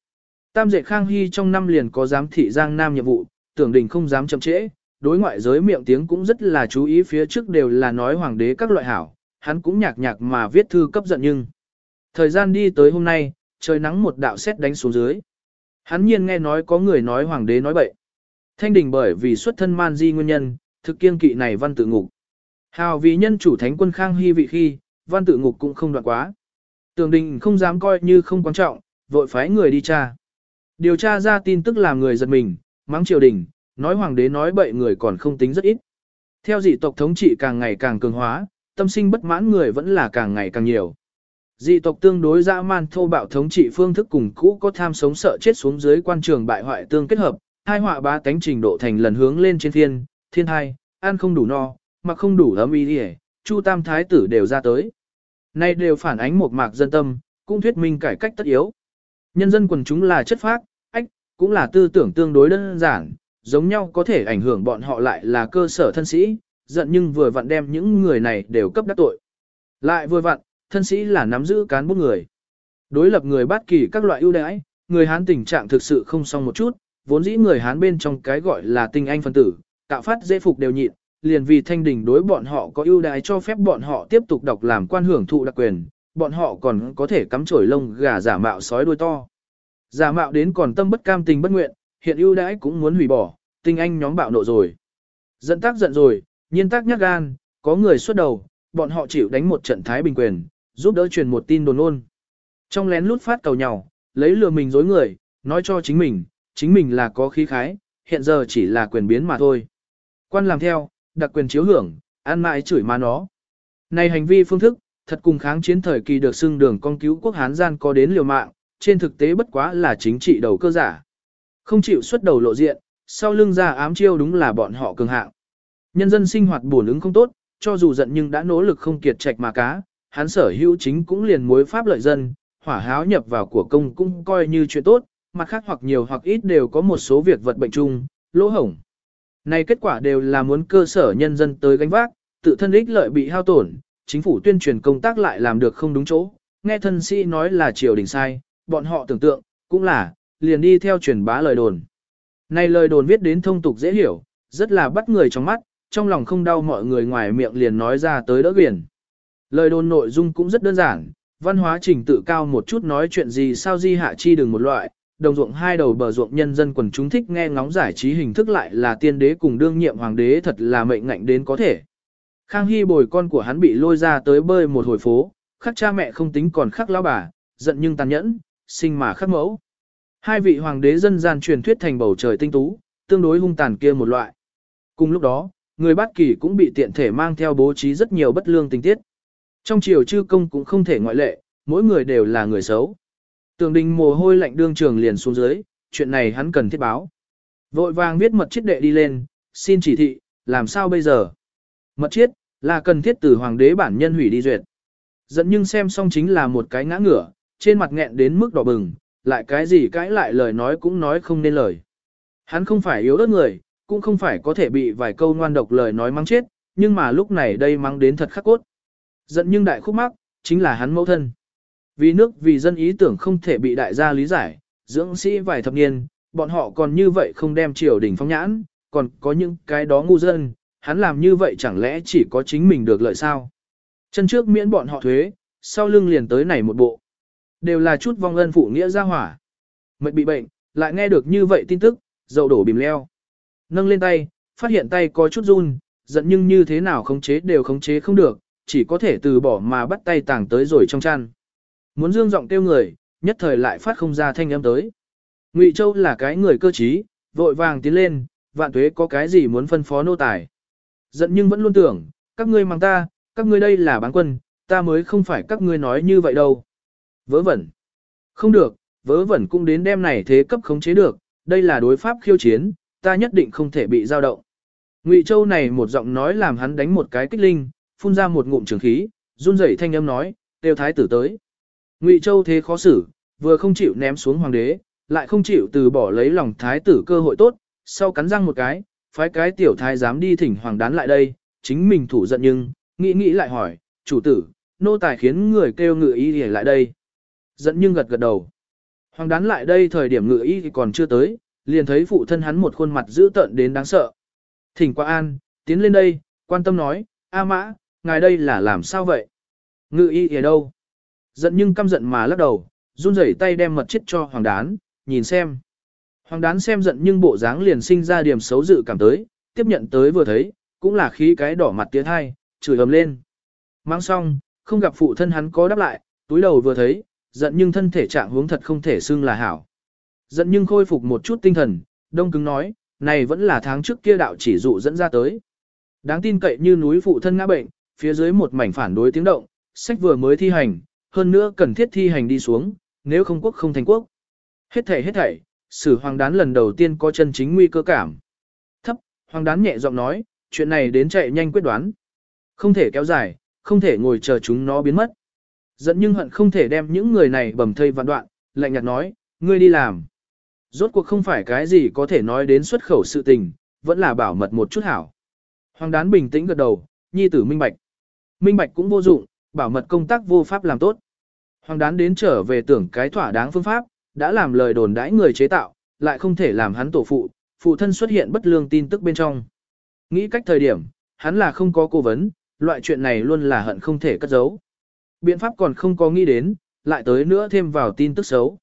Tam dệ Khang Hy trong năm liền có giám thị Giang Nam nhiệm vụ, tưởng đình không dám chậm trễ, đối ngoại giới miệng tiếng cũng rất là chú ý phía trước đều là nói hoàng đế các loại hảo, hắn cũng nhạc nhạc mà viết thư cấp giận nhưng. Thời gian đi tới hôm nay, trời nắng một đạo xét đánh xuống dưới. Hắn nhiên nghe nói có người nói hoàng đế nói bậy. Thanh đình bởi vì xuất thân man di nguyên nhân, thực kiên kỵ này văn tự ngục. Hào vì nhân chủ thánh quân khang hy vị khi, văn tự ngục cũng không đoạn quá. Tường đình không dám coi như không quan trọng, vội phái người đi tra. Điều tra ra tin tức làm người giật mình, mắng triều đình, nói hoàng đế nói bậy người còn không tính rất ít. Theo dị tộc thống trị càng ngày càng cường hóa, tâm sinh bất mãn người vẫn là càng ngày càng nhiều. Dị tộc tương đối dã man thô bạo thống trị phương thức cùng cũ có tham sống sợ chết xuống dưới quan trường bại hoại tương kết hợp, hai họa ba tánh trình độ thành lần hướng lên trên thiên, thiên hai, ăn không đủ no, mà không đủ ấm ý đi Chu Tam Thái tử đều ra tới. Nay đều phản ánh một mạc dân tâm, cũng thuyết minh cải cách tất yếu. Nhân dân quần chúng là chất phác, ách, cũng là tư tưởng tương đối đơn giản, giống nhau có thể ảnh hưởng bọn họ lại là cơ sở thân sĩ, giận nhưng vừa vặn đem những người này đều cấp đắc tội. Lại vừa vặn, thân sĩ là nắm giữ cán bút người. Đối lập người bất kỳ các loại ưu đãi, người Hán tình trạng thực sự không xong một chút, vốn dĩ người Hán bên trong cái gọi là tinh anh phân tử, tạo phát dễ phục đều nhịn, liền vì thanh đình đối bọn họ có ưu đãi cho phép bọn họ tiếp tục đọc làm quan hưởng thụ đặc quyền, bọn họ còn có thể cắm chổi lông gà giả mạo sói đuôi to. Giả mạo đến còn tâm bất cam tình bất nguyện, hiện ưu đãi cũng muốn hủy bỏ, tinh anh nhóm bạo nộ rồi. Dẫn tác giận rồi, nhiên tác nhắc gan, có người xuất đầu, bọn họ chịu đánh một trận thái bình quyền, giúp đỡ truyền một tin đồn ôn. Trong lén lút phát cầu nhau, lấy lừa mình dối người, nói cho chính mình, chính mình là có khí khái, hiện giờ chỉ là quyền biến mà thôi. Quan làm theo, đặc quyền chiếu hưởng, an mãi chửi ma nó. Này hành vi phương thức, thật cùng kháng chiến thời kỳ được xưng đường con cứu quốc Hán gian có đến liều mạng, trên thực tế bất quá là chính trị đầu cơ giả. Không chịu xuất đầu lộ diện, sau lưng ra ám chiêu đúng là bọn họ cường hạng. Nhân dân sinh hoạt buồn ứng không tốt, cho dù giận nhưng đã nỗ lực không kiệt trạch mà cá, hắn sở hữu chính cũng liền mối pháp lợi dân, hỏa háo nhập vào của công cũng coi như chuyện tốt, mặt khác hoặc nhiều hoặc ít đều có một số việc vật bệnh chung, lỗ hổng. Này kết quả đều là muốn cơ sở nhân dân tới gánh vác, tự thân ích lợi bị hao tổn, chính phủ tuyên truyền công tác lại làm được không đúng chỗ, nghe thân sĩ nói là triều đình sai, bọn họ tưởng tượng, cũng là, liền đi theo truyền bá lời đồn. Này lời đồn viết đến thông tục dễ hiểu, rất là bắt người trong mắt, trong lòng không đau mọi người ngoài miệng liền nói ra tới đỡ biển. Lời đồn nội dung cũng rất đơn giản, văn hóa trình tự cao một chút nói chuyện gì sao di hạ chi đừng một loại, đồng ruộng hai đầu bờ ruộng nhân dân quần chúng thích nghe ngóng giải trí hình thức lại là tiên đế cùng đương nhiệm hoàng đế thật là mệnh ngạnh đến có thể. Khang Hy bồi con của hắn bị lôi ra tới bơi một hồi phố, khắc cha mẹ không tính còn khắc lão bà, giận nhưng tàn nhẫn, sinh mà khắc mẫu. Hai vị hoàng đế dân gian truyền thuyết thành bầu trời tinh tú, tương đối hung tàn kia một loại. Cùng lúc đó, người bát kỳ cũng bị tiện thể mang theo bố trí rất nhiều bất lương tình tiết. Trong triều chư công cũng không thể ngoại lệ, mỗi người đều là người xấu. Tường đình mồ hôi lạnh đương trường liền xuống dưới, chuyện này hắn cần thiết báo. Vội vàng viết mật chiết đệ đi lên, xin chỉ thị, làm sao bây giờ? Mật chiết, là cần thiết từ hoàng đế bản nhân hủy đi duyệt. Dẫn nhưng xem xong chính là một cái ngã ngửa, trên mặt nghẹn đến mức đỏ bừng, lại cái gì cãi lại lời nói cũng nói không nên lời. Hắn không phải yếu đất người, cũng không phải có thể bị vài câu ngoan độc lời nói mắng chết, nhưng mà lúc này đây mắng đến thật khắc cốt. Giận nhưng đại khúc mắc, chính là hắn mẫu thân. Vì nước vì dân ý tưởng không thể bị đại gia lý giải, dưỡng sĩ vài thập niên, bọn họ còn như vậy không đem triều đình phong nhãn, còn có những cái đó ngu dân, hắn làm như vậy chẳng lẽ chỉ có chính mình được lợi sao? Chân trước miễn bọn họ thuế, sau lưng liền tới này một bộ. Đều là chút vong ân phụ nghĩa ra hỏa. Mệt bị bệnh, lại nghe được như vậy tin tức, dậu đổ bìm leo. Nâng lên tay, phát hiện tay có chút run, giận nhưng như thế nào khống chế đều khống chế không được, chỉ có thể từ bỏ mà bắt tay tàng tới rồi trong chăn. Muốn dương giọng kêu người, nhất thời lại phát không ra thanh âm tới. Ngụy Châu là cái người cơ trí, vội vàng tiến lên, vạn tuế có cái gì muốn phân phó nô tài. Giận nhưng vẫn luôn tưởng, các ngươi mang ta, các ngươi đây là bán quân, ta mới không phải các ngươi nói như vậy đâu. Vớ vẩn. Không được, vớ vẩn cũng đến đêm này thế cấp khống chế được, đây là đối pháp khiêu chiến, ta nhất định không thể bị dao động. Ngụy Châu này một giọng nói làm hắn đánh một cái kích linh, phun ra một ngụm trường khí, run rẩy thanh âm nói, tiêu thái tử tới. Ngụy Châu thế khó xử, vừa không chịu ném xuống hoàng đế, lại không chịu từ bỏ lấy lòng thái tử cơ hội tốt, sau cắn răng một cái, phái cái tiểu thái dám đi thỉnh hoàng đán lại đây, chính mình thủ giận nhưng, nghĩ nghĩ lại hỏi, chủ tử, nô tài khiến người kêu ngự y để lại đây. Giận nhưng gật gật đầu. Hoàng đán lại đây thời điểm ngự y thì còn chưa tới, liền thấy phụ thân hắn một khuôn mặt dữ tợn đến đáng sợ. Thỉnh qua an, tiến lên đây, quan tâm nói, A mã, ngài đây là làm sao vậy? Ngự y ở đâu? Giận nhưng căm giận mà lắc đầu, run rẩy tay đem mật chết cho hoàng đán, nhìn xem. Hoàng đán xem giận nhưng bộ dáng liền sinh ra điểm xấu dự cảm tới, tiếp nhận tới vừa thấy, cũng là khí cái đỏ mặt tiếng thai, chửi ầm lên. Mang xong, không gặp phụ thân hắn có đáp lại, túi đầu vừa thấy, giận nhưng thân thể trạng hướng thật không thể xưng là hảo. Giận nhưng khôi phục một chút tinh thần, đông cứng nói, này vẫn là tháng trước kia đạo chỉ dụ dẫn ra tới. Đáng tin cậy như núi phụ thân ngã bệnh, phía dưới một mảnh phản đối tiếng động, sách vừa mới thi hành, hơn nữa cần thiết thi hành đi xuống, nếu không quốc không thành quốc. Hết thảy hết thảy, sử hoàng đán lần đầu tiên có chân chính nguy cơ cảm. Thấp, hoàng đán nhẹ giọng nói, chuyện này đến chạy nhanh quyết đoán. Không thể kéo dài, không thể ngồi chờ chúng nó biến mất. Dẫn nhưng hận không thể đem những người này bầm thây vạn đoạn, lạnh nhạt nói, ngươi đi làm. Rốt cuộc không phải cái gì có thể nói đến xuất khẩu sự tình, vẫn là bảo mật một chút hảo. Hoàng đán bình tĩnh gật đầu, nhi tử minh bạch. Minh bạch cũng vô dụng, bảo mật công tác vô pháp làm tốt. Hoàng đán đến trở về tưởng cái thỏa đáng phương pháp, đã làm lời đồn đãi người chế tạo, lại không thể làm hắn tổ phụ, phụ thân xuất hiện bất lương tin tức bên trong. Nghĩ cách thời điểm, hắn là không có cố vấn, loại chuyện này luôn là hận không thể cất giấu. Biện pháp còn không có nghĩ đến, lại tới nữa thêm vào tin tức xấu.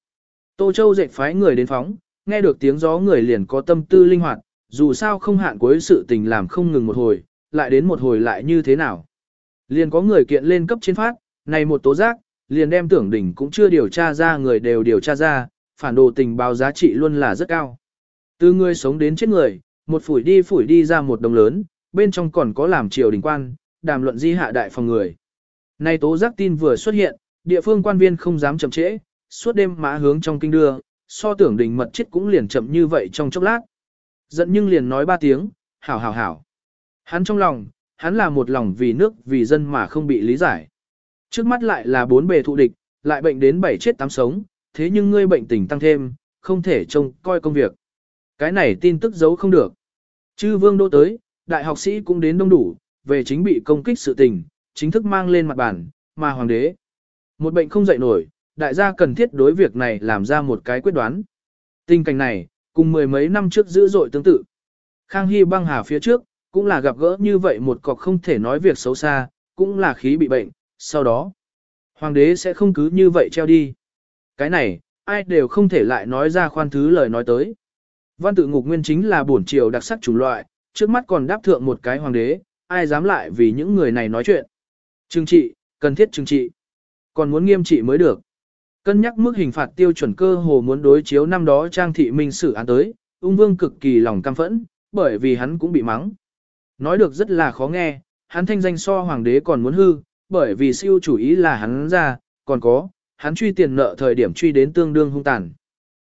Tô Châu dạy phái người đến phóng, nghe được tiếng gió người liền có tâm tư linh hoạt, dù sao không hạn cuối sự tình làm không ngừng một hồi, lại đến một hồi lại như thế nào. Liền có người kiện lên cấp trên phát, này một tố giác, liền đem tưởng đỉnh cũng chưa điều tra ra người đều điều tra ra, phản đồ tình báo giá trị luôn là rất cao. Từ người sống đến chết người, một phủi đi phủi đi ra một đồng lớn, bên trong còn có làm triều đình quan, đàm luận di hạ đại phòng người. Nay tố giác tin vừa xuất hiện, địa phương quan viên không dám chậm trễ, suốt đêm mã hướng trong kinh đưa, so tưởng đỉnh mật chết cũng liền chậm như vậy trong chốc lát. Giận nhưng liền nói ba tiếng, hảo hảo hảo. Hắn trong lòng, hắn là một lòng vì nước vì dân mà không bị lý giải. Trước mắt lại là bốn bề thụ địch, lại bệnh đến bảy chết tám sống, thế nhưng ngươi bệnh tình tăng thêm, không thể trông coi công việc. Cái này tin tức giấu không được. Chư vương đô tới, đại học sĩ cũng đến đông đủ, về chính bị công kích sự tình, chính thức mang lên mặt bản, mà hoàng đế. Một bệnh không dậy nổi, đại gia cần thiết đối việc này làm ra một cái quyết đoán. Tình cảnh này, cùng mười mấy năm trước dữ dội tương tự. Khang Hy băng hà phía trước, cũng là gặp gỡ như vậy một cọc không thể nói việc xấu xa, cũng là khí bị bệnh, sau đó, hoàng đế sẽ không cứ như vậy treo đi. Cái này, ai đều không thể lại nói ra khoan thứ lời nói tới. Văn tự ngục nguyên chính là bổn triều đặc sắc chủng loại, trước mắt còn đáp thượng một cái hoàng đế, ai dám lại vì những người này nói chuyện. Trừng trị, cần thiết trừng trị. Còn muốn nghiêm trị mới được. Cân nhắc mức hình phạt tiêu chuẩn cơ hồ muốn đối chiếu năm đó trang thị minh xử án tới, ung vương cực kỳ lòng cam phẫn, bởi vì hắn cũng bị mắng. Nói được rất là khó nghe, hắn thanh danh so hoàng đế còn muốn hư, bởi vì siêu chủ ý là hắn ra, còn có, hắn truy tiền nợ thời điểm truy đến tương đương hung tàn.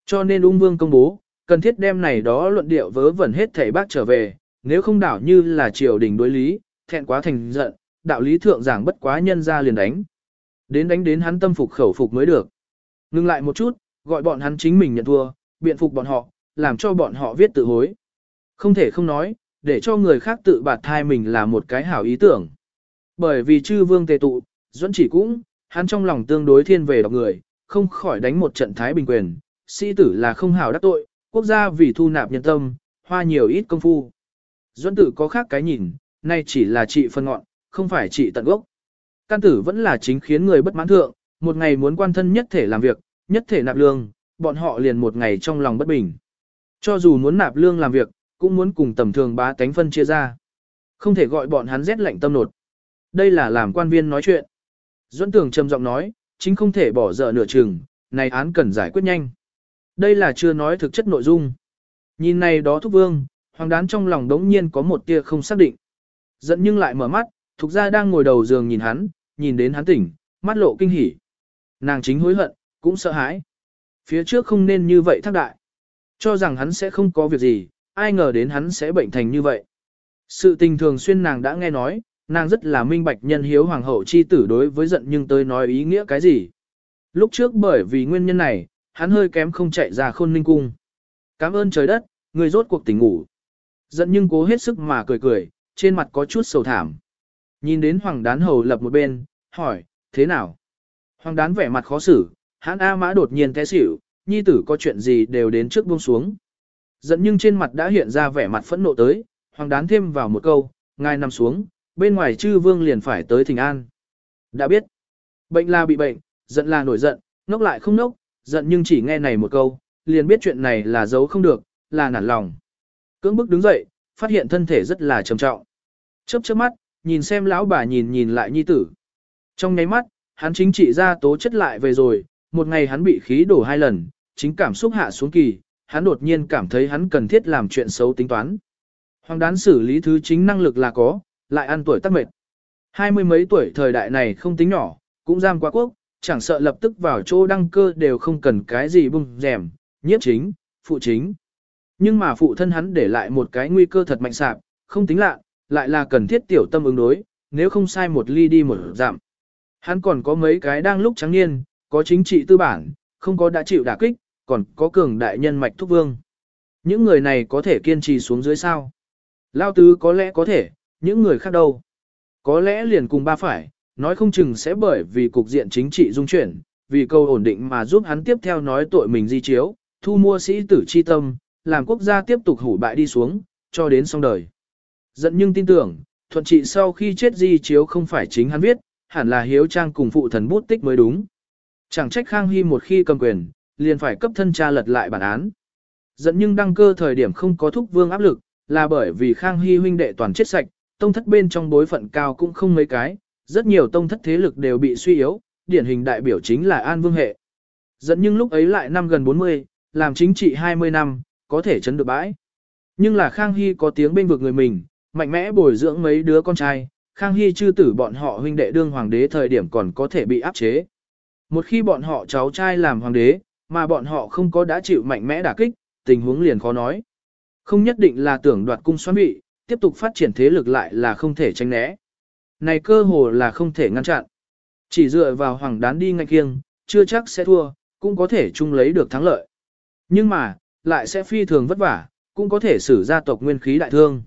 Cho nên ung vương công bố, cần thiết đem này đó luận điệu vớ vẩn hết thảy bác trở về, nếu không đảo như là triều đình đối lý, thẹn quá thành giận, đạo lý thượng giảng bất quá nhân ra liền đánh. Đến đánh đến hắn tâm phục khẩu phục mới được. Ngưng lại một chút, gọi bọn hắn chính mình nhận thua, biện phục bọn họ, làm cho bọn họ viết tự hối. Không thể không nói, để cho người khác tự bạt thai mình là một cái hảo ý tưởng. Bởi vì chư vương tề tụ, duẫn chỉ cũng, hắn trong lòng tương đối thiên về độc người, không khỏi đánh một trận thái bình quyền, sĩ tử là không hảo đắc tội, quốc gia vì thu nạp nhân tâm, hoa nhiều ít công phu. Duẫn tử có khác cái nhìn, nay chỉ là trị phân ngọn, không phải trị tận gốc. Can tử vẫn là chính khiến người bất mãn thượng, một ngày muốn quan thân nhất thể làm việc, nhất thể nạp lương, bọn họ liền một ngày trong lòng bất bình. Cho dù muốn nạp lương làm việc, cũng muốn cùng tầm thường bá tánh phân chia ra. Không thể gọi bọn hắn rét lạnh tâm nột. Đây là làm quan viên nói chuyện. Duẫn Tường trầm giọng nói, chính không thể bỏ dở nửa chừng, này án cần giải quyết nhanh. Đây là chưa nói thực chất nội dung. Nhìn này đó thúc vương, hoàng đán trong lòng đống nhiên có một tia không xác định. Giận nhưng lại mở mắt, thục ra đang ngồi đầu giường nhìn hắn, nhìn đến hắn tỉnh, mắt lộ kinh hỉ. Nàng chính hối hận, cũng sợ hãi. Phía trước không nên như vậy thác đại. Cho rằng hắn sẽ không có việc gì, ai ngờ đến hắn sẽ bệnh thành như vậy. Sự tình thường xuyên nàng đã nghe nói, nàng rất là minh bạch nhân hiếu hoàng hậu chi tử đối với giận nhưng tới nói ý nghĩa cái gì. Lúc trước bởi vì nguyên nhân này, hắn hơi kém không chạy ra khôn ninh cung. Cảm ơn trời đất, người rốt cuộc tỉnh ngủ. Giận nhưng cố hết sức mà cười cười, trên mặt có chút sầu thảm. Nhìn đến hoàng đán hầu lập một bên, hỏi, thế nào? Hoàng đán vẻ mặt khó xử, hắn A mã đột nhiên té xỉu, nhi tử có chuyện gì đều đến trước buông xuống. Giận nhưng trên mặt đã hiện ra vẻ mặt phẫn nộ tới, hoàng đán thêm vào một câu, ngài nằm xuống, bên ngoài chư vương liền phải tới thỉnh an. Đã biết, bệnh là bị bệnh, giận là nổi giận, ngốc lại không nốc, giận nhưng chỉ nghe này một câu, liền biết chuyện này là giấu không được, là nản lòng. Cưỡng bức đứng dậy, phát hiện thân thể rất là trầm trọng. Chớp chớp mắt, nhìn xem lão bà nhìn nhìn lại nhi tử. Trong nháy mắt, hắn chính trị ra tố chất lại về rồi, một ngày hắn bị khí đổ hai lần, chính cảm xúc hạ xuống kỳ, hắn đột nhiên cảm thấy hắn cần thiết làm chuyện xấu tính toán. Hoàng đán xử lý thứ chính năng lực là có, lại ăn tuổi tác mệt. Hai mươi mấy tuổi thời đại này không tính nhỏ, cũng giam quá quốc, chẳng sợ lập tức vào chỗ đăng cơ đều không cần cái gì bung rèm, nhiếp chính, phụ chính. Nhưng mà phụ thân hắn để lại một cái nguy cơ thật mạnh sạp, không tính lạ, lại là cần thiết tiểu tâm ứng đối, nếu không sai một ly đi một giảm. Hắn còn có mấy cái đang lúc trắng niên, có chính trị tư bản, không có đã chịu đả kích, còn có cường đại nhân mạch thúc vương. Những người này có thể kiên trì xuống dưới sao? Lao tứ có lẽ có thể, những người khác đâu? Có lẽ liền cùng ba phải, nói không chừng sẽ bởi vì cục diện chính trị dung chuyển, vì câu ổn định mà giúp hắn tiếp theo nói tội mình di chiếu, thu mua sĩ tử chi tâm, làm quốc gia tiếp tục hủ bại đi xuống, cho đến xong đời. Giận nhưng tin tưởng, thuận trị sau khi chết di chiếu không phải chính hắn viết, hẳn là hiếu trang cùng phụ thần bút tích mới đúng. Chẳng trách Khang Hy một khi cầm quyền, liền phải cấp thân cha lật lại bản án. Giận nhưng đăng cơ thời điểm không có thúc vương áp lực, là bởi vì Khang Hy huynh đệ toàn chết sạch, tông thất bên trong bối phận cao cũng không mấy cái, rất nhiều tông thất thế lực đều bị suy yếu, điển hình đại biểu chính là An Vương hệ. Dẫn nhưng lúc ấy lại năm gần 40, làm chính trị 20 năm, có thể chấn được bãi. Nhưng là Khang Hy có tiếng bên vực người mình, mạnh mẽ bồi dưỡng mấy đứa con trai, Khang Hy chư tử bọn họ huynh đệ đương hoàng đế thời điểm còn có thể bị áp chế. Một khi bọn họ cháu trai làm hoàng đế, mà bọn họ không có đã chịu mạnh mẽ đả kích, tình huống liền khó nói. Không nhất định là tưởng đoạt cung xoan bị, tiếp tục phát triển thế lực lại là không thể tránh né. Này cơ hồ là không thể ngăn chặn. Chỉ dựa vào hoàng đán đi ngay kiêng, chưa chắc sẽ thua, cũng có thể chung lấy được thắng lợi. Nhưng mà, lại sẽ phi thường vất vả, cũng có thể xử gia tộc nguyên khí đại thương.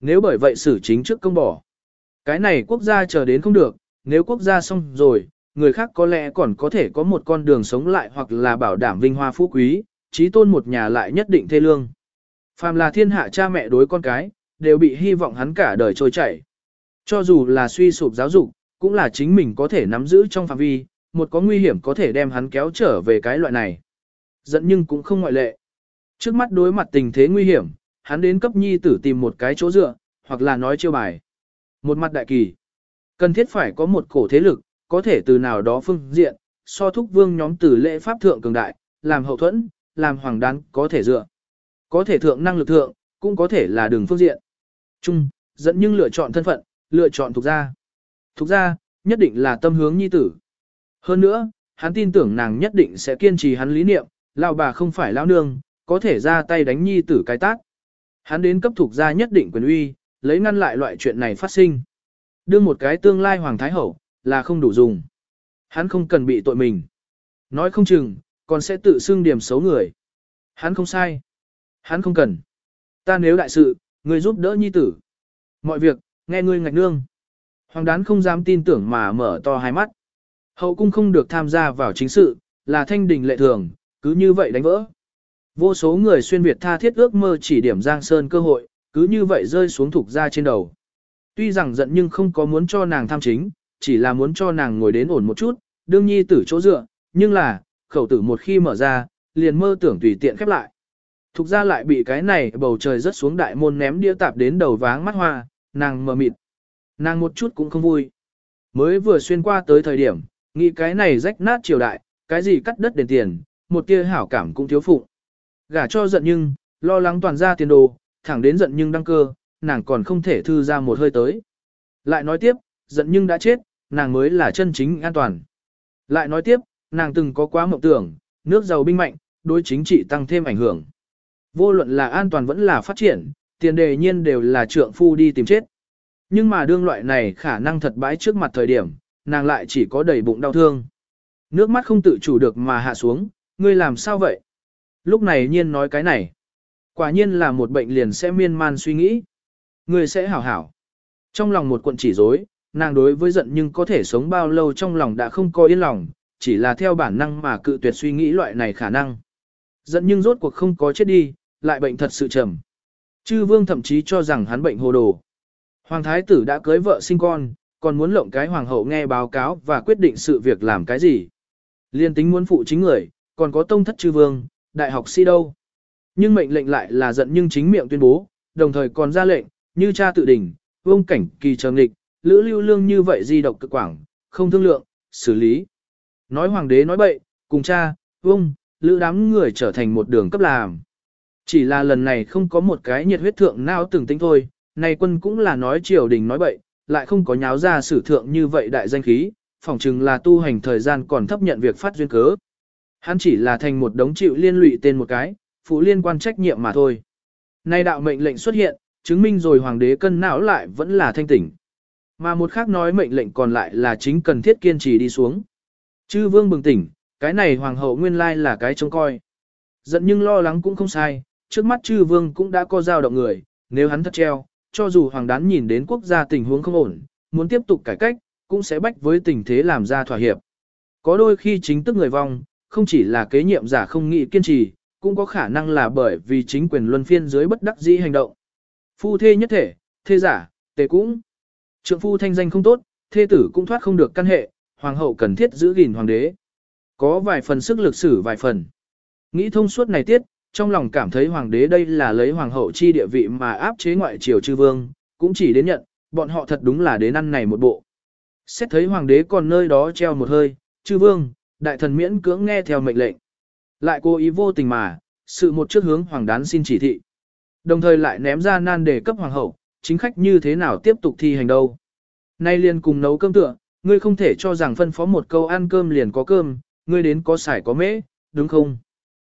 Nếu bởi vậy xử chính trước công bỏ. Cái này quốc gia chờ đến không được, nếu quốc gia xong rồi, người khác có lẽ còn có thể có một con đường sống lại hoặc là bảo đảm vinh hoa phú quý, trí tôn một nhà lại nhất định thê lương. Phàm là thiên hạ cha mẹ đối con cái, đều bị hy vọng hắn cả đời trôi chảy. Cho dù là suy sụp giáo dục, cũng là chính mình có thể nắm giữ trong phạm vi, một có nguy hiểm có thể đem hắn kéo trở về cái loại này. Giận nhưng cũng không ngoại lệ. Trước mắt đối mặt tình thế nguy hiểm, hắn đến cấp nhi tử tìm một cái chỗ dựa, hoặc là nói chiêu bài. Một mặt đại kỳ. Cần thiết phải có một cổ thế lực, có thể từ nào đó phương diện, so thúc vương nhóm tử lễ pháp thượng cường đại, làm hậu thuẫn, làm hoàng đán có thể dựa. Có thể thượng năng lực thượng, cũng có thể là đường phương diện. Chung, dẫn nhưng lựa chọn thân phận, lựa chọn thuộc gia. Thuộc gia, nhất định là tâm hướng nhi tử. Hơn nữa, hắn tin tưởng nàng nhất định sẽ kiên trì hắn lý niệm, lão bà không phải lão nương, có thể ra tay đánh nhi tử cái tát. Hắn đến cấp thuộc gia nhất định quyền uy, lấy ngăn lại loại chuyện này phát sinh. Đưa một cái tương lai hoàng thái hậu, là không đủ dùng. Hắn không cần bị tội mình. Nói không chừng, còn sẽ tự xưng điểm xấu người. Hắn không sai. Hắn không cần. Ta nếu đại sự, Ngươi giúp đỡ nhi tử. Mọi việc, nghe ngươi ngạch nương. Hoàng đán không dám tin tưởng mà mở to hai mắt. Hậu cung không được tham gia vào chính sự, là thanh đình lệ thường, cứ như vậy đánh vỡ. Vô số người xuyên Việt tha thiết ước mơ chỉ điểm Giang Sơn cơ hội, cứ như vậy rơi xuống thuộc ra trên đầu. Tuy rằng giận nhưng không có muốn cho nàng tham chính, chỉ là muốn cho nàng ngồi đến ổn một chút, đương nhi tử chỗ dựa, nhưng là, khẩu tử một khi mở ra, liền mơ tưởng tùy tiện khép lại. Thục ra lại bị cái này bầu trời rất xuống đại môn ném đĩa tạp đến đầu váng mắt hoa, nàng mờ mịt. Nàng một chút cũng không vui. Mới vừa xuyên qua tới thời điểm, nghĩ cái này rách nát triều đại, cái gì cắt đất đền tiền, một tia hảo cảm cũng thiếu phụ. Gả cho giận nhưng, lo lắng toàn ra tiền đồ, thẳng đến giận nhưng đăng cơ, nàng còn không thể thư ra một hơi tới. Lại nói tiếp, giận nhưng đã chết, nàng mới là chân chính an toàn. Lại nói tiếp, nàng từng có quá mộng tưởng, nước giàu binh mạnh, đối chính trị tăng thêm ảnh hưởng. Vô luận là an toàn vẫn là phát triển, tiền đề nhiên đều là trượng phu đi tìm chết. Nhưng mà đương loại này khả năng thật bãi trước mặt thời điểm, nàng lại chỉ có đầy bụng đau thương. Nước mắt không tự chủ được mà hạ xuống, ngươi làm sao vậy? Lúc này nhiên nói cái này. Quả nhiên là một bệnh liền sẽ miên man suy nghĩ. Ngươi sẽ hảo hảo. Trong lòng một cuộn chỉ rối, nàng đối với giận nhưng có thể sống bao lâu trong lòng đã không có yên lòng, chỉ là theo bản năng mà cự tuyệt suy nghĩ loại này khả năng. Giận nhưng rốt cuộc không có chết đi, lại bệnh thật sự trầm. Chư vương thậm chí cho rằng hắn bệnh hồ đồ. Hoàng thái tử đã cưới vợ sinh con, còn muốn lộng cái hoàng hậu nghe báo cáo và quyết định sự việc làm cái gì. Liên tính muốn phụ chính người, còn có tông thất chư vương, đại học sĩ đâu. Nhưng mệnh lệnh lại là giận nhưng chính miệng tuyên bố, đồng thời còn ra lệnh, như cha tự đỉnh, vương cảnh kỳ chờ nghịch, lữ lưu lương như vậy di độc cực quảng, không thương lượng, xử lý. Nói hoàng đế nói bậy, cùng cha, vương, lữ đám người trở thành một đường cấp làm. Chỉ là lần này không có một cái nhiệt huyết thượng nào từng tính thôi, này quân cũng là nói triều đình nói bậy, lại không có nháo ra sử thượng như vậy đại danh khí, phỏng chừng là tu hành thời gian còn thấp nhận việc phát duyên cớ. Hắn chỉ là thành một đống chịu liên lụy tên một cái, phụ liên quan trách nhiệm mà thôi. Nay đạo mệnh lệnh xuất hiện, chứng minh rồi hoàng đế cân não lại vẫn là thanh tỉnh. Mà một khác nói mệnh lệnh còn lại là chính cần thiết kiên trì đi xuống. Chư vương bừng tỉnh, cái này hoàng hậu nguyên lai là cái trông coi. Giận nhưng lo lắng cũng không sai, trước mắt chư vương cũng đã có dao động người, nếu hắn thất treo, cho dù hoàng đán nhìn đến quốc gia tình huống không ổn, muốn tiếp tục cải cách, cũng sẽ bách với tình thế làm ra thỏa hiệp. Có đôi khi chính tức người vong, không chỉ là kế nhiệm giả không nghị kiên trì, cũng có khả năng là bởi vì chính quyền luân phiên dưới bất đắc dĩ hành động. Phu thê nhất thể, thê giả, tề cũng. Trượng phu thanh danh không tốt, thê tử cũng thoát không được căn hệ, hoàng hậu cần thiết giữ gìn hoàng đế. Có vài phần sức lực sử vài phần. Nghĩ thông suốt này tiết, trong lòng cảm thấy hoàng đế đây là lấy hoàng hậu chi địa vị mà áp chế ngoại triều chư vương, cũng chỉ đến nhận, bọn họ thật đúng là đến ăn này một bộ. Xét thấy hoàng đế còn nơi đó treo một hơi, chư vương, đại thần miễn cưỡng nghe theo mệnh lệnh. Lại cố ý vô tình mà, sự một trước hướng hoàng đán xin chỉ thị. Đồng thời lại ném ra nan đề cấp hoàng hậu, chính khách như thế nào tiếp tục thi hành đâu. Nay liền cùng nấu cơm tựa, ngươi không thể cho rằng phân phó một câu ăn cơm liền có cơm, ngươi đến có xài có mễ, đúng không?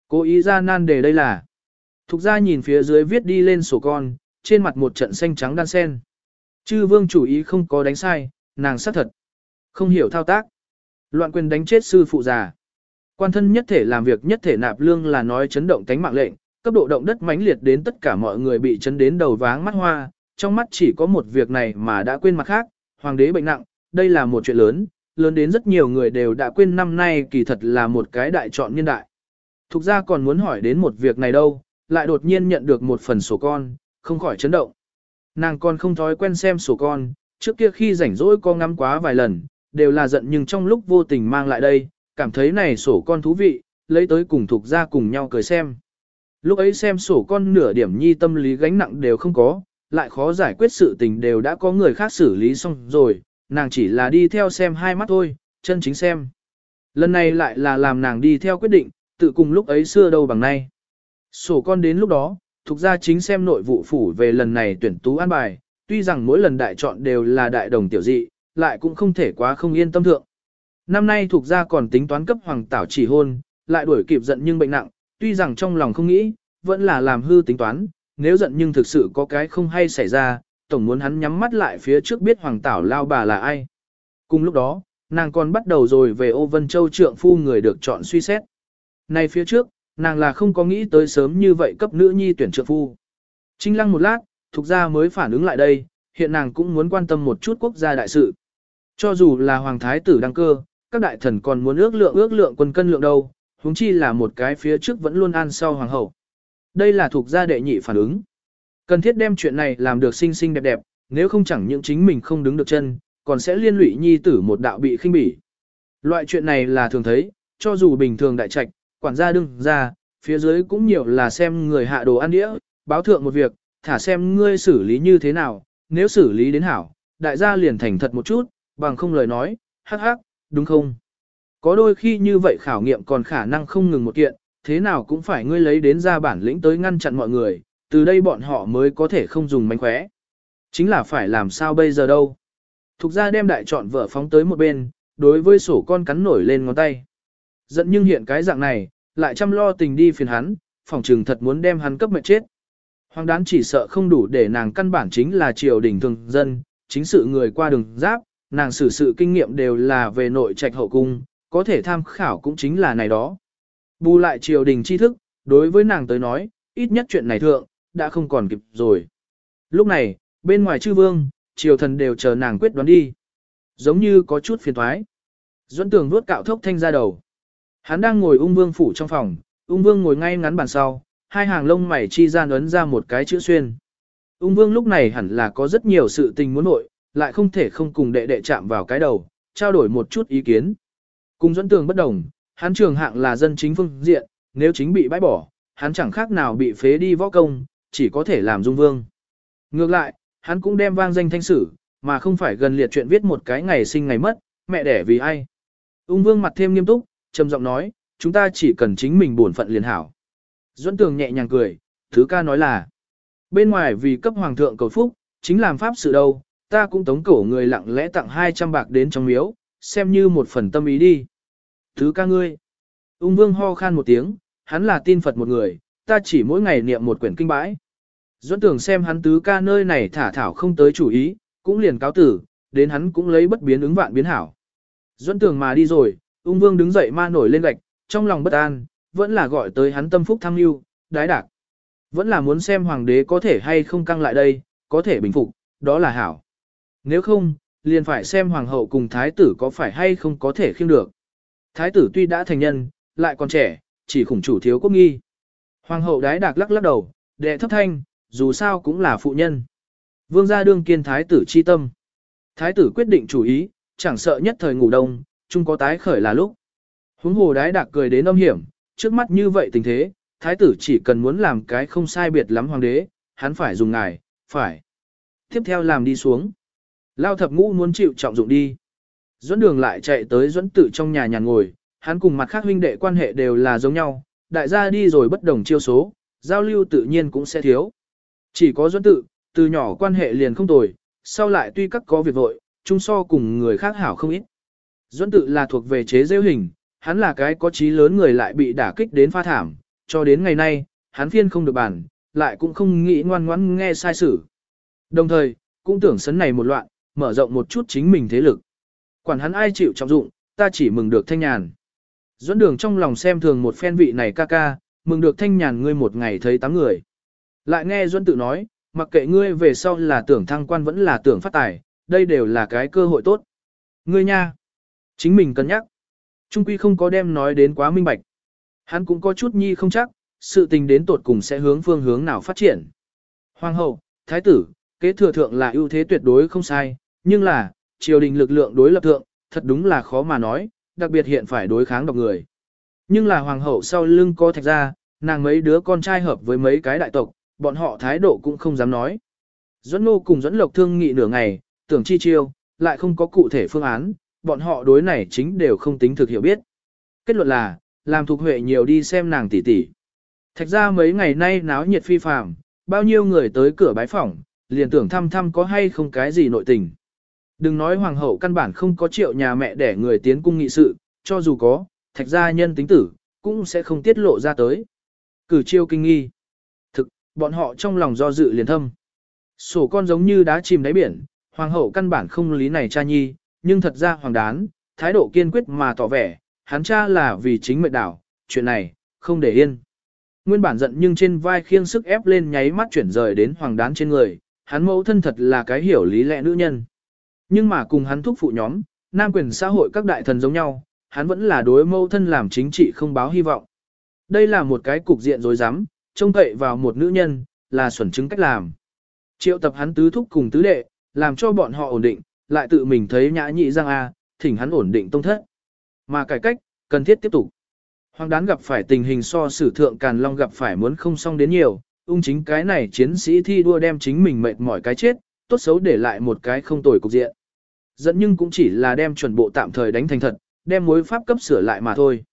Cố ý ra nan đề đây là. Thục ra nhìn phía dưới viết đi lên sổ con, trên mặt một trận xanh trắng đan sen. Chư vương chủ ý không có đánh sai, nàng xác thật. Không hiểu thao tác. Loạn quyền đánh chết sư phụ già. Quan thân nhất thể làm việc nhất thể nạp lương là nói chấn động tánh mạng lệnh, cấp độ động đất mãnh liệt đến tất cả mọi người bị chấn đến đầu váng mắt hoa, trong mắt chỉ có một việc này mà đã quên mặt khác, hoàng đế bệnh nặng, đây là một chuyện lớn, lớn đến rất nhiều người đều đã quên năm nay kỳ thật là một cái đại chọn nhân đại. Thục ra còn muốn hỏi đến một việc này đâu, lại đột nhiên nhận được một phần sổ con, không khỏi chấn động. Nàng còn không thói quen xem sổ con, trước kia khi rảnh rỗi con ngắm quá vài lần, đều là giận nhưng trong lúc vô tình mang lại đây, cảm thấy này sổ con thú vị, lấy tới cùng thục ra cùng nhau cười xem. Lúc ấy xem sổ con nửa điểm nhi tâm lý gánh nặng đều không có, lại khó giải quyết sự tình đều đã có người khác xử lý xong rồi, nàng chỉ là đi theo xem hai mắt thôi, chân chính xem. Lần này lại là làm nàng đi theo quyết định, tự cùng lúc ấy xưa đâu bằng nay. Sổ con đến lúc đó, thuộc ra chính xem nội vụ phủ về lần này tuyển tú an bài, tuy rằng mỗi lần đại chọn đều là đại đồng tiểu dị, lại cũng không thể quá không yên tâm thượng. Năm nay thuộc ra còn tính toán cấp hoàng tảo chỉ hôn, lại đuổi kịp giận nhưng bệnh nặng, tuy rằng trong lòng không nghĩ, vẫn là làm hư tính toán, nếu giận nhưng thực sự có cái không hay xảy ra, tổng muốn hắn nhắm mắt lại phía trước biết hoàng tảo lao bà là ai. Cùng lúc đó, nàng còn bắt đầu rồi về ô vân châu trượng phu người được chọn suy xét. Này phía trước, nàng là không có nghĩ tới sớm như vậy cấp nữ nhi tuyển trượng phu. Trinh lăng một lát, thuộc gia mới phản ứng lại đây, hiện nàng cũng muốn quan tâm một chút quốc gia đại sự. Cho dù là hoàng thái tử đăng cơ, các đại thần còn muốn ước lượng ước lượng quân cân lượng đâu, huống chi là một cái phía trước vẫn luôn an sau hoàng hậu. Đây là thuộc gia đệ nhị phản ứng. Cần thiết đem chuyện này làm được xinh xinh đẹp đẹp, nếu không chẳng những chính mình không đứng được chân, còn sẽ liên lụy nhi tử một đạo bị khinh bỉ. Loại chuyện này là thường thấy, cho dù bình thường đại trạch, quản gia đừng ra, phía dưới cũng nhiều là xem người hạ đồ ăn đĩa, báo thượng một việc, thả xem ngươi xử lý như thế nào, nếu xử lý đến hảo, đại gia liền thành thật một chút, bằng không lời nói, hắc hắc, đúng không? Có đôi khi như vậy khảo nghiệm còn khả năng không ngừng một kiện, thế nào cũng phải ngươi lấy đến ra bản lĩnh tới ngăn chặn mọi người, từ đây bọn họ mới có thể không dùng mánh khóe. Chính là phải làm sao bây giờ đâu. Thục ra đem đại chọn vợ phóng tới một bên, đối với sổ con cắn nổi lên ngón tay. Giận nhưng hiện cái dạng này, lại chăm lo tình đi phiền hắn, phòng trừng thật muốn đem hắn cấp mệt chết. Hoàng đán chỉ sợ không đủ để nàng căn bản chính là triều đình thường dân, chính sự người qua đường giáp, nàng xử sự kinh nghiệm đều là về nội trạch hậu cung, có thể tham khảo cũng chính là này đó. Bù lại triều đình tri thức, đối với nàng tới nói, ít nhất chuyện này thượng, đã không còn kịp rồi. Lúc này, bên ngoài chư vương, triều thần đều chờ nàng quyết đoán đi. Giống như có chút phiền thoái. Duẫn tường vuốt cạo thốc thanh ra đầu. Hắn đang ngồi ung vương phủ trong phòng, ung vương ngồi ngay ngắn bàn sau, hai hàng lông mày chi gian ấn ra một cái chữ xuyên. Ung vương lúc này hẳn là có rất nhiều sự tình muốn nội, lại không thể không cùng đệ đệ chạm vào cái đầu, trao đổi một chút ý kiến. Cùng dẫn tường bất đồng, hắn trường hạng là dân chính phương diện, nếu chính bị bãi bỏ, hắn chẳng khác nào bị phế đi võ công, chỉ có thể làm dung vương. Ngược lại, hắn cũng đem vang danh thanh sử, mà không phải gần liệt chuyện viết một cái ngày sinh ngày mất, mẹ đẻ vì ai. Ung vương mặt thêm nghiêm túc, trầm giọng nói, chúng ta chỉ cần chính mình bổn phận liền hảo. Duẫn tường nhẹ nhàng cười, thứ ca nói là, bên ngoài vì cấp hoàng thượng cầu phúc, chính làm pháp sự đâu, ta cũng tống cổ người lặng lẽ tặng 200 bạc đến trong miếu, xem như một phần tâm ý đi. Thứ ca ngươi, ung vương ho khan một tiếng, hắn là tin Phật một người, ta chỉ mỗi ngày niệm một quyển kinh bãi. Duẫn tường xem hắn tứ ca nơi này thả thảo không tới chủ ý, cũng liền cáo tử, đến hắn cũng lấy bất biến ứng vạn biến hảo. Duẫn tường mà đi rồi, ung vương đứng dậy ma nổi lên gạch, trong lòng bất an, vẫn là gọi tới hắn tâm phúc tham mưu, đái đạc. Vẫn là muốn xem hoàng đế có thể hay không căng lại đây, có thể bình phục, đó là hảo. Nếu không, liền phải xem hoàng hậu cùng thái tử có phải hay không có thể khiêng được. Thái tử tuy đã thành nhân, lại còn trẻ, chỉ khủng chủ thiếu quốc nghi. Hoàng hậu đái đạc lắc lắc đầu, đệ thấp thanh, dù sao cũng là phụ nhân. Vương gia đương kiên thái tử chi tâm. Thái tử quyết định chủ ý, chẳng sợ nhất thời ngủ đông, chung có tái khởi là lúc. Huống hồ đái đạc cười đến âm hiểm, trước mắt như vậy tình thế, thái tử chỉ cần muốn làm cái không sai biệt lắm hoàng đế, hắn phải dùng ngài, phải. Tiếp theo làm đi xuống. Lao thập ngũ muốn chịu trọng dụng đi. Duẫn đường lại chạy tới Duẫn tự trong nhà nhàn ngồi, hắn cùng mặt khác huynh đệ quan hệ đều là giống nhau, đại gia đi rồi bất đồng chiêu số, giao lưu tự nhiên cũng sẽ thiếu. Chỉ có Duẫn tự, từ nhỏ quan hệ liền không tồi, sau lại tuy các có việc vội, chung so cùng người khác hảo không ít. Duẫn tự là thuộc về chế rêu hình, hắn là cái có trí lớn người lại bị đả kích đến pha thảm, cho đến ngày nay, hắn phiên không được bản, lại cũng không nghĩ ngoan ngoãn nghe sai sử. Đồng thời, cũng tưởng sấn này một loạn, mở rộng một chút chính mình thế lực. Quản hắn ai chịu trọng dụng, ta chỉ mừng được thanh nhàn. Duẫn đường trong lòng xem thường một phen vị này ca ca, mừng được thanh nhàn ngươi một ngày thấy tám người. Lại nghe Duẫn tự nói, mặc kệ ngươi về sau là tưởng thăng quan vẫn là tưởng phát tài, đây đều là cái cơ hội tốt. Ngươi nha, chính mình cân nhắc. Trung quy không có đem nói đến quá minh bạch. Hắn cũng có chút nhi không chắc, sự tình đến tột cùng sẽ hướng phương hướng nào phát triển. Hoàng hậu, thái tử, kế thừa thượng là ưu thế tuyệt đối không sai, nhưng là, triều đình lực lượng đối lập thượng, thật đúng là khó mà nói, đặc biệt hiện phải đối kháng độc người. Nhưng là hoàng hậu sau lưng có thạch ra, nàng mấy đứa con trai hợp với mấy cái đại tộc, bọn họ thái độ cũng không dám nói. Duẫn Nô cùng Duẫn Lộc thương nghị nửa ngày, tưởng chi chiêu, lại không có cụ thể phương án, bọn họ đối này chính đều không tính thực hiểu biết. Kết luận là, làm thuộc huệ nhiều đi xem nàng tỷ tỷ. Thạch ra mấy ngày nay náo nhiệt phi phàm, bao nhiêu người tới cửa bái phỏng, liền tưởng thăm thăm có hay không cái gì nội tình. Đừng nói hoàng hậu căn bản không có triệu nhà mẹ để người tiến cung nghị sự, cho dù có, thạch gia nhân tính tử, cũng sẽ không tiết lộ ra tới. Cử chiêu kinh nghi. Thực, bọn họ trong lòng do dự liền thâm. Sổ con giống như đá chìm đáy biển, hoàng hậu căn bản không lý này cha nhi, nhưng thật ra hoàng đán, thái độ kiên quyết mà tỏ vẻ, hắn cha là vì chính mệnh đảo, chuyện này, không để yên. Nguyên bản giận nhưng trên vai khiêng sức ép lên nháy mắt chuyển rời đến hoàng đán trên người, hắn mẫu thân thật là cái hiểu lý lẽ nữ nhân. Nhưng mà cùng hắn thúc phụ nhóm, nam quyền xã hội các đại thần giống nhau, hắn vẫn là đối mẫu thân làm chính trị không báo hy vọng. Đây là một cái cục diện rối rắm, trông cậy vào một nữ nhân, là xuẩn chứng cách làm. Triệu tập hắn tứ thúc cùng tứ đệ, làm cho bọn họ ổn định, lại tự mình thấy nhã nhị giang A, thỉnh hắn ổn định tông thất. Mà cải cách, cần thiết tiếp tục. Hoàng đán gặp phải tình hình so sử thượng Càn Long gặp phải muốn không xong đến nhiều, ung chính cái này chiến sĩ thi đua đem chính mình mệt mỏi cái chết, tốt xấu để lại một cái không tồi cục diện. Dẫn nhưng cũng chỉ là đem chuẩn bộ tạm thời đánh thành thật, đem mối pháp cấp sửa lại mà thôi.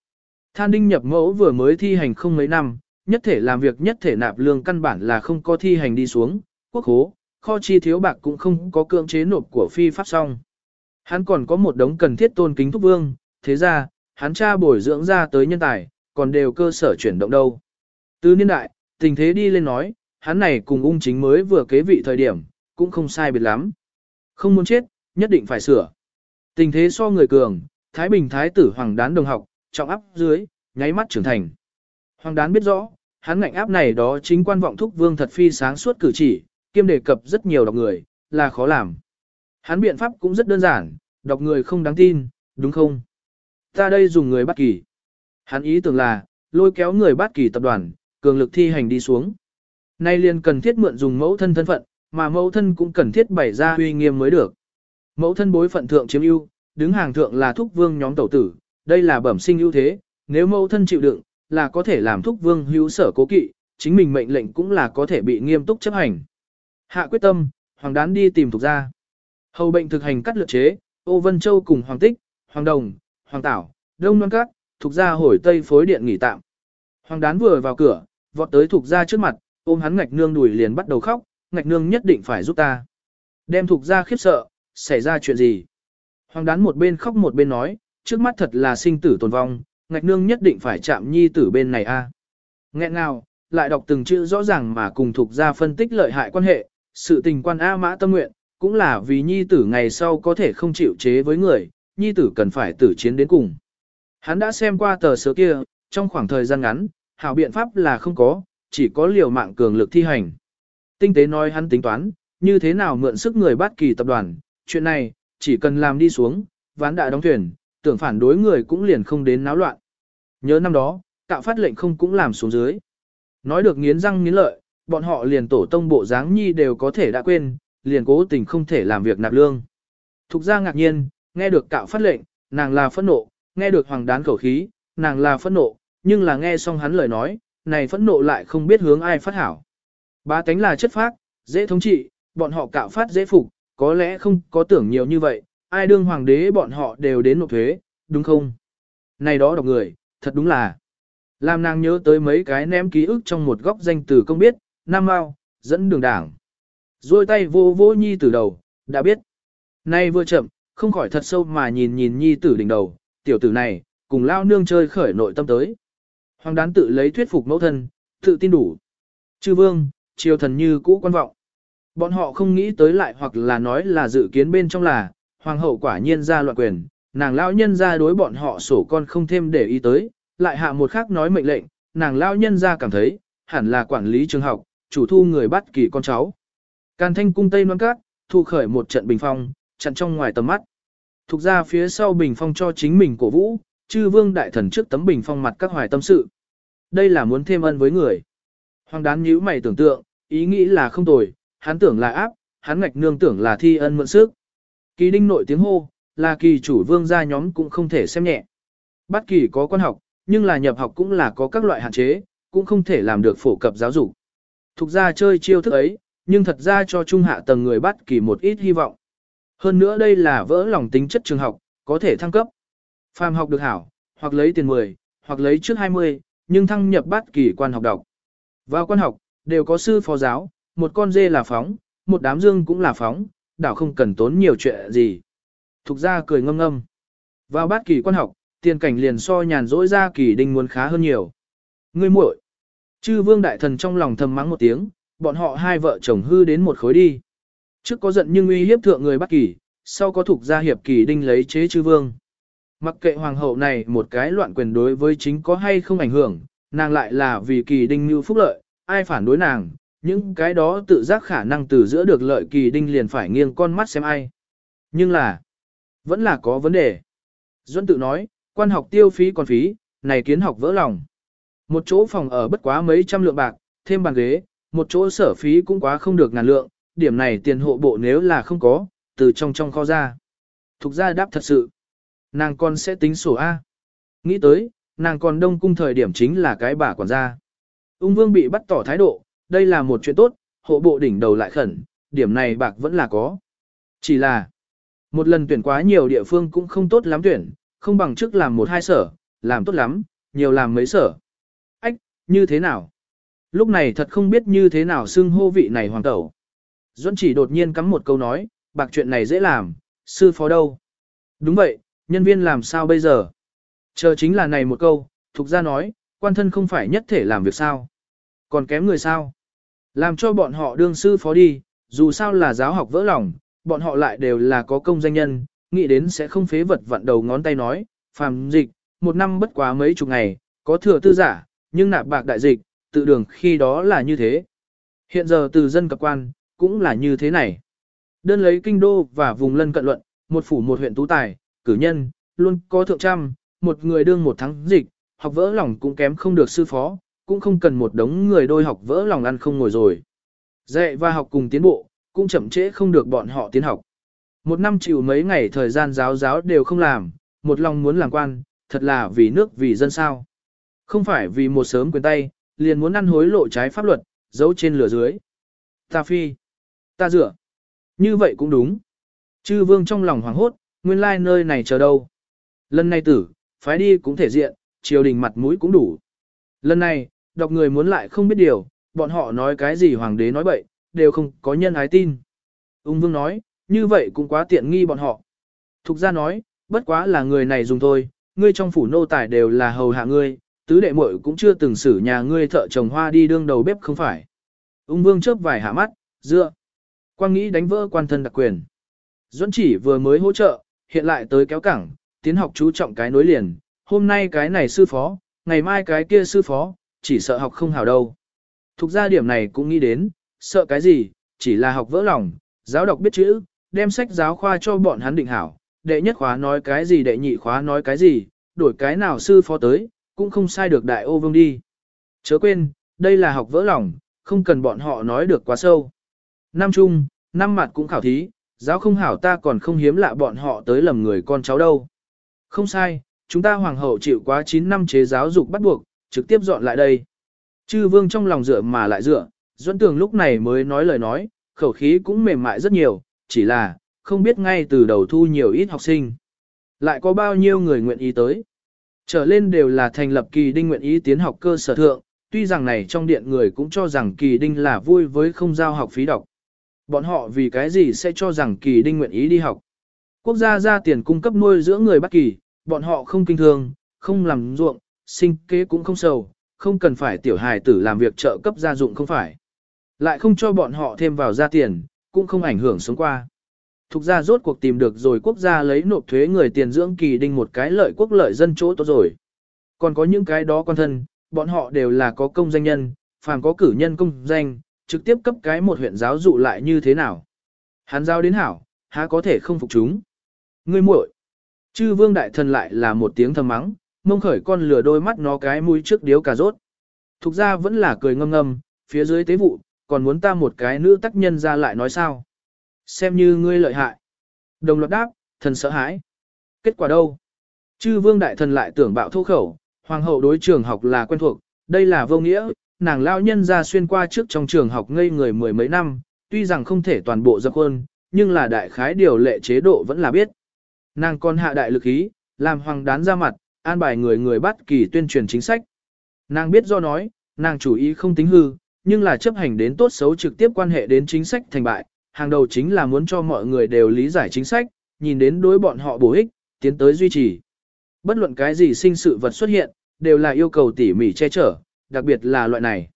Than đinh nhập mẫu vừa mới thi hành không mấy năm, nhất thể làm việc nhất thể nạp lương căn bản là không có thi hành đi xuống, quốc hố, kho chi thiếu bạc cũng không có cưỡng chế nộp của phi pháp xong. Hắn còn có một đống cần thiết tôn kính thúc vương, thế ra, hắn cha bồi dưỡng ra tới nhân tài, còn đều cơ sở chuyển động đâu. Từ niên đại, tình thế đi lên nói, hắn này cùng ung chính mới vừa kế vị thời điểm, cũng không sai biệt lắm. Không muốn chết, nhất định phải sửa. Tình thế so người cường, Thái Bình Thái tử Hoàng Đán đồng học, trọng áp dưới, nháy mắt trưởng thành. Hoàng Đán biết rõ, hắn ngạnh áp này đó chính quan vọng thúc vương thật phi sáng suốt cử chỉ, kiêm đề cập rất nhiều đọc người, là khó làm. Hắn biện pháp cũng rất đơn giản, đọc người không đáng tin, đúng không? Ta đây dùng người bắt kỳ. Hắn ý tưởng là, lôi kéo người bắt kỳ tập đoàn, cường lực thi hành đi xuống. Nay liền cần thiết mượn dùng mẫu thân thân phận, mà mẫu thân cũng cần thiết bày ra uy nghiêm mới được. Mẫu thân bối phận thượng chiếm ưu, đứng hàng thượng là thúc vương nhóm tẩu tử, đây là bẩm sinh ưu thế, nếu mẫu thân chịu đựng, là có thể làm thúc vương hữu sở cố kỵ, chính mình mệnh lệnh cũng là có thể bị nghiêm túc chấp hành. Hạ quyết tâm, hoàng đán đi tìm thuộc gia. Hầu bệnh thực hành cắt lược chế, ô vân châu cùng hoàng tích, hoàng đồng, hoàng tảo, đông Loan cát, thuộc gia hồi tây phối điện nghỉ tạm. Hoàng đán vừa vào cửa, vọt tới thuộc gia trước mặt, ôm hắn ngạch nương đùi liền bắt đầu khóc, ngạch nương nhất định phải giúp ta. Đem thuộc gia khiếp sợ, xảy ra chuyện gì? Hoàng đán một bên khóc một bên nói, trước mắt thật là sinh tử tồn vong, ngạch nương nhất định phải chạm nhi tử bên này a. À. Nghẹn lại đọc từng chữ rõ ràng mà cùng thuộc gia phân tích lợi hại quan hệ, sự tình quan A mã tâm nguyện, cũng là vì nhi tử ngày sau có thể không chịu chế với người, nhi tử cần phải tử chiến đến cùng. Hắn đã xem qua tờ sớ kia, trong khoảng thời gian ngắn, hảo biện pháp là không có, chỉ có liều mạng cường lực thi hành. Tinh tế nói hắn tính toán, như thế nào mượn sức người bắt kỳ tập đoàn, chuyện này, chỉ cần làm đi xuống, ván đã đóng thuyền, tưởng phản đối người cũng liền không đến náo loạn. Nhớ năm đó, cạo phát lệnh không cũng làm xuống dưới. Nói được nghiến răng nghiến lợi, bọn họ liền tổ tông bộ dáng nhi đều có thể đã quên, liền cố tình không thể làm việc nạp lương. Thục ra ngạc nhiên, nghe được cạo phát lệnh, nàng là phẫn nộ, nghe được hoàng đán khẩu khí, nàng là phẫn nộ, nhưng là nghe xong hắn lời nói, này phẫn nộ lại không biết hướng ai phát hảo. Ba tánh là chất phác, dễ thống trị, bọn họ cạo phát dễ phục, có lẽ không có tưởng nhiều như vậy, ai đương hoàng đế bọn họ đều đến nộp thuế, đúng không? Này đó đọc người, thật đúng là. Làm nàng nhớ tới mấy cái ném ký ức trong một góc danh từ công biết, Nam Mao, dẫn đường đảng. Rồi tay vô vô nhi tử đầu, đã biết. Nay vừa chậm, không khỏi thật sâu mà nhìn nhìn nhi tử đỉnh đầu, tiểu tử này, cùng lao nương chơi khởi nội tâm tới. Hoàng đán tự lấy thuyết phục mẫu thân, tự tin đủ. Chư vương, triều thần như cũ quan vọng. Bọn họ không nghĩ tới lại hoặc là nói là dự kiến bên trong là, hoàng hậu quả nhiên ra loạn quyền, nàng lao nhân ra đối bọn họ sổ con không thêm để ý tới, lại hạ một khác nói mệnh lệnh, nàng lao nhân ra cảm thấy, hẳn là quản lý trường học, chủ thu người bắt kỳ con cháu. Càn thanh cung tây non cát, thu khởi một trận bình phong, chặn trong ngoài tầm mắt. Thục ra phía sau bình phong cho chính mình cổ vũ, chư vương đại thần trước tấm bình phong mặt các hoài tâm sự. Đây là muốn thêm ân với người. Hoàng đán nhíu mày tưởng tượng, ý nghĩ là không tồi, hắn tưởng là áp, hắn ngạch nương tưởng là thi ân mượn sức. Kỳ đinh nội tiếng hô, là kỳ chủ vương gia nhóm cũng không thể xem nhẹ. Bất kỳ có quan học, nhưng là nhập học cũng là có các loại hạn chế, cũng không thể làm được phổ cập giáo dục. Thục ra chơi chiêu thức ấy, nhưng thật ra cho trung hạ tầng người bắt kỳ một ít hy vọng. Hơn nữa đây là vỡ lòng tính chất trường học, có thể thăng cấp. Phàm học được hảo, hoặc lấy tiền 10, hoặc lấy trước 20, nhưng thăng nhập bắt kỳ quan học đọc. Vào quan học, đều có sư phó giáo, một con dê là phóng, một đám dương cũng là phóng, đảo không cần tốn nhiều chuyện gì. Thục ra cười ngâm ngâm. Vào bát kỳ quan học, tiền cảnh liền so nhàn rỗi ra kỳ đinh muốn khá hơn nhiều. Ngươi muội, Chư vương đại thần trong lòng thầm mắng một tiếng, bọn họ hai vợ chồng hư đến một khối đi. Trước có giận nhưng uy hiếp thượng người Bắc kỳ, sau có thuộc gia hiệp kỳ đinh lấy chế chư vương. Mặc kệ hoàng hậu này một cái loạn quyền đối với chính có hay không ảnh hưởng, nàng lại là vì kỳ đinh mưu phúc lợi, ai phản đối nàng, những cái đó tự giác khả năng từ giữa được lợi kỳ đinh liền phải nghiêng con mắt xem ai. Nhưng là, vẫn là có vấn đề. Duân tự nói, quan học tiêu phí còn phí, này kiến học vỡ lòng. Một chỗ phòng ở bất quá mấy trăm lượng bạc, thêm bàn ghế, một chỗ sở phí cũng quá không được ngàn lượng, điểm này tiền hộ bộ nếu là không có, từ trong trong kho ra. Thục ra đáp thật sự. Nàng con sẽ tính sổ A. Nghĩ tới, nàng còn đông cung thời điểm chính là cái bà quản gia. Ung vương bị bắt tỏ thái độ, đây là một chuyện tốt, hộ bộ đỉnh đầu lại khẩn, điểm này bạc vẫn là có. Chỉ là, một lần tuyển quá nhiều địa phương cũng không tốt lắm tuyển, không bằng trước làm một hai sở, làm tốt lắm, nhiều làm mấy sở. Như thế nào? Lúc này thật không biết như thế nào xưng hô vị này hoàng tẩu. Duẫn chỉ đột nhiên cắm một câu nói, bạc chuyện này dễ làm, sư phó đâu? Đúng vậy, nhân viên làm sao bây giờ? Chờ chính là này một câu, thuộc ra nói, quan thân không phải nhất thể làm việc sao? Còn kém người sao? Làm cho bọn họ đương sư phó đi, dù sao là giáo học vỡ lòng, bọn họ lại đều là có công danh nhân, nghĩ đến sẽ không phế vật vặn đầu ngón tay nói, phàm dịch, một năm bất quá mấy chục ngày, có thừa tư giả, nhưng nạp bạc đại dịch, tự đường khi đó là như thế. Hiện giờ từ dân cập quan, cũng là như thế này. Đơn lấy kinh đô và vùng lân cận luận, một phủ một huyện tú tài, cử nhân, luôn có thượng trăm, một người đương một tháng dịch, học vỡ lòng cũng kém không được sư phó, cũng không cần một đống người đôi học vỡ lòng ăn không ngồi rồi. Dạy và học cùng tiến bộ, cũng chậm trễ không được bọn họ tiến học. Một năm chịu mấy ngày thời gian giáo giáo đều không làm, một lòng muốn làm quan, thật là vì nước vì dân sao. Không phải vì một sớm quyền tay, liền muốn ăn hối lộ trái pháp luật, giấu trên lửa dưới. Ta phi, ta rửa, Như vậy cũng đúng. Chư vương trong lòng hoảng hốt, nguyên lai nơi này chờ đâu. Lần này tử, phái đi cũng thể diện, triều đình mặt mũi cũng đủ. Lần này, đọc người muốn lại không biết điều, bọn họ nói cái gì hoàng đế nói bậy, đều không có nhân ái tin. Ung vương nói, như vậy cũng quá tiện nghi bọn họ. Thục ra nói, bất quá là người này dùng thôi, ngươi trong phủ nô tài đều là hầu hạ ngươi, tứ đệ muội cũng chưa từng xử nhà ngươi thợ trồng hoa đi đương đầu bếp không phải. Ung vương chớp vài hạ mắt, dựa. Quang nghĩ đánh vỡ quan thân đặc quyền. Duẫn chỉ vừa mới hỗ trợ, hiện lại tới kéo cẳng, tiến học chú trọng cái nối liền, hôm nay cái này sư phó, ngày mai cái kia sư phó, chỉ sợ học không hào đâu. Thục ra điểm này cũng nghĩ đến, sợ cái gì, chỉ là học vỡ lòng, giáo đọc biết chữ, đem sách giáo khoa cho bọn hắn định hảo, đệ nhất khóa nói cái gì đệ nhị khóa nói cái gì, đổi cái nào sư phó tới, cũng không sai được đại ô vương đi. Chớ quên, đây là học vỡ lòng, không cần bọn họ nói được quá sâu. Năm chung, năm mặt cũng khảo thí, giáo không hảo ta còn không hiếm lạ bọn họ tới lầm người con cháu đâu. Không sai, chúng ta hoàng hậu chịu quá 9 năm chế giáo dục bắt buộc, trực tiếp dọn lại đây. Chư vương trong lòng dựa mà lại dựa, Duẫn Tường lúc này mới nói lời nói, khẩu khí cũng mềm mại rất nhiều, chỉ là, không biết ngay từ đầu thu nhiều ít học sinh. Lại có bao nhiêu người nguyện ý tới. Trở lên đều là thành lập kỳ đinh nguyện ý tiến học cơ sở thượng, tuy rằng này trong điện người cũng cho rằng kỳ đinh là vui với không giao học phí đọc. Bọn họ vì cái gì sẽ cho rằng kỳ đinh nguyện ý đi học. Quốc gia ra tiền cung cấp nuôi dưỡng người bất kỳ, bọn họ không kinh thương, không làm ruộng, sinh kế cũng không sầu, không cần phải tiểu hài tử làm việc trợ cấp gia dụng không phải. Lại không cho bọn họ thêm vào ra tiền, cũng không ảnh hưởng sống qua. Thục gia rốt cuộc tìm được rồi quốc gia lấy nộp thuế người tiền dưỡng kỳ đinh một cái lợi quốc lợi dân chỗ tốt rồi. Còn có những cái đó quan thân, bọn họ đều là có công danh nhân, phàm có cử nhân công danh, trực tiếp cấp cái một huyện giáo dụ lại như thế nào. Hắn giao đến hảo, há có thể không phục chúng. Ngươi muội, chư vương đại thần lại là một tiếng thầm mắng, mông khởi con lửa đôi mắt nó cái mũi trước điếu cà rốt. Thục ra vẫn là cười ngâm ngâm, phía dưới tế vụ, còn muốn ta một cái nữ tác nhân ra lại nói sao. Xem như ngươi lợi hại. Đồng loạt đáp, thần sợ hãi. Kết quả đâu? Chư vương đại thần lại tưởng bạo thô khẩu, hoàng hậu đối trường học là quen thuộc, đây là vô nghĩa, nàng lao nhân ra xuyên qua trước trong trường học ngây người mười mấy năm, tuy rằng không thể toàn bộ dập quân, nhưng là đại khái điều lệ chế độ vẫn là biết. Nàng còn hạ đại lực ý, làm hoàng đán ra mặt, an bài người người bắt kỳ tuyên truyền chính sách. Nàng biết do nói, nàng chủ ý không tính hư, nhưng là chấp hành đến tốt xấu trực tiếp quan hệ đến chính sách thành bại, hàng đầu chính là muốn cho mọi người đều lý giải chính sách, nhìn đến đối bọn họ bổ ích, tiến tới duy trì. Bất luận cái gì sinh sự vật xuất hiện, đều là yêu cầu tỉ mỉ che chở, đặc biệt là loại này.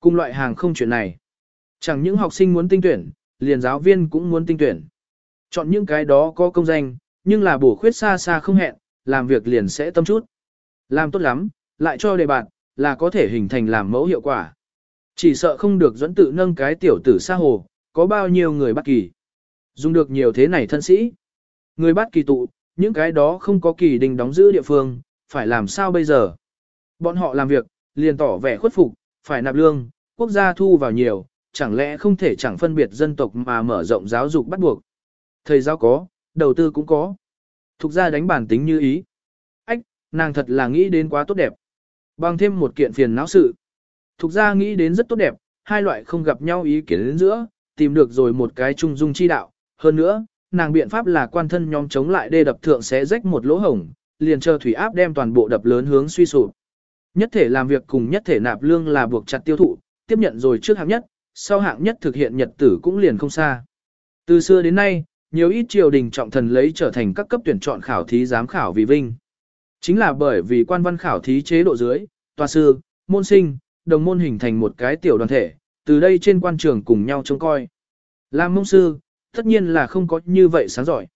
Cùng loại hàng không chuyện này. Chẳng những học sinh muốn tinh tuyển, liền giáo viên cũng muốn tinh tuyển. Chọn những cái đó có công danh, nhưng là bổ khuyết xa xa không hẹn, làm việc liền sẽ tâm chút. Làm tốt lắm, lại cho đề bạn, là có thể hình thành làm mẫu hiệu quả. Chỉ sợ không được dẫn tự nâng cái tiểu tử xa hồ, có bao nhiêu người bắt kỳ. Dùng được nhiều thế này thân sĩ. Người bắt kỳ tụ, những cái đó không có kỳ đình đóng giữ địa phương, phải làm sao bây giờ? Bọn họ làm việc, liền tỏ vẻ khuất phục, phải nạp lương, quốc gia thu vào nhiều, chẳng lẽ không thể chẳng phân biệt dân tộc mà mở rộng giáo dục bắt buộc. Thầy giáo có, đầu tư cũng có. Thục ra đánh bản tính như ý. Ách, nàng thật là nghĩ đến quá tốt đẹp. Bằng thêm một kiện phiền não sự. Thục ra nghĩ đến rất tốt đẹp, hai loại không gặp nhau ý kiến đến giữa, tìm được rồi một cái trung dung chi đạo. Hơn nữa, nàng biện pháp là quan thân nhóm chống lại đê đập thượng sẽ rách một lỗ hổng, liền chờ thủy áp đem toàn bộ đập lớn hướng suy sụp. Nhất thể làm việc cùng nhất thể nạp lương là buộc chặt tiêu thụ, tiếp nhận rồi trước hạng nhất, sau hạng nhất thực hiện nhật tử cũng liền không xa. Từ xưa đến nay, nhiều ít triều đình trọng thần lấy trở thành các cấp tuyển chọn khảo thí giám khảo vì vinh. Chính là bởi vì quan văn khảo thí chế độ dưới, tòa sư, môn sinh, đồng môn hình thành một cái tiểu đoàn thể, từ đây trên quan trường cùng nhau trông coi. Làm mông sư, tất nhiên là không có như vậy sáng giỏi.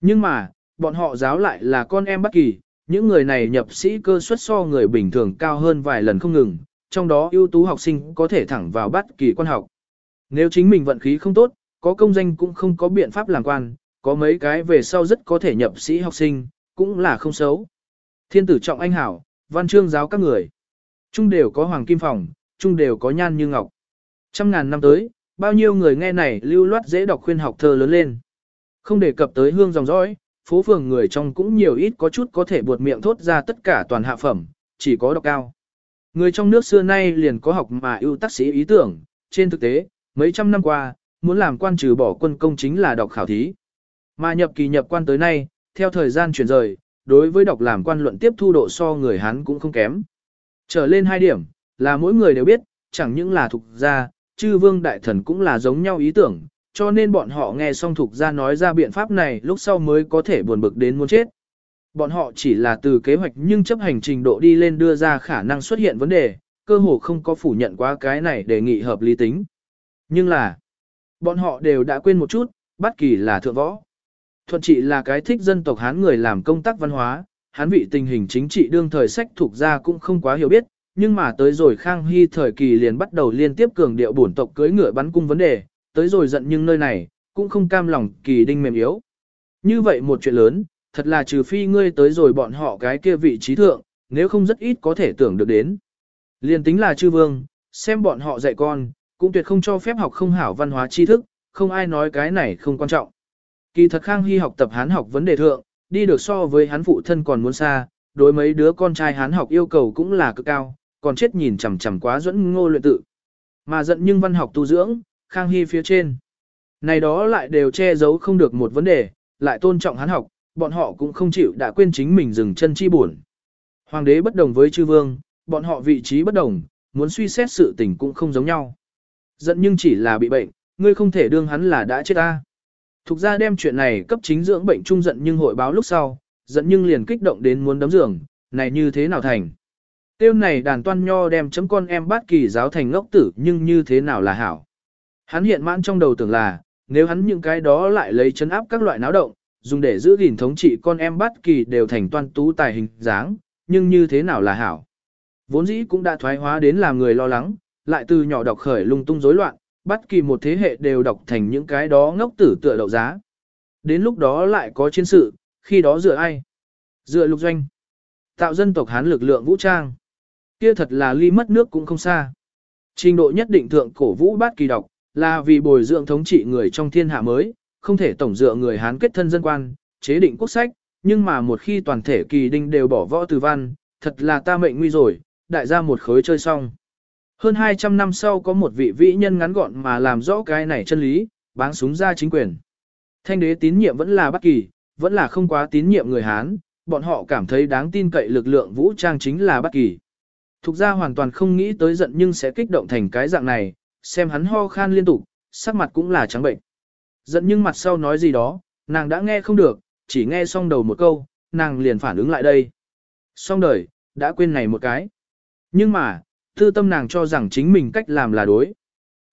Nhưng mà, bọn họ giáo lại là con em bất kỳ, những người này nhập sĩ cơ suất so người bình thường cao hơn vài lần không ngừng, trong đó ưu tú học sinh có thể thẳng vào bất kỳ quan học. Nếu chính mình vận khí không tốt, có công danh cũng không có biện pháp làm quan, có mấy cái về sau rất có thể nhập sĩ học sinh, cũng là không xấu. Thiên tử trọng anh hảo, văn chương giáo các người. Trung đều có hoàng kim phòng, trung đều có nhan như ngọc. Trăm ngàn năm tới, bao nhiêu người nghe này lưu loát dễ đọc khuyên học thơ lớn lên. Không đề cập tới hương dòng dõi, phố phường người trong cũng nhiều ít có chút có thể buột miệng thốt ra tất cả toàn hạ phẩm, chỉ có đọc cao. Người trong nước xưa nay liền có học mà ưu tác sĩ ý tưởng, trên thực tế, mấy trăm năm qua, muốn làm quan trừ bỏ quân công chính là đọc khảo thí. Mà nhập kỳ nhập quan tới nay, theo thời gian chuyển rời, đối với đọc làm quan luận tiếp thu độ so người Hán cũng không kém. Trở lên hai điểm, là mỗi người đều biết, chẳng những là thuộc gia, chư vương đại thần cũng là giống nhau ý tưởng, cho nên bọn họ nghe xong thuộc gia nói ra biện pháp này lúc sau mới có thể buồn bực đến muốn chết. Bọn họ chỉ là từ kế hoạch nhưng chấp hành trình độ đi lên đưa ra khả năng xuất hiện vấn đề, cơ hồ không có phủ nhận quá cái này đề nghị hợp lý tính. Nhưng là, bọn họ đều đã quên một chút, bất kỳ là thượng võ. Thuận trị là cái thích dân tộc Hán người làm công tác văn hóa, Hán vị tình hình chính trị đương thời sách thuộc ra cũng không quá hiểu biết, nhưng mà tới rồi Khang Hy thời kỳ liền bắt đầu liên tiếp cường điệu bổn tộc cưới ngựa bắn cung vấn đề, tới rồi giận nhưng nơi này, cũng không cam lòng kỳ đinh mềm yếu. Như vậy một chuyện lớn, thật là trừ phi ngươi tới rồi bọn họ cái kia vị trí thượng, nếu không rất ít có thể tưởng được đến. Liên tính là chư vương, xem bọn họ dạy con, cũng tuyệt không cho phép học không hảo văn hóa tri thức, không ai nói cái này không quan trọng. Kỳ thật Khang Hy học tập hán học vấn đề thượng, đi được so với hắn phụ thân còn muốn xa, đối mấy đứa con trai hán học yêu cầu cũng là cực cao, còn chết nhìn chằm chằm quá dẫn ngô luyện tự. Mà giận nhưng văn học tu dưỡng, Khang Hy phía trên. Này đó lại đều che giấu không được một vấn đề, lại tôn trọng hắn học, bọn họ cũng không chịu đã quên chính mình dừng chân chi buồn. Hoàng đế bất đồng với chư vương, bọn họ vị trí bất đồng, muốn suy xét sự tình cũng không giống nhau. Giận nhưng chỉ là bị bệnh, ngươi không thể đương hắn là đã chết ta. Thục ra đem chuyện này cấp chính dưỡng bệnh trung giận nhưng hội báo lúc sau, giận nhưng liền kích động đến muốn đấm giường, này như thế nào thành. Tiêu này đàn toan nho đem chấm con em bát kỳ giáo thành ngốc tử nhưng như thế nào là hảo. Hắn hiện mãn trong đầu tưởng là, nếu hắn những cái đó lại lấy chấn áp các loại náo động, dùng để giữ gìn thống trị con em bát kỳ đều thành toan tú tài hình dáng, nhưng như thế nào là hảo. Vốn dĩ cũng đã thoái hóa đến làm người lo lắng, lại từ nhỏ đọc khởi lung tung rối loạn, bất kỳ một thế hệ đều đọc thành những cái đó ngốc tử tựa đậu giá. Đến lúc đó lại có chiến sự, khi đó dựa ai? Dựa lục doanh. Tạo dân tộc Hán lực lượng vũ trang. Kia thật là ly mất nước cũng không xa. Trình độ nhất định thượng cổ vũ bát kỳ đọc, là vì bồi dưỡng thống trị người trong thiên hạ mới, không thể tổng dựa người Hán kết thân dân quan, chế định quốc sách, nhưng mà một khi toàn thể kỳ đinh đều bỏ võ từ văn, thật là ta mệnh nguy rồi, đại gia một khối chơi xong. Hơn 200 năm sau có một vị vĩ nhân ngắn gọn mà làm rõ cái này chân lý, báng súng ra chính quyền. Thanh đế tín nhiệm vẫn là bất kỳ, vẫn là không quá tín nhiệm người Hán, bọn họ cảm thấy đáng tin cậy lực lượng vũ trang chính là bất kỳ. Thục ra hoàn toàn không nghĩ tới giận nhưng sẽ kích động thành cái dạng này, xem hắn ho khan liên tục, sắc mặt cũng là trắng bệnh. Giận nhưng mặt sau nói gì đó, nàng đã nghe không được, chỉ nghe xong đầu một câu, nàng liền phản ứng lại đây. Xong đời, đã quên này một cái. Nhưng mà, tư tâm nàng cho rằng chính mình cách làm là đối.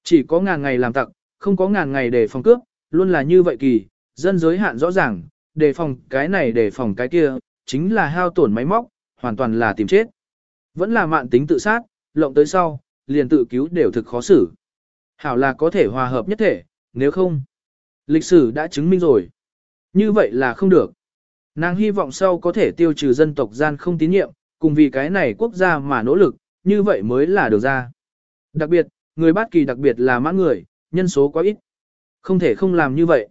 Chỉ có ngàn ngày làm tặc, không có ngàn ngày để phòng cướp, luôn là như vậy kỳ, dân giới hạn rõ ràng, đề phòng cái này đề phòng cái kia, chính là hao tổn máy móc, hoàn toàn là tìm chết. Vẫn là mạn tính tự sát, lộng tới sau, liền tự cứu đều thực khó xử. Hảo là có thể hòa hợp nhất thể, nếu không, lịch sử đã chứng minh rồi. Như vậy là không được. Nàng hy vọng sau có thể tiêu trừ dân tộc gian không tín nhiệm, cùng vì cái này quốc gia mà nỗ lực, như vậy mới là được ra. Đặc biệt, người bát kỳ đặc biệt là mã người, nhân số quá ít. Không thể không làm như vậy.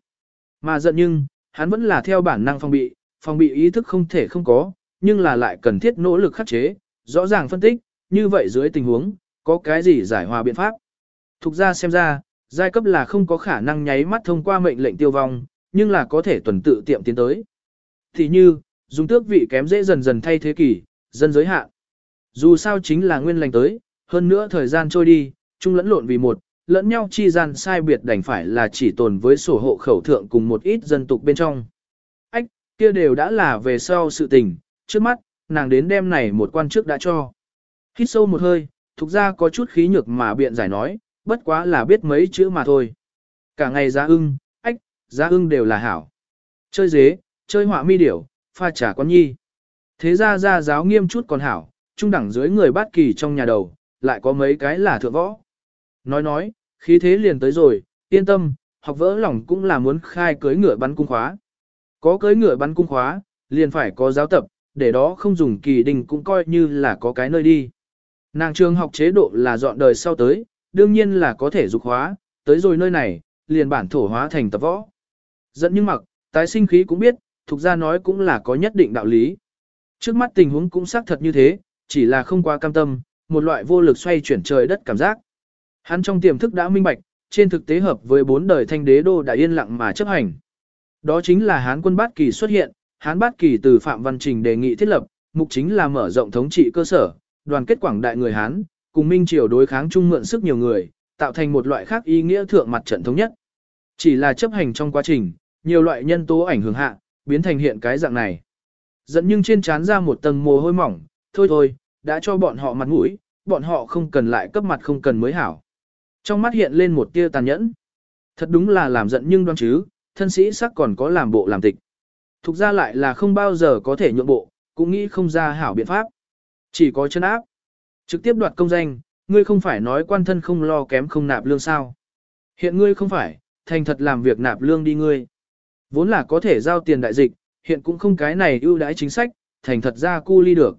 Mà giận nhưng, hắn vẫn là theo bản năng phòng bị, phòng bị ý thức không thể không có, nhưng là lại cần thiết nỗ lực khắc chế, rõ ràng phân tích, như vậy dưới tình huống, có cái gì giải hòa biện pháp. Thục ra xem ra, Giai cấp là không có khả năng nháy mắt thông qua mệnh lệnh tiêu vong, nhưng là có thể tuần tự tiệm tiến tới. Thì như, dùng tước vị kém dễ dần dần thay thế kỷ, dân giới hạn. Dù sao chính là nguyên lành tới, hơn nữa thời gian trôi đi, chung lẫn lộn vì một, lẫn nhau chi gian sai biệt đành phải là chỉ tồn với sổ hộ khẩu thượng cùng một ít dân tục bên trong. Ách, kia đều đã là về sau sự tình, trước mắt, nàng đến đêm này một quan trước đã cho. Hít sâu một hơi, thuộc ra có chút khí nhược mà biện giải nói, bất quá là biết mấy chữ mà thôi. Cả ngày giá ưng, ách, giá ưng đều là hảo. Chơi dế, chơi họa mi điểu, pha trà con nhi. Thế ra ra giáo nghiêm chút còn hảo, trung đẳng dưới người bát kỳ trong nhà đầu, lại có mấy cái là thượng võ. Nói nói, khí thế liền tới rồi, yên tâm, học vỡ lòng cũng là muốn khai cưới ngựa bắn cung khóa. Có cưới ngựa bắn cung khóa, liền phải có giáo tập, để đó không dùng kỳ đình cũng coi như là có cái nơi đi. Nàng trường học chế độ là dọn đời sau tới, đương nhiên là có thể dục hóa, tới rồi nơi này, liền bản thổ hóa thành tập võ. Dẫn nhưng mặc, tái sinh khí cũng biết, thuộc ra nói cũng là có nhất định đạo lý. Trước mắt tình huống cũng xác thật như thế, chỉ là không qua cam tâm, một loại vô lực xoay chuyển trời đất cảm giác. Hắn trong tiềm thức đã minh bạch, trên thực tế hợp với bốn đời thanh đế đô đã yên lặng mà chấp hành. Đó chính là Hán quân bát kỳ xuất hiện, Hán bát kỳ từ Phạm Văn Trình đề nghị thiết lập, mục chính là mở rộng thống trị cơ sở, đoàn kết quảng đại người Hán, cùng Minh Triều đối kháng chung mượn sức nhiều người, tạo thành một loại khác ý nghĩa thượng mặt trận thống nhất. Chỉ là chấp hành trong quá trình, nhiều loại nhân tố ảnh hưởng hạ, biến thành hiện cái dạng này. Dẫn nhưng trên trán ra một tầng mồ hôi mỏng, thôi thôi, đã cho bọn họ mặt mũi, bọn họ không cần lại cấp mặt không cần mới hảo. Trong mắt hiện lên một tia tàn nhẫn. Thật đúng là làm giận nhưng đoan chứ, thân sĩ sắc còn có làm bộ làm tịch. Thục ra lại là không bao giờ có thể nhượng bộ, cũng nghĩ không ra hảo biện pháp. Chỉ có chân áp. Trực tiếp đoạt công danh, ngươi không phải nói quan thân không lo kém không nạp lương sao. Hiện ngươi không phải, thành thật làm việc nạp lương đi ngươi. Vốn là có thể giao tiền đại dịch, hiện cũng không cái này ưu đãi chính sách, thành thật ra cu ly được.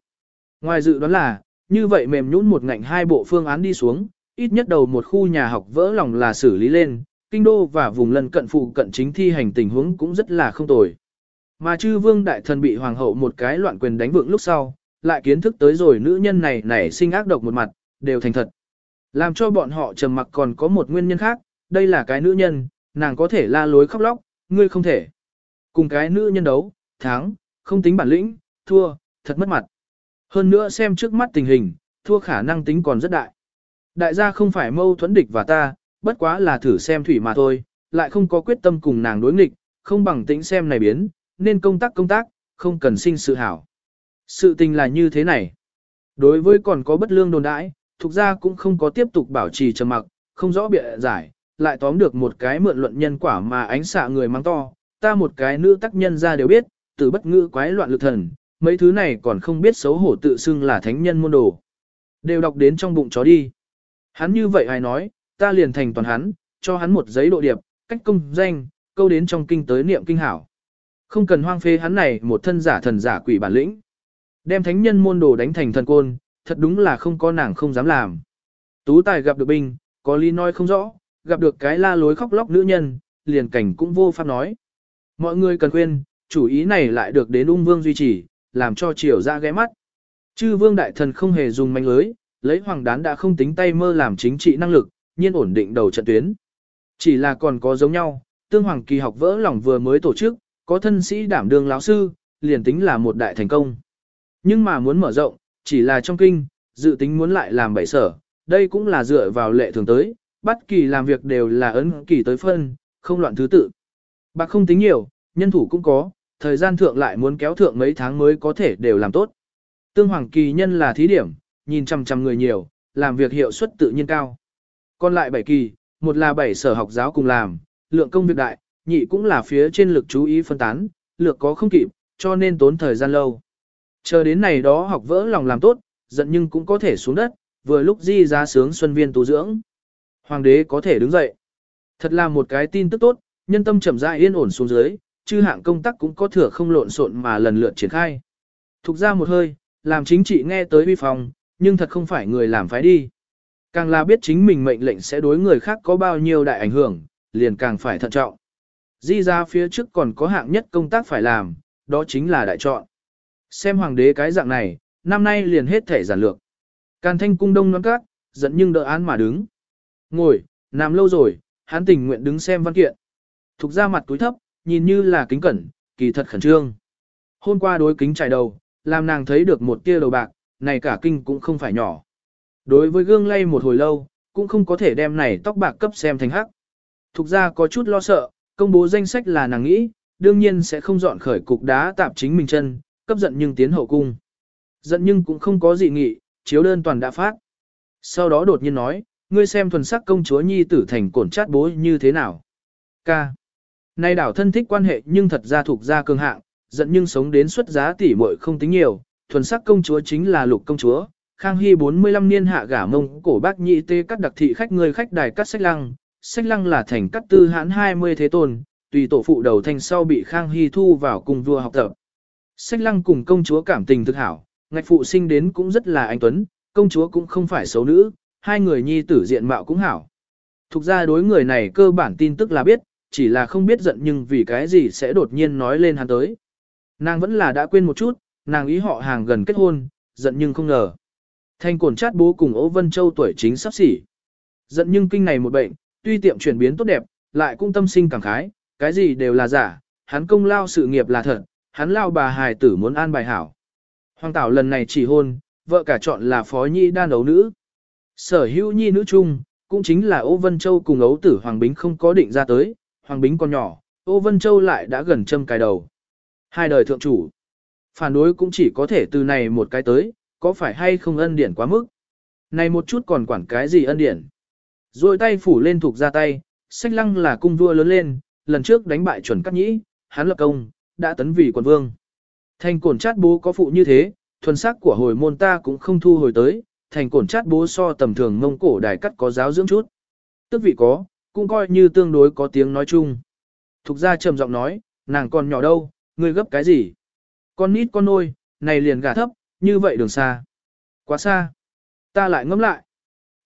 Ngoài dự đoán là, như vậy mềm nhũn một ngạnh hai bộ phương án đi xuống, ít nhất đầu một khu nhà học vỡ lòng là xử lý lên, kinh đô và vùng lân cận phụ cận chính thi hành tình huống cũng rất là không tồi. Mà chư vương đại thần bị hoàng hậu một cái loạn quyền đánh vượng lúc sau, lại kiến thức tới rồi nữ nhân này nảy sinh ác độc một mặt, đều thành thật. Làm cho bọn họ trầm mặc còn có một nguyên nhân khác, đây là cái nữ nhân, nàng có thể la lối khóc lóc, ngươi không thể. Cùng cái nữ nhân đấu, thắng, không tính bản lĩnh, thua, thật mất mặt. Hơn nữa xem trước mắt tình hình, thua khả năng tính còn rất đại. Đại gia không phải mâu thuẫn địch và ta, bất quá là thử xem thủy mà thôi, lại không có quyết tâm cùng nàng đối nghịch, không bằng tĩnh xem này biến, nên công tác công tác, không cần sinh sự hảo. Sự tình là như thế này. Đối với còn có bất lương đồn đãi, thuộc ra cũng không có tiếp tục bảo trì trầm mặc, không rõ bịa giải, lại tóm được một cái mượn luận nhân quả mà ánh xạ người mang to, ta một cái nữ tác nhân ra đều biết, từ bất ngữ quái loạn lực thần, mấy thứ này còn không biết xấu hổ tự xưng là thánh nhân môn đồ. Đều đọc đến trong bụng chó đi. Hắn như vậy ai nói, ta liền thành toàn hắn, cho hắn một giấy độ điệp, cách công danh, câu đến trong kinh tới niệm kinh hảo. Không cần hoang phê hắn này một thân giả thần giả quỷ bản lĩnh. Đem thánh nhân môn đồ đánh thành thần côn, thật đúng là không có nàng không dám làm. Tú tài gặp được binh, có lý nói không rõ, gặp được cái la lối khóc lóc nữ nhân, liền cảnh cũng vô pháp nói. Mọi người cần quên, chủ ý này lại được đến ung vương duy trì, làm cho triều ra ghé mắt. Chư vương đại thần không hề dùng manh lưới, lấy hoàng đán đã không tính tay mơ làm chính trị năng lực, nhiên ổn định đầu trận tuyến. Chỉ là còn có giống nhau, tương hoàng kỳ học vỡ lòng vừa mới tổ chức, có thân sĩ đảm đương lão sư, liền tính là một đại thành công. Nhưng mà muốn mở rộng, chỉ là trong kinh, dự tính muốn lại làm bảy sở, đây cũng là dựa vào lệ thường tới, bất kỳ làm việc đều là ấn kỳ tới phân, không loạn thứ tự. Bạc không tính nhiều, nhân thủ cũng có, thời gian thượng lại muốn kéo thượng mấy tháng mới có thể đều làm tốt. Tương hoàng kỳ nhân là thí điểm, nhìn chằm chằm người nhiều, làm việc hiệu suất tự nhiên cao. Còn lại bảy kỳ, một là bảy sở học giáo cùng làm, lượng công việc đại, nhị cũng là phía trên lực chú ý phân tán, lược có không kịp, cho nên tốn thời gian lâu. Chờ đến này đó học vỡ lòng làm tốt, giận nhưng cũng có thể xuống đất, vừa lúc di ra sướng xuân viên tu dưỡng. Hoàng đế có thể đứng dậy. Thật là một cái tin tức tốt, nhân tâm chậm rãi yên ổn xuống dưới, chư hạng công tác cũng có thừa không lộn xộn mà lần lượt triển khai. Thục ra một hơi, làm chính trị nghe tới vi phòng, nhưng thật không phải người làm phái đi. Càng là biết chính mình mệnh lệnh sẽ đối người khác có bao nhiêu đại ảnh hưởng, liền càng phải thận trọng. Di ra phía trước còn có hạng nhất công tác phải làm, đó chính là đại chọn. Xem hoàng đế cái dạng này, năm nay liền hết thể giản lược. Càn thanh cung đông nón cát, giận nhưng đỡ án mà đứng. Ngồi, nằm lâu rồi, hắn tình nguyện đứng xem văn kiện. Thục ra mặt túi thấp, nhìn như là kính cẩn, kỳ thật khẩn trương. Hôm qua đối kính trải đầu, làm nàng thấy được một tia đầu bạc, này cả kinh cũng không phải nhỏ. Đối với gương lay một hồi lâu, cũng không có thể đem này tóc bạc cấp xem thành hắc. Thục ra có chút lo sợ, công bố danh sách là nàng nghĩ, đương nhiên sẽ không dọn khởi cục đá tạp chính mình chân, cấp giận nhưng tiến hậu cung. Giận nhưng cũng không có gì nghị, chiếu đơn toàn đã phát. Sau đó đột nhiên nói, ngươi xem thuần sắc công chúa nhi tử thành cổn chát bố như thế nào. Ca. Nay đảo thân thích quan hệ nhưng thật ra thuộc ra cường hạng, giận nhưng sống đến xuất giá tỷ muội không tính nhiều, thuần sắc công chúa chính là lục công chúa. Khang Hy 45 niên hạ gả mông, cổ bác nhị tê cắt đặc thị khách người khách đài cắt sách lăng, sách lăng là thành cắt tư hãn 20 thế tôn, tùy tổ phụ đầu thành sau bị Khang Hy thu vào cùng vua học tập. Sách lăng cùng công chúa cảm tình thực hảo, ngạch phụ sinh đến cũng rất là anh tuấn, công chúa cũng không phải xấu nữ, hai người nhi tử diện mạo cũng hảo. Thục ra đối người này cơ bản tin tức là biết, chỉ là không biết giận nhưng vì cái gì sẽ đột nhiên nói lên hắn tới. Nàng vẫn là đã quên một chút, nàng ý họ hàng gần kết hôn, giận nhưng không ngờ. Thanh cổn chát bố cùng Âu Vân Châu tuổi chính sắp xỉ. Giận nhưng kinh này một bệnh, tuy tiệm chuyển biến tốt đẹp, lại cũng tâm sinh cảm khái, cái gì đều là giả, hắn công lao sự nghiệp là thật, hắn lao bà hài tử muốn an bài hảo. Hoàng tảo lần này chỉ hôn, vợ cả chọn là phó nhi đan ấu nữ. Sở hữu nhi nữ chung, cũng chính là ô Vân Châu cùng ấu tử Hoàng Bính không có định ra tới, Hoàng Bính còn nhỏ, ô Vân Châu lại đã gần châm cài đầu. Hai đời thượng chủ. Phản đối cũng chỉ có thể từ này một cái tới, có phải hay không ân điển quá mức. Này một chút còn quản cái gì ân điển. Rồi tay phủ lên thuộc ra tay, sách lăng là cung vua lớn lên, lần trước đánh bại chuẩn cắt nhĩ, hắn lập công, đã tấn vì quần vương. Thành cổn chát bố có phụ như thế, thuần sắc của hồi môn ta cũng không thu hồi tới, thành cổn chát bố so tầm thường mông cổ đài cắt có giáo dưỡng chút. Tức vị có, cũng coi như tương đối có tiếng nói chung. Thục ra trầm giọng nói, nàng còn nhỏ đâu, ngươi gấp cái gì? Con nít con nôi, này liền gà thấp, như vậy đường xa. Quá xa. Ta lại ngẫm lại.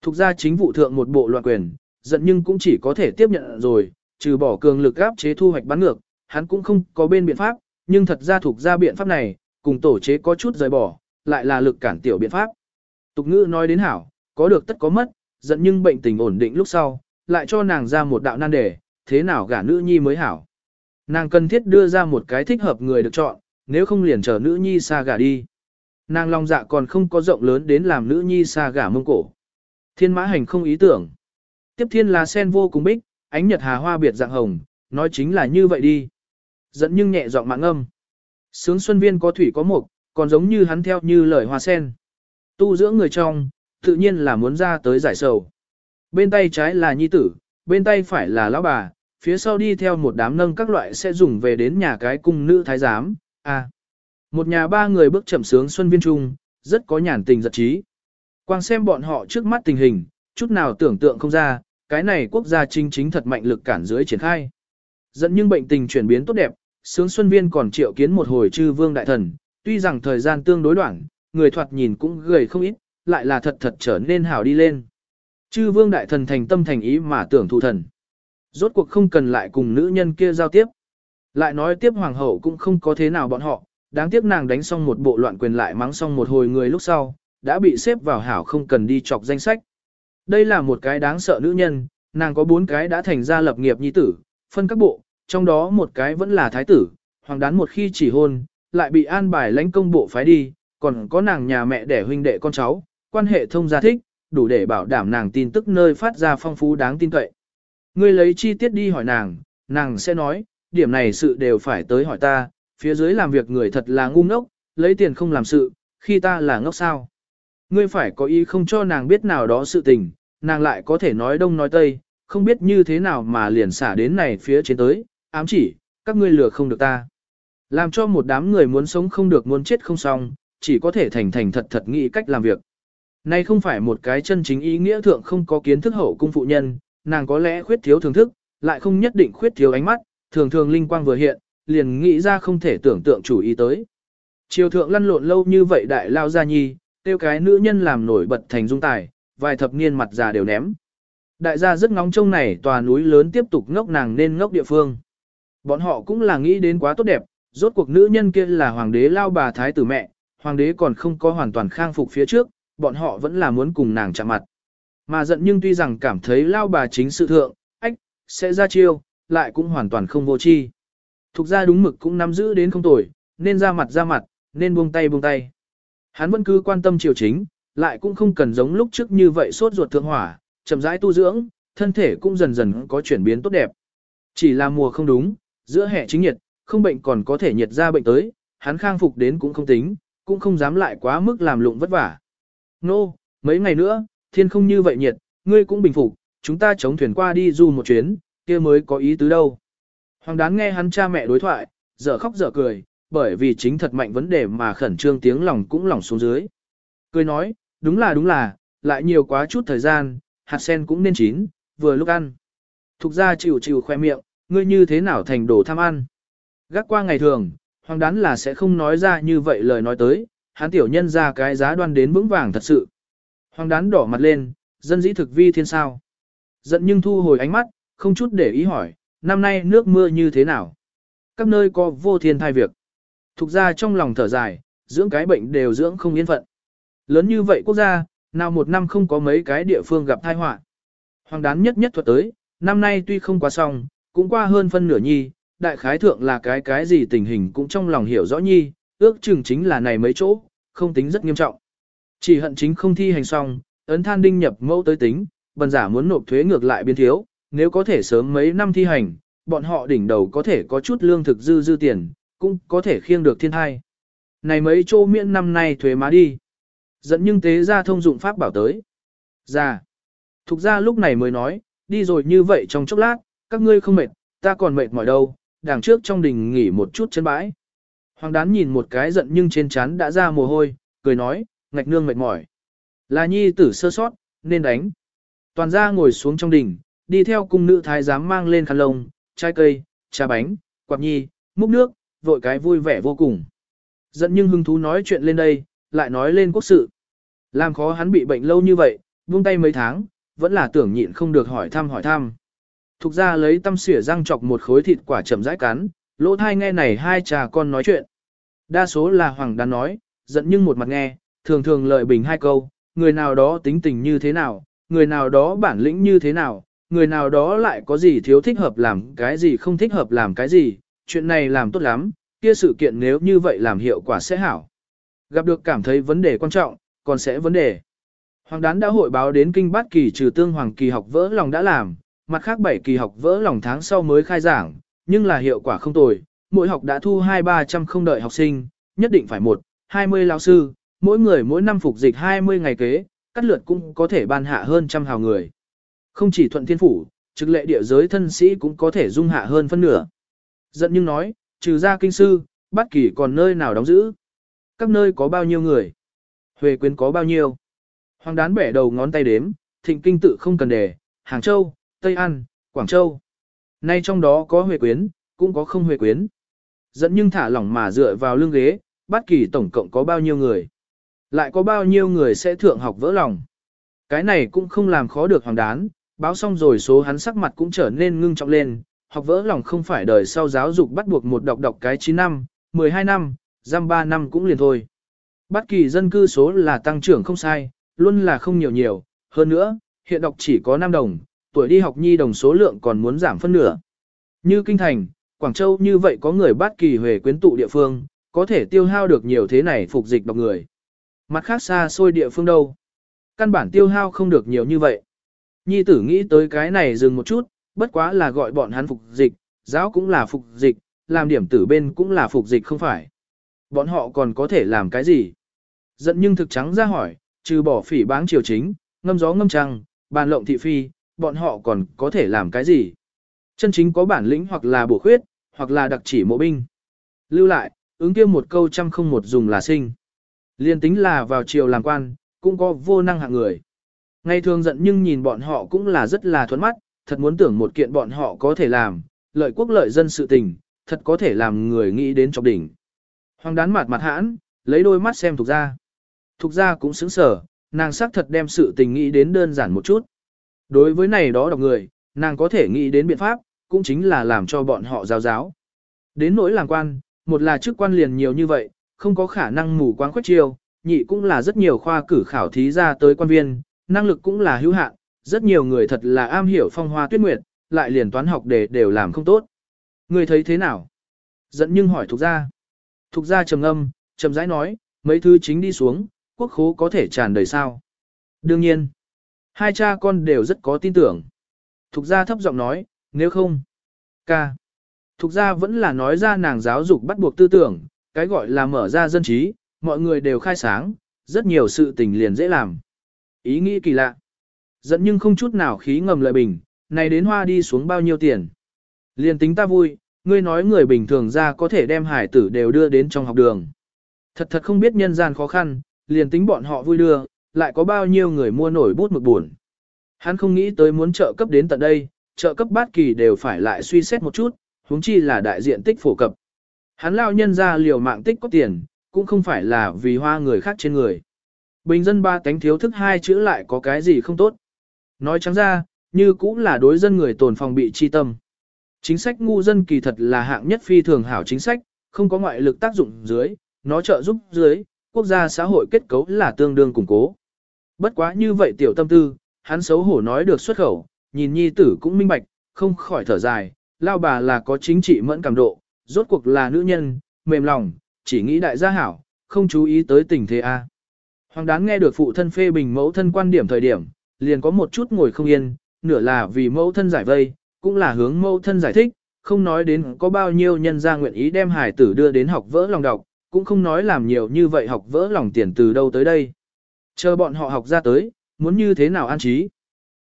Thục ra chính vụ thượng một bộ loạn quyền, giận nhưng cũng chỉ có thể tiếp nhận rồi, trừ bỏ cường lực áp chế thu hoạch bán ngược, hắn cũng không có bên biện pháp, nhưng thật ra thuộc ra biện pháp này, cùng tổ chế có chút rời bỏ, lại là lực cản tiểu biện pháp. Tục ngữ nói đến hảo, có được tất có mất, giận nhưng bệnh tình ổn định lúc sau, lại cho nàng ra một đạo nan đề, thế nào gả nữ nhi mới hảo. Nàng cần thiết đưa ra một cái thích hợp người được chọn, nếu không liền chờ nữ nhi xa gả đi. Nàng lòng dạ còn không có rộng lớn đến làm nữ nhi xa gả mông cổ. Thiên mã hành không ý tưởng. Tiếp thiên là sen vô cùng bích, ánh nhật hà hoa biệt dạng hồng, nói chính là như vậy đi. Dẫn nhưng nhẹ giọng mạng âm. Sướng xuân viên có thủy có mục, còn giống như hắn theo như lời hoa sen. Tu dưỡng người trong, tự nhiên là muốn ra tới giải sầu. Bên tay trái là nhi tử, bên tay phải là lão bà, phía sau đi theo một đám nâng các loại sẽ dùng về đến nhà cái cung nữ thái giám. À, một nhà ba người bước chậm sướng xuân viên trung, rất có nhàn tình giật trí. Quang xem bọn họ trước mắt tình hình, chút nào tưởng tượng không ra, cái này quốc gia chính chính thật mạnh lực cản dưới triển khai. Dẫn nhưng bệnh tình chuyển biến tốt đẹp, sướng xuân viên còn triệu kiến một hồi chư vương đại thần, tuy rằng thời gian tương đối đoạn, người thoạt nhìn cũng gầy không ít, lại là thật thật trở nên hảo đi lên. Chư vương đại thần thành tâm thành ý mà tưởng thụ thần. Rốt cuộc không cần lại cùng nữ nhân kia giao tiếp. Lại nói tiếp hoàng hậu cũng không có thế nào bọn họ, đáng tiếc nàng đánh xong một bộ loạn quyền lại mắng xong một hồi người lúc sau, đã bị xếp vào hảo không cần đi chọc danh sách. Đây là một cái đáng sợ nữ nhân, nàng có bốn cái đã thành ra lập nghiệp nhi tử, phân các bộ, trong đó một cái vẫn là thái tử, hoàng đán một khi chỉ hôn, lại bị an bài lãnh công bộ phái đi, còn có nàng nhà mẹ đẻ huynh đệ con cháu, quan hệ thông gia thích, đủ để bảo đảm nàng tin tức nơi phát ra phong phú đáng tin cậy. Ngươi lấy chi tiết đi hỏi nàng, nàng sẽ nói, điểm này sự đều phải tới hỏi ta, phía dưới làm việc người thật là ngu ngốc, lấy tiền không làm sự, khi ta là ngốc sao. Ngươi phải có ý không cho nàng biết nào đó sự tình, nàng lại có thể nói đông nói tây, không biết như thế nào mà liền xả đến này phía trên tới, ám chỉ, các ngươi lừa không được ta. Làm cho một đám người muốn sống không được muốn chết không xong, chỉ có thể thành thành thật thật nghĩ cách làm việc. Nay không phải một cái chân chính ý nghĩa thượng không có kiến thức hậu cung phụ nhân, nàng có lẽ khuyết thiếu thưởng thức, lại không nhất định khuyết thiếu ánh mắt, thường thường linh quang vừa hiện, liền nghĩ ra không thể tưởng tượng chủ ý tới. Triều thượng lăn lộn lâu như vậy đại lao gia nhi, tiêu cái nữ nhân làm nổi bật thành dung tài, vài thập niên mặt già đều ném. Đại gia rất ngóng trông này tòa núi lớn tiếp tục ngốc nàng nên ngốc địa phương. Bọn họ cũng là nghĩ đến quá tốt đẹp, rốt cuộc nữ nhân kia là hoàng đế lao bà thái tử mẹ, hoàng đế còn không có hoàn toàn khang phục phía trước, bọn họ vẫn là muốn cùng nàng chạm mặt. Mà giận nhưng tuy rằng cảm thấy lao bà chính sự thượng, ách, sẽ ra chiêu, lại cũng hoàn toàn không vô chi. Thục ra đúng mực cũng nắm giữ đến không tồi, nên ra mặt ra mặt, nên buông tay buông tay. Hắn vẫn cứ quan tâm triều chính, lại cũng không cần giống lúc trước như vậy sốt ruột thượng hỏa, chậm rãi tu dưỡng, thân thể cũng dần dần có chuyển biến tốt đẹp. Chỉ là mùa không đúng, giữa hè chính nhiệt, không bệnh còn có thể nhiệt ra bệnh tới, hắn khang phục đến cũng không tính, cũng không dám lại quá mức làm lụng vất vả. Nô, no, mấy ngày nữa, thiên không như vậy nhiệt, ngươi cũng bình phục, chúng ta chống thuyền qua đi du một chuyến, kia mới có ý tứ đâu. Hoàng đán nghe hắn cha mẹ đối thoại, dở khóc dở cười, bởi vì chính thật mạnh vấn đề mà khẩn trương tiếng lòng cũng lỏng xuống dưới. Cười nói, đúng là đúng là, lại nhiều quá chút thời gian, hạt sen cũng nên chín, vừa lúc ăn. Thục ra chịu chịu khoe miệng, ngươi như thế nào thành đồ tham ăn. Gác qua ngày thường, hoàng đán là sẽ không nói ra như vậy lời nói tới, hắn tiểu nhân ra cái giá đoan đến vững vàng thật sự. Hoàng đán đỏ mặt lên, dân dĩ thực vi thiên sao. Giận nhưng thu hồi ánh mắt, không chút để ý hỏi, năm nay nước mưa như thế nào? Các nơi có vô thiên thai việc. Thục ra trong lòng thở dài, dưỡng cái bệnh đều dưỡng không yên phận. Lớn như vậy quốc gia, nào một năm không có mấy cái địa phương gặp tai họa. Hoàng đán nhất nhất thuật tới, năm nay tuy không quá xong, cũng qua hơn phân nửa nhi, đại khái thượng là cái cái gì tình hình cũng trong lòng hiểu rõ nhi, ước chừng chính là này mấy chỗ, không tính rất nghiêm trọng. Chỉ hận chính không thi hành xong, ấn than đinh nhập mẫu tới tính, bần giả muốn nộp thuế ngược lại biến thiếu, nếu có thể sớm mấy năm thi hành, bọn họ đỉnh đầu có thể có chút lương thực dư dư tiền, cũng có thể khiêng được thiên thai. Này mấy chỗ miễn năm nay thuế má đi. Dẫn nhưng tế ra thông dụng pháp bảo tới. Ra. Thục ra lúc này mới nói, đi rồi như vậy trong chốc lát, các ngươi không mệt, ta còn mệt mỏi đâu, đằng trước trong đình nghỉ một chút chân bãi. Hoàng đán nhìn một cái giận nhưng trên chán đã ra mồ hôi, cười nói, ngạch nương mệt mỏi. Là nhi tử sơ sót, nên đánh. Toàn ra ngồi xuống trong đình, đi theo cung nữ thái giám mang lên khăn lông, chai cây, trà bánh, quạt nhi, múc nước, vội cái vui vẻ vô cùng. Dẫn nhưng hứng thú nói chuyện lên đây, lại nói lên quốc sự. Làm khó hắn bị bệnh lâu như vậy, buông tay mấy tháng, vẫn là tưởng nhịn không được hỏi thăm hỏi thăm. Thục ra lấy tâm xỉa răng chọc một khối thịt quả chậm rãi cắn, lỗ thai nghe này hai trà con nói chuyện. Đa số là hoàng đán nói, giận nhưng một mặt nghe, thường thường lợi bình hai câu, người nào đó tính tình như thế nào, người nào đó bản lĩnh như thế nào, người nào đó lại có gì thiếu thích hợp làm cái gì không thích hợp làm cái gì, chuyện này làm tốt lắm, kia sự kiện nếu như vậy làm hiệu quả sẽ hảo. Gặp được cảm thấy vấn đề quan trọng, còn sẽ vấn đề. Hoàng đán đã hội báo đến kinh bát kỳ trừ tương hoàng kỳ học vỡ lòng đã làm, mặt khác bảy kỳ học vỡ lòng tháng sau mới khai giảng, nhưng là hiệu quả không tồi, mỗi học đã thu 2-300 không đợi học sinh, nhất định phải một, 20 lao sư, mỗi người mỗi năm phục dịch 20 ngày kế, cắt lượt cũng có thể ban hạ hơn trăm hào người. Không chỉ thuận thiên phủ, trực lệ địa giới thân sĩ cũng có thể dung hạ hơn phân nửa. Giận nhưng nói, trừ ra kinh sư, bất kỳ còn nơi nào đóng giữ. Các nơi có bao nhiêu người? Huệ quyến có bao nhiêu? Hoàng đán bẻ đầu ngón tay đếm, thịnh kinh tự không cần đề, Hàng Châu, Tây An, Quảng Châu. Nay trong đó có Huệ quyến, cũng có không Huệ quyến. Dẫn nhưng thả lỏng mà dựa vào lưng ghế, bất kỳ tổng cộng có bao nhiêu người. Lại có bao nhiêu người sẽ thượng học vỡ lòng. Cái này cũng không làm khó được hoàng đán, báo xong rồi số hắn sắc mặt cũng trở nên ngưng trọng lên, học vỡ lòng không phải đời sau giáo dục bắt buộc một đọc đọc cái 9 năm, 12 năm, giam 3 năm cũng liền thôi. Bất kỳ dân cư số là tăng trưởng không sai, luôn là không nhiều nhiều, hơn nữa, hiện đọc chỉ có 5 đồng, tuổi đi học nhi đồng số lượng còn muốn giảm phân nửa. Như Kinh Thành, Quảng Châu như vậy có người bất kỳ huề quyến tụ địa phương, có thể tiêu hao được nhiều thế này phục dịch đọc người. Mặt khác xa xôi địa phương đâu. Căn bản tiêu hao không được nhiều như vậy. Nhi tử nghĩ tới cái này dừng một chút, bất quá là gọi bọn hắn phục dịch, giáo cũng là phục dịch, làm điểm tử bên cũng là phục dịch không phải. Bọn họ còn có thể làm cái gì? Giận nhưng thực trắng ra hỏi, trừ bỏ phỉ báng triều chính, ngâm gió ngâm trăng, bàn lộng thị phi, bọn họ còn có thể làm cái gì? Chân chính có bản lĩnh hoặc là bổ khuyết, hoặc là đặc chỉ mộ binh. Lưu lại, ứng kia một câu trăm không một dùng là sinh. Liên tính là vào triều làm quan, cũng có vô năng hạng người. Ngày thường giận nhưng nhìn bọn họ cũng là rất là thuẫn mắt, thật muốn tưởng một kiện bọn họ có thể làm, lợi quốc lợi dân sự tình, thật có thể làm người nghĩ đến trọc đỉnh. Hoàng đán mặt mặt hãn, lấy đôi mắt xem thuộc ra. Thục ra cũng xứng sở, nàng xác thật đem sự tình nghĩ đến đơn giản một chút. Đối với này đó đọc người, nàng có thể nghĩ đến biện pháp, cũng chính là làm cho bọn họ giáo giáo. Đến nỗi làm quan, một là chức quan liền nhiều như vậy, không có khả năng mù quáng khuếch chiêu, nhị cũng là rất nhiều khoa cử khảo thí ra tới quan viên, năng lực cũng là hữu hạn, rất nhiều người thật là am hiểu phong hoa tuyết nguyệt, lại liền toán học đề đều làm không tốt. người thấy thế nào? Giận nhưng hỏi thuộc gia. Thục gia trầm ngâm, trầm rãi nói, mấy thứ chính đi xuống, quốc khố có thể tràn đầy sao? Đương nhiên, hai cha con đều rất có tin tưởng. Thục gia thấp giọng nói, nếu không, ca. Thục gia vẫn là nói ra nàng giáo dục bắt buộc tư tưởng, cái gọi là mở ra dân trí, mọi người đều khai sáng, rất nhiều sự tình liền dễ làm. Ý nghĩ kỳ lạ. Giận nhưng không chút nào khí ngầm lợi bình, này đến hoa đi xuống bao nhiêu tiền. Liền tính ta vui, ngươi nói người bình thường ra có thể đem hải tử đều đưa đến trong học đường. Thật thật không biết nhân gian khó khăn, liền tính bọn họ vui đưa, lại có bao nhiêu người mua nổi bút mực buồn. Hắn không nghĩ tới muốn trợ cấp đến tận đây, trợ cấp bát kỳ đều phải lại suy xét một chút, huống chi là đại diện tích phổ cập. Hắn lao nhân ra liều mạng tích có tiền, cũng không phải là vì hoa người khác trên người. Bình dân ba tánh thiếu thức hai chữ lại có cái gì không tốt. Nói trắng ra, như cũng là đối dân người tồn phòng bị chi tâm. Chính sách ngu dân kỳ thật là hạng nhất phi thường hảo chính sách, không có ngoại lực tác dụng dưới, nó trợ giúp dưới, quốc gia xã hội kết cấu là tương đương củng cố. Bất quá như vậy tiểu tâm tư, hắn xấu hổ nói được xuất khẩu, nhìn nhi tử cũng minh bạch, không khỏi thở dài, lao bà là có chính trị mẫn cảm độ, rốt cuộc là nữ nhân, mềm lòng, chỉ nghĩ đại gia hảo, không chú ý tới tình thế A. Hoàng đáng nghe được phụ thân phê bình mẫu thân quan điểm thời điểm, liền có một chút ngồi không yên, nửa là vì mẫu thân giải vây, cũng là hướng mẫu thân giải thích, không nói đến có bao nhiêu nhân gia nguyện ý đem hải tử đưa đến học vỡ lòng đọc, cũng không nói làm nhiều như vậy học vỡ lòng tiền từ đâu tới đây. Chờ bọn họ học ra tới, muốn như thế nào an trí.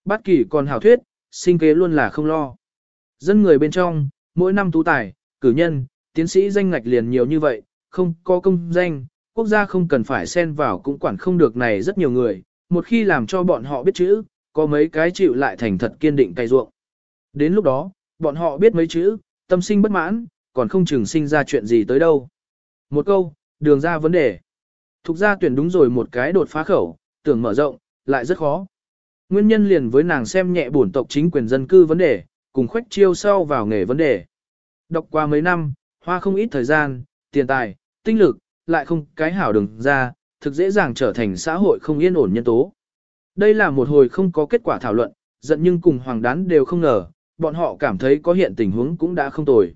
Bát kỷ còn hảo thuyết, sinh kế luôn là không lo. Dân người bên trong, mỗi năm tú tài, cử nhân, tiến sĩ danh ngạch liền nhiều như vậy, không có công danh, quốc gia không cần phải xen vào cũng quản không được này rất nhiều người, một khi làm cho bọn họ biết chữ, có mấy cái chịu lại thành thật kiên định cày ruộng. Đến lúc đó, bọn họ biết mấy chữ, tâm sinh bất mãn, còn không chừng sinh ra chuyện gì tới đâu. Một câu, đường ra vấn đề. Thục ra tuyển đúng rồi một cái đột phá khẩu, tưởng mở rộng, lại rất khó. Nguyên nhân liền với nàng xem nhẹ bổn tộc chính quyền dân cư vấn đề, cùng khoách chiêu sau vào nghề vấn đề. Đọc qua mấy năm, hoa không ít thời gian, tiền tài, tinh lực, lại không cái hảo đường ra, thực dễ dàng trở thành xã hội không yên ổn nhân tố. Đây là một hồi không có kết quả thảo luận, giận nhưng cùng hoàng đán đều không ngờ, bọn họ cảm thấy có hiện tình huống cũng đã không tồi.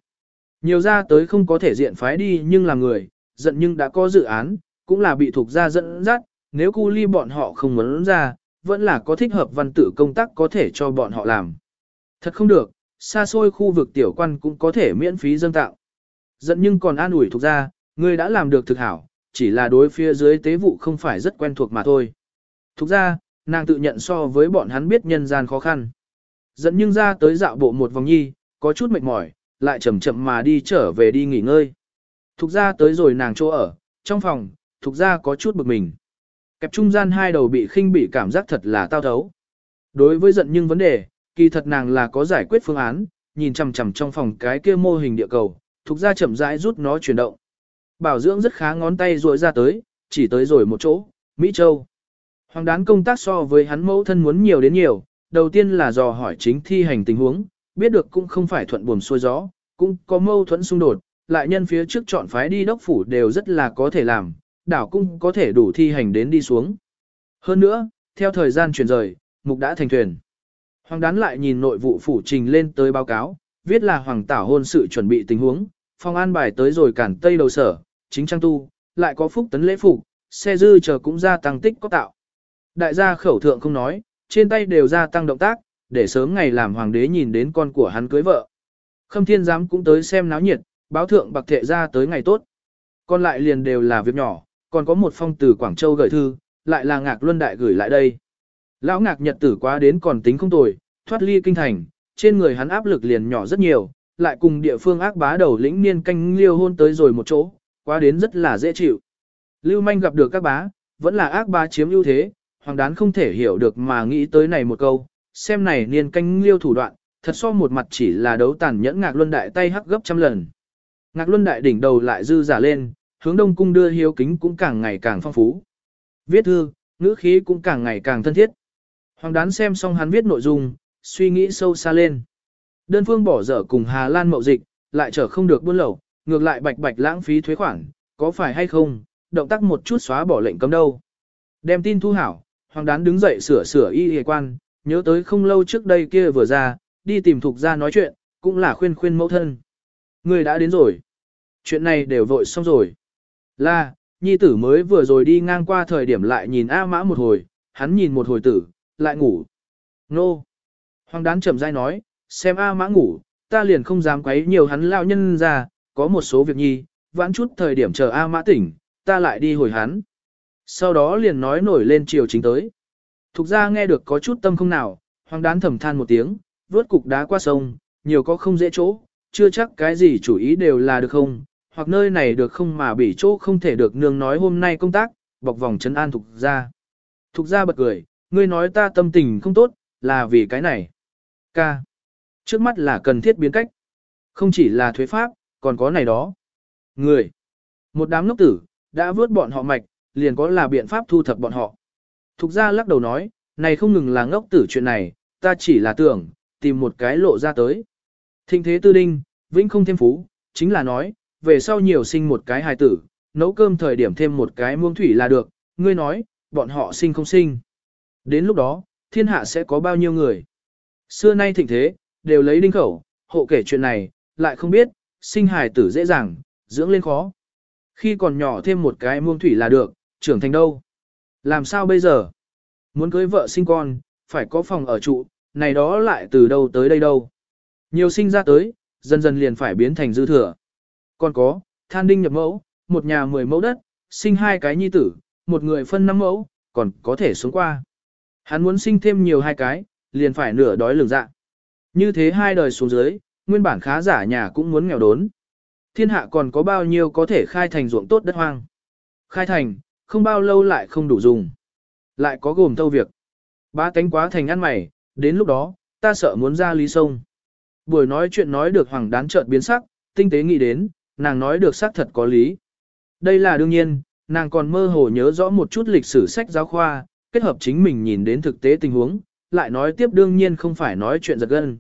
Nhiều ra tới không có thể diện phái đi nhưng là người, giận nhưng đã có dự án, cũng là bị thuộc ra dẫn dắt, nếu cu ly bọn họ không muốn ra, vẫn là có thích hợp văn tử công tác có thể cho bọn họ làm. Thật không được, xa xôi khu vực tiểu quan cũng có thể miễn phí dâng tạo. Giận nhưng còn an ủi thuộc ra, người đã làm được thực hảo, chỉ là đối phía dưới tế vụ không phải rất quen thuộc mà thôi. Thục ra, nàng tự nhận so với bọn hắn biết nhân gian khó khăn. Dẫn nhưng ra tới dạo bộ một vòng nhi, có chút mệt mỏi, lại chậm chậm mà đi trở về đi nghỉ ngơi. Thục ra tới rồi nàng chỗ ở, trong phòng, thục ra có chút bực mình. Kẹp trung gian hai đầu bị khinh bị cảm giác thật là tao thấu. Đối với giận nhưng vấn đề, kỳ thật nàng là có giải quyết phương án, nhìn chằm chằm trong phòng cái kia mô hình địa cầu, thục ra chậm rãi rút nó chuyển động. Bảo dưỡng rất khá ngón tay ruội ra tới, chỉ tới rồi một chỗ, Mỹ Châu. Hoàng đán công tác so với hắn mẫu thân muốn nhiều đến nhiều, đầu tiên là dò hỏi chính thi hành tình huống, biết được cũng không phải thuận buồm xuôi gió, cũng có mâu thuẫn xung đột, lại nhân phía trước chọn phái đi đốc phủ đều rất là có thể làm, đảo cũng có thể đủ thi hành đến đi xuống. Hơn nữa, theo thời gian chuyển rời, mục đã thành thuyền. Hoàng đán lại nhìn nội vụ phủ trình lên tới báo cáo, viết là hoàng tảo hôn sự chuẩn bị tình huống, phong an bài tới rồi cản tây đầu sở, chính trang tu, lại có phúc tấn lễ phục, xe dư chờ cũng gia tăng tích có tạo. Đại gia khẩu thượng không nói, trên tay đều gia tăng động tác, để sớm ngày làm hoàng đế nhìn đến con của hắn cưới vợ. Khâm thiên giám cũng tới xem náo nhiệt, báo thượng bạc thệ ra tới ngày tốt. Còn lại liền đều là việc nhỏ, còn có một phong từ Quảng Châu gửi thư, lại là ngạc luân đại gửi lại đây. Lão ngạc nhật tử quá đến còn tính không tồi, thoát ly kinh thành, trên người hắn áp lực liền nhỏ rất nhiều, lại cùng địa phương ác bá đầu lĩnh niên canh liêu hôn tới rồi một chỗ, quá đến rất là dễ chịu. Lưu manh gặp được các bá, vẫn là ác bá chiếm ưu thế, hoàng đán không thể hiểu được mà nghĩ tới này một câu, xem này niên canh liêu thủ đoạn, thật so một mặt chỉ là đấu tàn nhẫn ngạc luân đại tay hắc gấp trăm lần. Ngạc luân đại đỉnh đầu lại dư giả lên, hướng đông cung đưa hiếu kính cũng càng ngày càng phong phú. Viết thư, ngữ khí cũng càng ngày càng thân thiết. Hoàng đán xem xong hắn viết nội dung, suy nghĩ sâu xa lên. Đơn phương bỏ dở cùng Hà Lan mậu dịch, lại trở không được buôn lậu, ngược lại bạch bạch lãng phí thuế khoản, có phải hay không, động tác một chút xóa bỏ lệnh cấm đâu. Đem tin thu hảo, hoàng đán đứng dậy sửa sửa y hề quan, nhớ tới không lâu trước đây kia vừa ra, đi tìm thuộc ra nói chuyện, cũng là khuyên khuyên mẫu thân. Người đã đến rồi. Chuyện này đều vội xong rồi. Là, nhi tử mới vừa rồi đi ngang qua thời điểm lại nhìn A mã một hồi, hắn nhìn một hồi tử, lại ngủ. Nô. Hoàng đán chậm rãi nói, xem A mã ngủ, ta liền không dám quấy nhiều hắn lao nhân ra, có một số việc nhi, vãn chút thời điểm chờ A mã tỉnh, ta lại đi hồi hắn. Sau đó liền nói nổi lên chiều chính tới. Thục ra nghe được có chút tâm không nào, hoàng đán thầm than một tiếng, vớt cục đá qua sông, nhiều có không dễ chỗ, chưa chắc cái gì chủ ý đều là được không, hoặc nơi này được không mà bị chỗ không thể được nương nói hôm nay công tác, bọc vòng trấn an thục ra. Thục ra bật cười, ngươi nói ta tâm tình không tốt, là vì cái này. Ca. Trước mắt là cần thiết biến cách. Không chỉ là thuế pháp, còn có này đó. Người. Một đám ngốc tử, đã vớt bọn họ mạch, liền có là biện pháp thu thập bọn họ. Thục ra lắc đầu nói, này không ngừng là ngốc tử chuyện này, ta chỉ là tưởng, tìm một cái lộ ra tới. Thịnh thế tư đinh, vĩnh không thêm phú, chính là nói, về sau nhiều sinh một cái hài tử, nấu cơm thời điểm thêm một cái muông thủy là được, ngươi nói, bọn họ sinh không sinh. Đến lúc đó, thiên hạ sẽ có bao nhiêu người. Xưa nay thịnh thế, đều lấy đinh khẩu, hộ kể chuyện này, lại không biết, sinh hài tử dễ dàng, dưỡng lên khó. Khi còn nhỏ thêm một cái muông thủy là được, trưởng thành đâu. Làm sao bây giờ? Muốn cưới vợ sinh con, phải có phòng ở trụ, này đó lại từ đâu tới đây đâu. Nhiều sinh ra tới, dần dần liền phải biến thành dư thừa. Còn có, than đinh nhập mẫu, một nhà mười mẫu đất, sinh hai cái nhi tử, một người phân năm mẫu, còn có thể xuống qua. Hắn muốn sinh thêm nhiều hai cái, liền phải nửa đói lường dạ. Như thế hai đời xuống dưới, nguyên bản khá giả nhà cũng muốn nghèo đốn. Thiên hạ còn có bao nhiêu có thể khai thành ruộng tốt đất hoang. Khai thành, không bao lâu lại không đủ dùng. Lại có gồm thâu việc. Ba tánh quá thành ăn mày, đến lúc đó, ta sợ muốn ra lý sông. Buổi nói chuyện nói được hoàng đán chợt biến sắc, tinh tế nghĩ đến, nàng nói được xác thật có lý. Đây là đương nhiên, nàng còn mơ hồ nhớ rõ một chút lịch sử sách giáo khoa, kết hợp chính mình nhìn đến thực tế tình huống, lại nói tiếp đương nhiên không phải nói chuyện giật gân.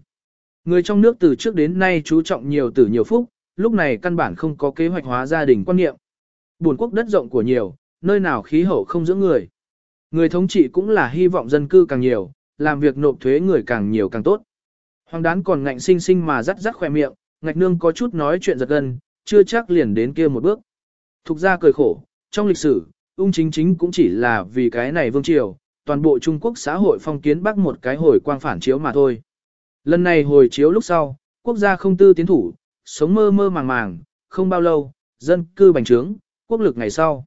Người trong nước từ trước đến nay chú trọng nhiều tử nhiều phúc, lúc này căn bản không có kế hoạch hóa gia đình quan niệm. Buồn quốc đất rộng của nhiều, nơi nào khí hậu không dưỡng người. Người thống trị cũng là hy vọng dân cư càng nhiều, làm việc nộp thuế người càng nhiều càng tốt. Hoàng đán còn ngạnh sinh sinh mà rắt rắt khoe miệng, ngạch nương có chút nói chuyện giật gân, chưa chắc liền đến kia một bước. Thục ra cười khổ, trong lịch sử, ung chính chính cũng chỉ là vì cái này vương triều, toàn bộ Trung Quốc xã hội phong kiến bắc một cái hồi quang phản chiếu mà thôi. Lần này hồi chiếu lúc sau, quốc gia không tư tiến thủ, sống mơ mơ màng màng, không bao lâu, dân cư bành trướng, quốc lực ngày sau.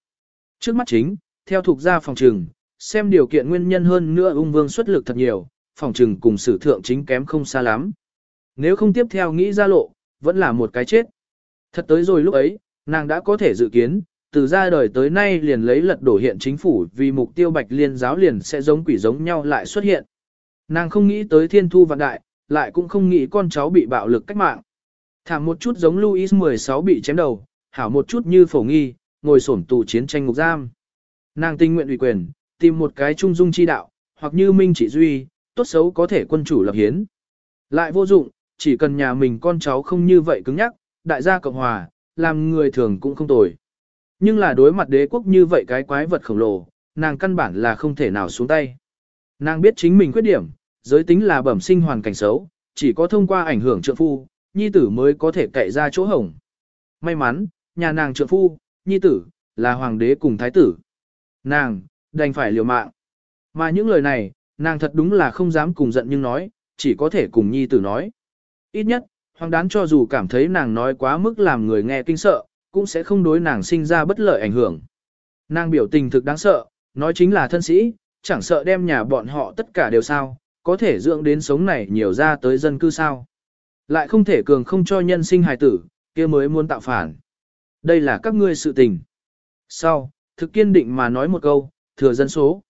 Trước mắt chính, theo thuộc gia phòng trừng, xem điều kiện nguyên nhân hơn nữa ung vương xuất lực thật nhiều, phòng trừng cùng sử thượng chính kém không xa lắm. Nếu không tiếp theo nghĩ ra lộ, vẫn là một cái chết. Thật tới rồi lúc ấy, nàng đã có thể dự kiến, từ ra đời tới nay liền lấy lật đổ hiện chính phủ vì mục tiêu bạch liên giáo liền sẽ giống quỷ giống nhau lại xuất hiện. Nàng không nghĩ tới thiên thu vạn đại, lại cũng không nghĩ con cháu bị bạo lực cách mạng. Thảm một chút giống Louis 16 bị chém đầu, hảo một chút như phổ nghi, ngồi sổm tù chiến tranh ngục giam. Nàng tinh nguyện ủy quyền, tìm một cái trung dung chi đạo, hoặc như Minh Chỉ Duy, tốt xấu có thể quân chủ lập hiến. Lại vô dụng, chỉ cần nhà mình con cháu không như vậy cứng nhắc, đại gia Cộng Hòa, làm người thường cũng không tồi. Nhưng là đối mặt đế quốc như vậy cái quái vật khổng lồ, nàng căn bản là không thể nào xuống tay. Nàng biết chính mình khuyết điểm, giới tính là bẩm sinh hoàn cảnh xấu, chỉ có thông qua ảnh hưởng trượng phu, nhi tử mới có thể cậy ra chỗ hổng. May mắn, nhà nàng trượng phu, nhi tử, là hoàng đế cùng thái tử. Nàng, đành phải liều mạng. Mà những lời này, nàng thật đúng là không dám cùng giận nhưng nói, chỉ có thể cùng nhi tử nói. Ít nhất, hoàng đán cho dù cảm thấy nàng nói quá mức làm người nghe kinh sợ, cũng sẽ không đối nàng sinh ra bất lợi ảnh hưởng. Nàng biểu tình thực đáng sợ, nói chính là thân sĩ, chẳng sợ đem nhà bọn họ tất cả đều sao, có thể dưỡng đến sống này nhiều ra tới dân cư sao. Lại không thể cường không cho nhân sinh hài tử, kia mới muốn tạo phản. Đây là các ngươi sự tình. Sau, thực kiên định mà nói một câu, thừa dân số.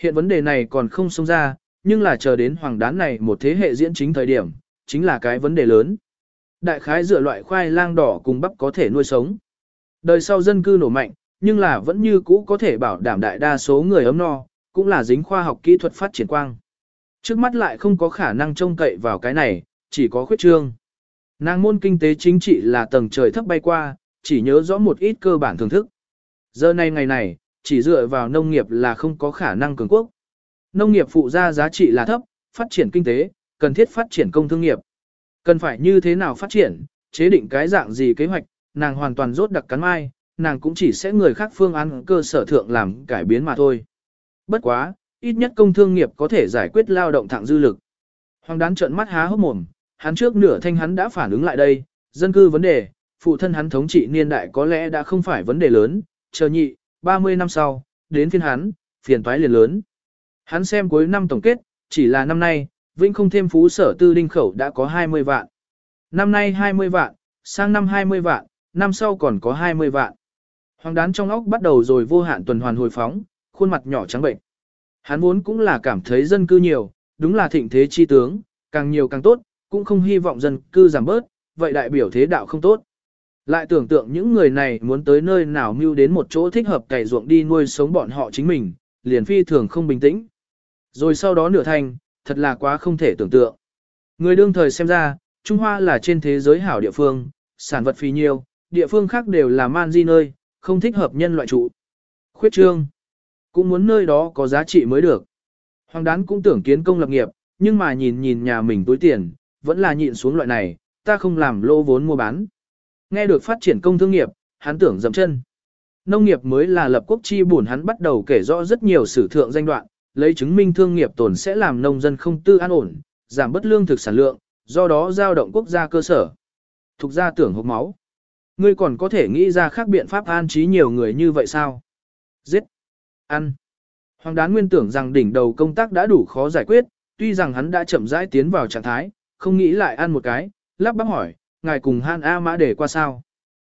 Hiện vấn đề này còn không xông ra, nhưng là chờ đến hoàng đán này một thế hệ diễn chính thời điểm, chính là cái vấn đề lớn. Đại khái dựa loại khoai lang đỏ cùng bắp có thể nuôi sống. Đời sau dân cư nổ mạnh, nhưng là vẫn như cũ có thể bảo đảm đại đa số người ấm no, cũng là dính khoa học kỹ thuật phát triển quang. Trước mắt lại không có khả năng trông cậy vào cái này, chỉ có khuyết trương. Nàng môn kinh tế chính trị là tầng trời thấp bay qua, chỉ nhớ rõ một ít cơ bản thưởng thức. Giờ này ngày này, chỉ dựa vào nông nghiệp là không có khả năng cường quốc. Nông nghiệp phụ ra giá trị là thấp, phát triển kinh tế, cần thiết phát triển công thương nghiệp. Cần phải như thế nào phát triển, chế định cái dạng gì kế hoạch, nàng hoàn toàn rốt đặc cắn mai, nàng cũng chỉ sẽ người khác phương án cơ sở thượng làm cải biến mà thôi. Bất quá, ít nhất công thương nghiệp có thể giải quyết lao động thẳng dư lực. Hoàng đán trợn mắt há hốc mồm, hắn trước nửa thanh hắn đã phản ứng lại đây, dân cư vấn đề, phụ thân hắn thống trị niên đại có lẽ đã không phải vấn đề lớn, chờ nhị, 30 năm sau, đến phiên hắn, phiền toái liền lớn. Hắn xem cuối năm tổng kết, chỉ là năm nay, Vĩnh không thêm phú sở tư đinh khẩu đã có 20 vạn. Năm nay 20 vạn, sang năm 20 vạn, năm sau còn có 20 vạn. Hoàng đán trong óc bắt đầu rồi vô hạn tuần hoàn hồi phóng, khuôn mặt nhỏ trắng bệnh. Hắn vốn cũng là cảm thấy dân cư nhiều, đúng là thịnh thế chi tướng, càng nhiều càng tốt, cũng không hy vọng dân cư giảm bớt, vậy đại biểu thế đạo không tốt. Lại tưởng tượng những người này muốn tới nơi nào mưu đến một chỗ thích hợp cày ruộng đi nuôi sống bọn họ chính mình, liền phi thường không bình tĩnh. Rồi sau đó nửa thành, thật là quá không thể tưởng tượng. Người đương thời xem ra, Trung Hoa là trên thế giới hảo địa phương, sản vật phi nhiêu, địa phương khác đều là man di nơi, không thích hợp nhân loại trụ. Khuyết trương, cũng muốn nơi đó có giá trị mới được. Hoàng đán cũng tưởng kiến công lập nghiệp, nhưng mà nhìn nhìn nhà mình túi tiền, vẫn là nhịn xuống loại này, ta không làm lô vốn mua bán. Nghe được phát triển công thương nghiệp, hắn tưởng dậm chân. Nông nghiệp mới là lập quốc chi bổn hắn bắt đầu kể rõ rất nhiều sử thượng danh đoạn, lấy chứng minh thương nghiệp tồn sẽ làm nông dân không tư an ổn, giảm bất lương thực sản lượng, do đó giao động quốc gia cơ sở. Thục gia tưởng hộp máu. Ngươi còn có thể nghĩ ra khác biện pháp an trí nhiều người như vậy sao? Giết. Ăn. Hoàng đán nguyên tưởng rằng đỉnh đầu công tác đã đủ khó giải quyết, tuy rằng hắn đã chậm rãi tiến vào trạng thái, không nghĩ lại ăn một cái, lắp bắp hỏi, ngài cùng Han A Mã để qua sao?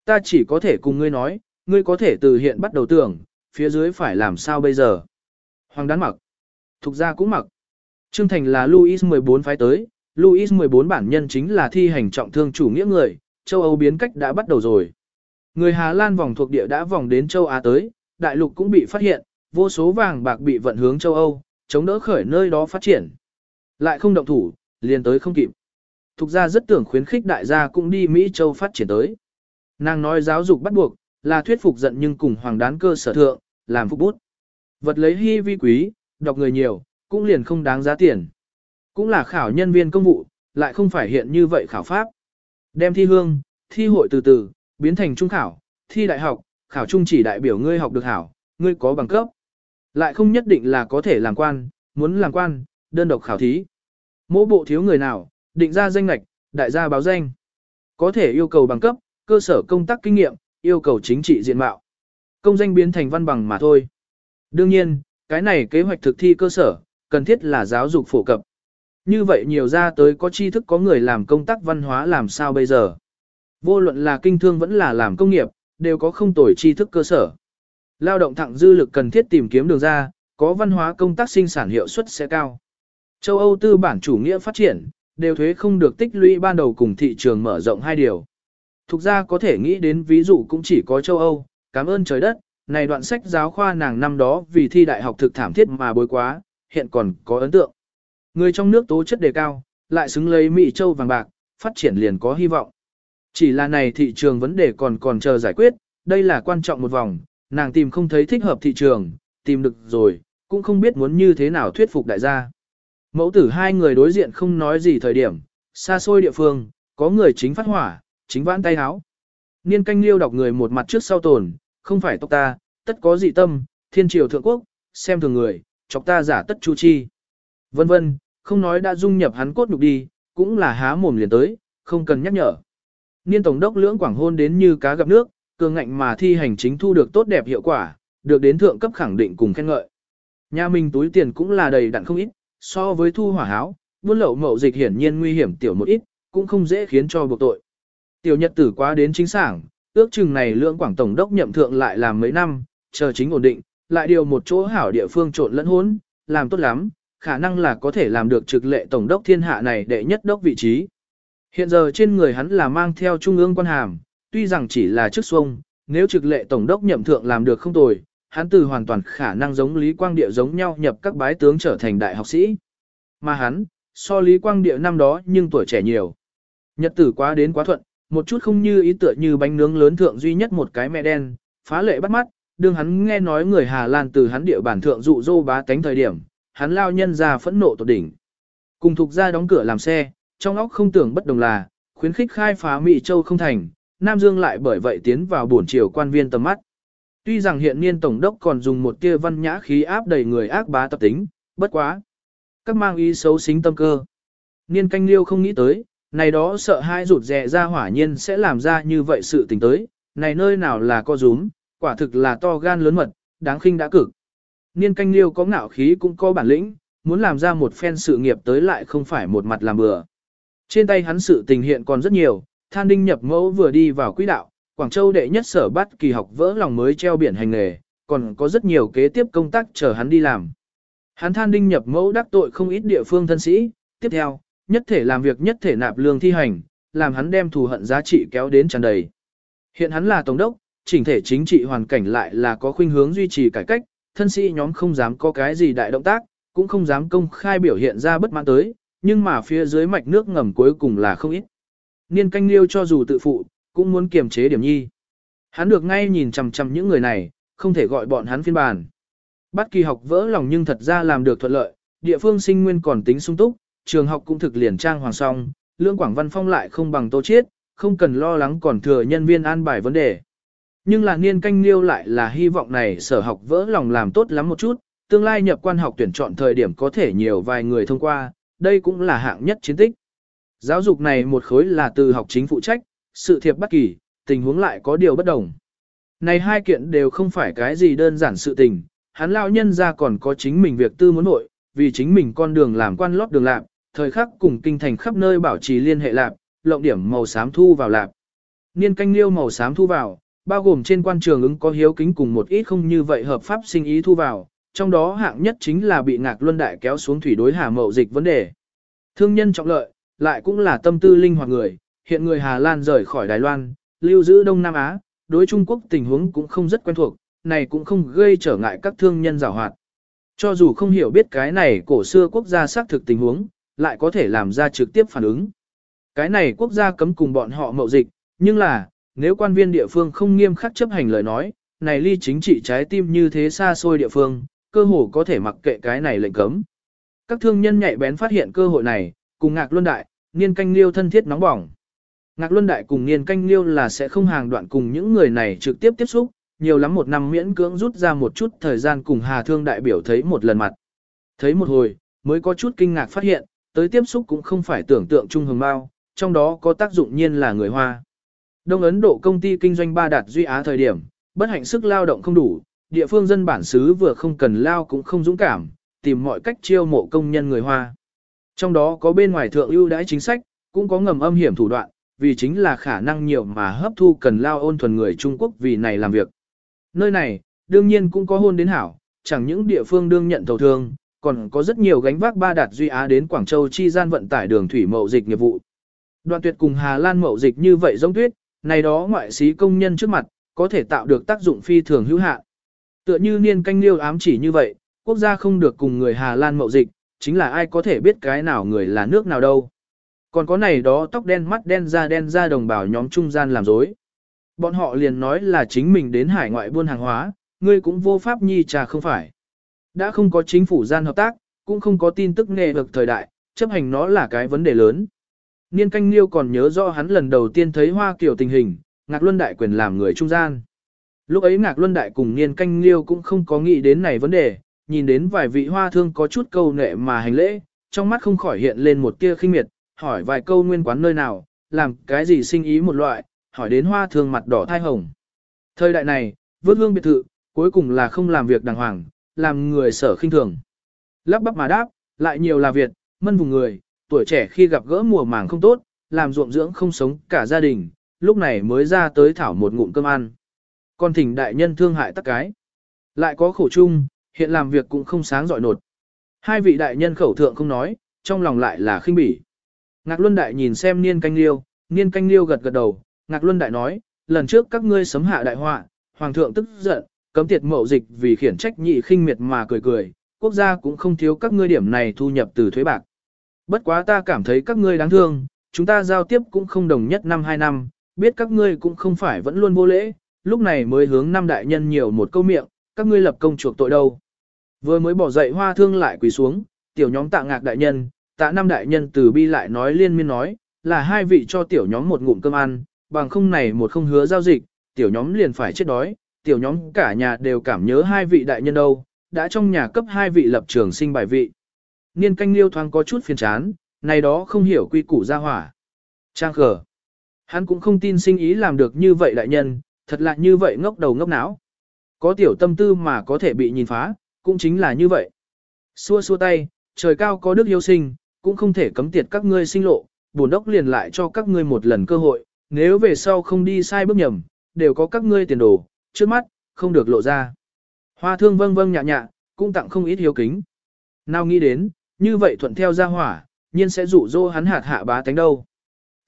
Ta chỉ có thể cùng ngươi nói, ngươi có thể từ hiện bắt đầu tưởng, phía dưới phải làm sao bây giờ? Hoàng đán mặc. Thục ra cũng mặc. Trương Thành là Louis 14 phái tới, Louis 14 bản nhân chính là thi hành trọng thương chủ nghĩa người, châu Âu biến cách đã bắt đầu rồi. Người Hà Lan vòng thuộc địa đã vòng đến châu Á tới, đại lục cũng bị phát hiện, vô số vàng bạc bị vận hướng châu Âu, chống đỡ khởi nơi đó phát triển. Lại không động thủ, liền tới không kịp. Thục gia rất tưởng khuyến khích đại gia cũng đi Mỹ châu phát triển tới. Nàng nói giáo dục bắt buộc, là thuyết phục giận nhưng cùng hoàng đán cơ sở thượng, làm phục bút. Vật lấy hy vi quý, đọc người nhiều, cũng liền không đáng giá tiền. Cũng là khảo nhân viên công vụ, lại không phải hiện như vậy khảo pháp. Đem thi hương, thi hội từ từ, biến thành trung khảo, thi đại học, khảo trung chỉ đại biểu ngươi học được hảo, ngươi có bằng cấp. Lại không nhất định là có thể làm quan, muốn làm quan, đơn độc khảo thí. Mỗi bộ thiếu người nào, định ra danh lạch, đại gia báo danh. Có thể yêu cầu bằng cấp, cơ sở công tác kinh nghiệm, yêu cầu chính trị diện mạo. Công danh biến thành văn bằng mà thôi. Đương nhiên, cái này kế hoạch thực thi cơ sở, cần thiết là giáo dục phổ cập. Như vậy nhiều ra tới có tri thức có người làm công tác văn hóa làm sao bây giờ. Vô luận là kinh thương vẫn là làm công nghiệp, đều có không tồi tri thức cơ sở. Lao động thẳng dư lực cần thiết tìm kiếm đường ra, có văn hóa công tác sinh sản hiệu suất sẽ cao. Châu Âu tư bản chủ nghĩa phát triển, đều thuế không được tích lũy ban đầu cùng thị trường mở rộng hai điều. Thực ra có thể nghĩ đến ví dụ cũng chỉ có châu Âu, cảm ơn trời đất, này đoạn sách giáo khoa nàng năm đó vì thi đại học thực thảm thiết mà bối quá, hiện còn có ấn tượng. Người trong nước tố chất đề cao, lại xứng lấy Mỹ châu vàng bạc, phát triển liền có hy vọng. Chỉ là này thị trường vấn đề còn còn chờ giải quyết, đây là quan trọng một vòng, nàng tìm không thấy thích hợp thị trường, tìm được rồi, cũng không biết muốn như thế nào thuyết phục đại gia. Mẫu tử hai người đối diện không nói gì thời điểm, xa xôi địa phương, có người chính phát hỏa, chính vãn tay háo. Niên canh liêu đọc người một mặt trước sau tồn, không phải tộc ta, tất có dị tâm, thiên triều thượng quốc, xem thường người, chọc ta giả tất chu chi. Vân vân, không nói đã dung nhập hắn cốt nhục đi, cũng là há mồm liền tới, không cần nhắc nhở. Niên tổng đốc lưỡng quảng hôn đến như cá gặp nước, cường ngạnh mà thi hành chính thu được tốt đẹp hiệu quả, được đến thượng cấp khẳng định cùng khen ngợi. Nhà mình túi tiền cũng là đầy đặn không ít, so với thu hỏa háo, buôn lậu mậu dịch hiển nhiên nguy hiểm tiểu một ít, cũng không dễ khiến cho buộc tội. Tiểu nhật tử quá đến chính sảng, ước chừng này lượng quảng tổng đốc nhậm thượng lại làm mấy năm, chờ chính ổn định, lại điều một chỗ hảo địa phương trộn lẫn hốn, làm tốt lắm, khả năng là có thể làm được trực lệ tổng đốc thiên hạ này đệ nhất đốc vị trí. Hiện giờ trên người hắn là mang theo trung ương quan hàm, tuy rằng chỉ là chức xuông, nếu trực lệ tổng đốc nhậm thượng làm được không tồi, hắn từ hoàn toàn khả năng giống Lý Quang Địa giống nhau nhập các bái tướng trở thành đại học sĩ. Mà hắn, so Lý Quang Địa năm đó nhưng tuổi trẻ nhiều. Nhật tử quá đến quá thuận, một chút không như ý tựa như bánh nướng lớn thượng duy nhất một cái mẹ đen, phá lệ bắt mắt, đương hắn nghe nói người Hà Lan từ hắn địa bản thượng dụ dô bá tánh thời điểm, hắn lao nhân ra phẫn nộ tột đỉnh. Cùng thuộc ra đóng cửa làm xe, trong óc không tưởng bất đồng là, khuyến khích khai phá Mỹ Châu không thành, Nam Dương lại bởi vậy tiến vào buồn chiều quan viên tầm mắt. Tuy rằng hiện niên tổng đốc còn dùng một tia văn nhã khí áp đầy người ác bá tập tính, bất quá. Các mang ý xấu xính tâm cơ. Niên canh liêu không nghĩ tới, này đó sợ hai rụt rè ra hỏa nhiên sẽ làm ra như vậy sự tình tới, này nơi nào là co rúm, quả thực là to gan lớn mật, đáng khinh đã cực. Niên canh liêu có ngạo khí cũng có bản lĩnh, muốn làm ra một phen sự nghiệp tới lại không phải một mặt làm bừa. Trên tay hắn sự tình hiện còn rất nhiều, than đinh nhập mẫu vừa đi vào quỹ đạo, Quảng Châu đệ nhất sở bắt kỳ học vỡ lòng mới treo biển hành nghề, còn có rất nhiều kế tiếp công tác chờ hắn đi làm. Hắn than đinh nhập mẫu đắc tội không ít địa phương thân sĩ, tiếp theo, nhất thể làm việc nhất thể nạp lương thi hành, làm hắn đem thù hận giá trị kéo đến tràn đầy. Hiện hắn là tổng đốc, chỉnh thể chính trị hoàn cảnh lại là có khuynh hướng duy trì cải cách, thân sĩ nhóm không dám có cái gì đại động tác, cũng không dám công khai biểu hiện ra bất mãn tới, nhưng mà phía dưới mạch nước ngầm cuối cùng là không ít. Niên canh liêu cho dù tự phụ, cũng muốn kiềm chế điểm nhi. Hắn được ngay nhìn chằm chằm những người này, không thể gọi bọn hắn phiên bản. Bắt kỳ học vỡ lòng nhưng thật ra làm được thuận lợi, địa phương sinh nguyên còn tính sung túc, trường học cũng thực liền trang hoàng song, lương quảng văn phong lại không bằng tô chiết, không cần lo lắng còn thừa nhân viên an bài vấn đề. Nhưng là niên canh liêu lại là hy vọng này sở học vỡ lòng làm tốt lắm một chút, tương lai nhập quan học tuyển chọn thời điểm có thể nhiều vài người thông qua, đây cũng là hạng nhất chiến tích. Giáo dục này một khối là từ học chính phụ trách, sự thiệp bất kỳ, tình huống lại có điều bất đồng. Này hai kiện đều không phải cái gì đơn giản sự tình, hắn lão nhân ra còn có chính mình việc tư muốn nội, vì chính mình con đường làm quan lót đường lạc, thời khắc cùng kinh thành khắp nơi bảo trì liên hệ lạc, lộng điểm màu xám thu vào lạc. Niên canh liêu màu xám thu vào, bao gồm trên quan trường ứng có hiếu kính cùng một ít không như vậy hợp pháp sinh ý thu vào, trong đó hạng nhất chính là bị ngạc luân đại kéo xuống thủy đối hà mậu dịch vấn đề. Thương nhân trọng lợi, lại cũng là tâm tư linh hoạt người, hiện người Hà Lan rời khỏi Đài Loan, lưu giữ Đông Nam Á, đối Trung Quốc tình huống cũng không rất quen thuộc, này cũng không gây trở ngại các thương nhân giảo hoạt. Cho dù không hiểu biết cái này cổ xưa quốc gia xác thực tình huống, lại có thể làm ra trực tiếp phản ứng. Cái này quốc gia cấm cùng bọn họ mậu dịch, nhưng là, nếu quan viên địa phương không nghiêm khắc chấp hành lời nói, này ly chính trị trái tim như thế xa xôi địa phương, cơ hồ có thể mặc kệ cái này lệnh cấm. Các thương nhân nhạy bén phát hiện cơ hội này, cùng Ngạc Luân Đại, Niên Canh Liêu thân thiết nóng bỏng. Ngạc Luân Đại cùng Niên Canh Liêu là sẽ không hàng đoạn cùng những người này trực tiếp tiếp xúc, nhiều lắm một năm miễn cưỡng rút ra một chút thời gian cùng Hà Thương đại biểu thấy một lần mặt. Thấy một hồi, mới có chút kinh ngạc phát hiện, tới tiếp xúc cũng không phải tưởng tượng trung hồng bao, trong đó có tác dụng nhiên là người Hoa. Đông Ấn Độ công ty kinh doanh ba đạt duy á thời điểm, bất hạnh sức lao động không đủ, địa phương dân bản xứ vừa không cần lao cũng không dũng cảm, tìm mọi cách chiêu mộ công nhân người Hoa. Trong đó có bên ngoài thượng ưu đãi chính sách, cũng có ngầm âm hiểm thủ đoạn, vì chính là khả năng nhiều mà hấp thu cần lao ôn thuần người Trung Quốc vì này làm việc. Nơi này, đương nhiên cũng có hôn đến hảo, chẳng những địa phương đương nhận thầu thương, còn có rất nhiều gánh vác ba đạt duy á đến Quảng Châu chi gian vận tải đường thủy mậu dịch nghiệp vụ. Đoạn tuyệt cùng Hà Lan mậu dịch như vậy giống tuyết, này đó ngoại sĩ công nhân trước mặt, có thể tạo được tác dụng phi thường hữu hạn. Tựa như niên canh liêu ám chỉ như vậy, quốc gia không được cùng người Hà Lan mậu dịch, chính là ai có thể biết cái nào người là nước nào đâu. Còn có này đó tóc đen mắt đen da đen da đồng bào nhóm trung gian làm dối. Bọn họ liền nói là chính mình đến hải ngoại buôn hàng hóa, ngươi cũng vô pháp nhi trà không phải. Đã không có chính phủ gian hợp tác, cũng không có tin tức nghề được thời đại, chấp hành nó là cái vấn đề lớn. Niên canh liêu còn nhớ rõ hắn lần đầu tiên thấy hoa kiểu tình hình, Ngạc Luân Đại quyền làm người trung gian. Lúc ấy Ngạc Luân Đại cùng Niên canh liêu cũng không có nghĩ đến này vấn đề, nhìn đến vài vị hoa thương có chút câu nệ mà hành lễ, trong mắt không khỏi hiện lên một tia khinh miệt, hỏi vài câu nguyên quán nơi nào, làm cái gì sinh ý một loại, hỏi đến hoa thương mặt đỏ thai hồng. Thời đại này, vớt hương biệt thự, cuối cùng là không làm việc đàng hoàng, làm người sở khinh thường. Lắp bắp mà đáp, lại nhiều là Việt, mân vùng người, tuổi trẻ khi gặp gỡ mùa màng không tốt, làm ruộng dưỡng không sống cả gia đình, lúc này mới ra tới thảo một ngụm cơm ăn. Còn thỉnh đại nhân thương hại tắc cái. Lại có khổ chung, hiện làm việc cũng không sáng giỏi nột. Hai vị đại nhân khẩu thượng không nói, trong lòng lại là khinh bỉ. Ngạc Luân Đại nhìn xem Niên Canh Liêu, Niên Canh Liêu gật gật đầu, Ngạc Luân Đại nói, lần trước các ngươi sấm hạ đại họa, Hoàng thượng tức giận, cấm tiệt mậu dịch vì khiển trách nhị khinh miệt mà cười cười, quốc gia cũng không thiếu các ngươi điểm này thu nhập từ thuế bạc. Bất quá ta cảm thấy các ngươi đáng thương, chúng ta giao tiếp cũng không đồng nhất năm hai năm, biết các ngươi cũng không phải vẫn luôn vô lễ, lúc này mới hướng năm đại nhân nhiều một câu miệng, các ngươi lập công chuộc tội đâu. Vừa mới bỏ dậy hoa thương lại quỳ xuống, tiểu nhóm tạ ngạc đại nhân, tạ năm đại nhân từ bi lại nói liên miên nói, là hai vị cho tiểu nhóm một ngụm cơm ăn, bằng không này một không hứa giao dịch, tiểu nhóm liền phải chết đói, tiểu nhóm cả nhà đều cảm nhớ hai vị đại nhân đâu, đã trong nhà cấp hai vị lập trường sinh bài vị. Niên canh liêu thoáng có chút phiền chán, này đó không hiểu quy củ ra hỏa. Trang khờ. Hắn cũng không tin sinh ý làm được như vậy đại nhân, thật là như vậy ngốc đầu ngốc não. Có tiểu tâm tư mà có thể bị nhìn phá, cũng chính là như vậy. Xua xua tay, trời cao có đức yêu sinh, cũng không thể cấm tiệt các ngươi sinh lộ, bổn đốc liền lại cho các ngươi một lần cơ hội, nếu về sau không đi sai bước nhầm, đều có các ngươi tiền đồ, trước mắt, không được lộ ra. Hoa thương vâng vâng nhạ nhạ, cũng tặng không ít hiếu kính. Nào nghĩ đến, như vậy thuận theo ra hỏa, nhiên sẽ rủ dỗ hắn hạt hạ bá tánh đâu.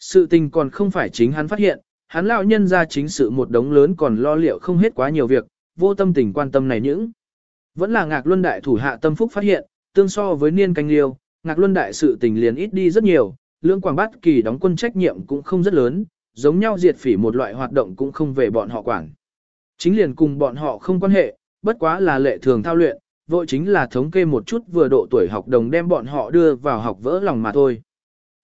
Sự tình còn không phải chính hắn phát hiện, hắn lão nhân ra chính sự một đống lớn còn lo liệu không hết quá nhiều việc, vô tâm tình quan tâm này những. Vẫn là ngạc luân đại thủ hạ tâm phúc phát hiện, tương so với niên canh liêu, ngạc luân đại sự tình liền ít đi rất nhiều, lương quảng bát kỳ đóng quân trách nhiệm cũng không rất lớn, giống nhau diệt phỉ một loại hoạt động cũng không về bọn họ quản. Chính liền cùng bọn họ không quan hệ, bất quá là lệ thường thao luyện, vội chính là thống kê một chút vừa độ tuổi học đồng đem bọn họ đưa vào học vỡ lòng mà thôi.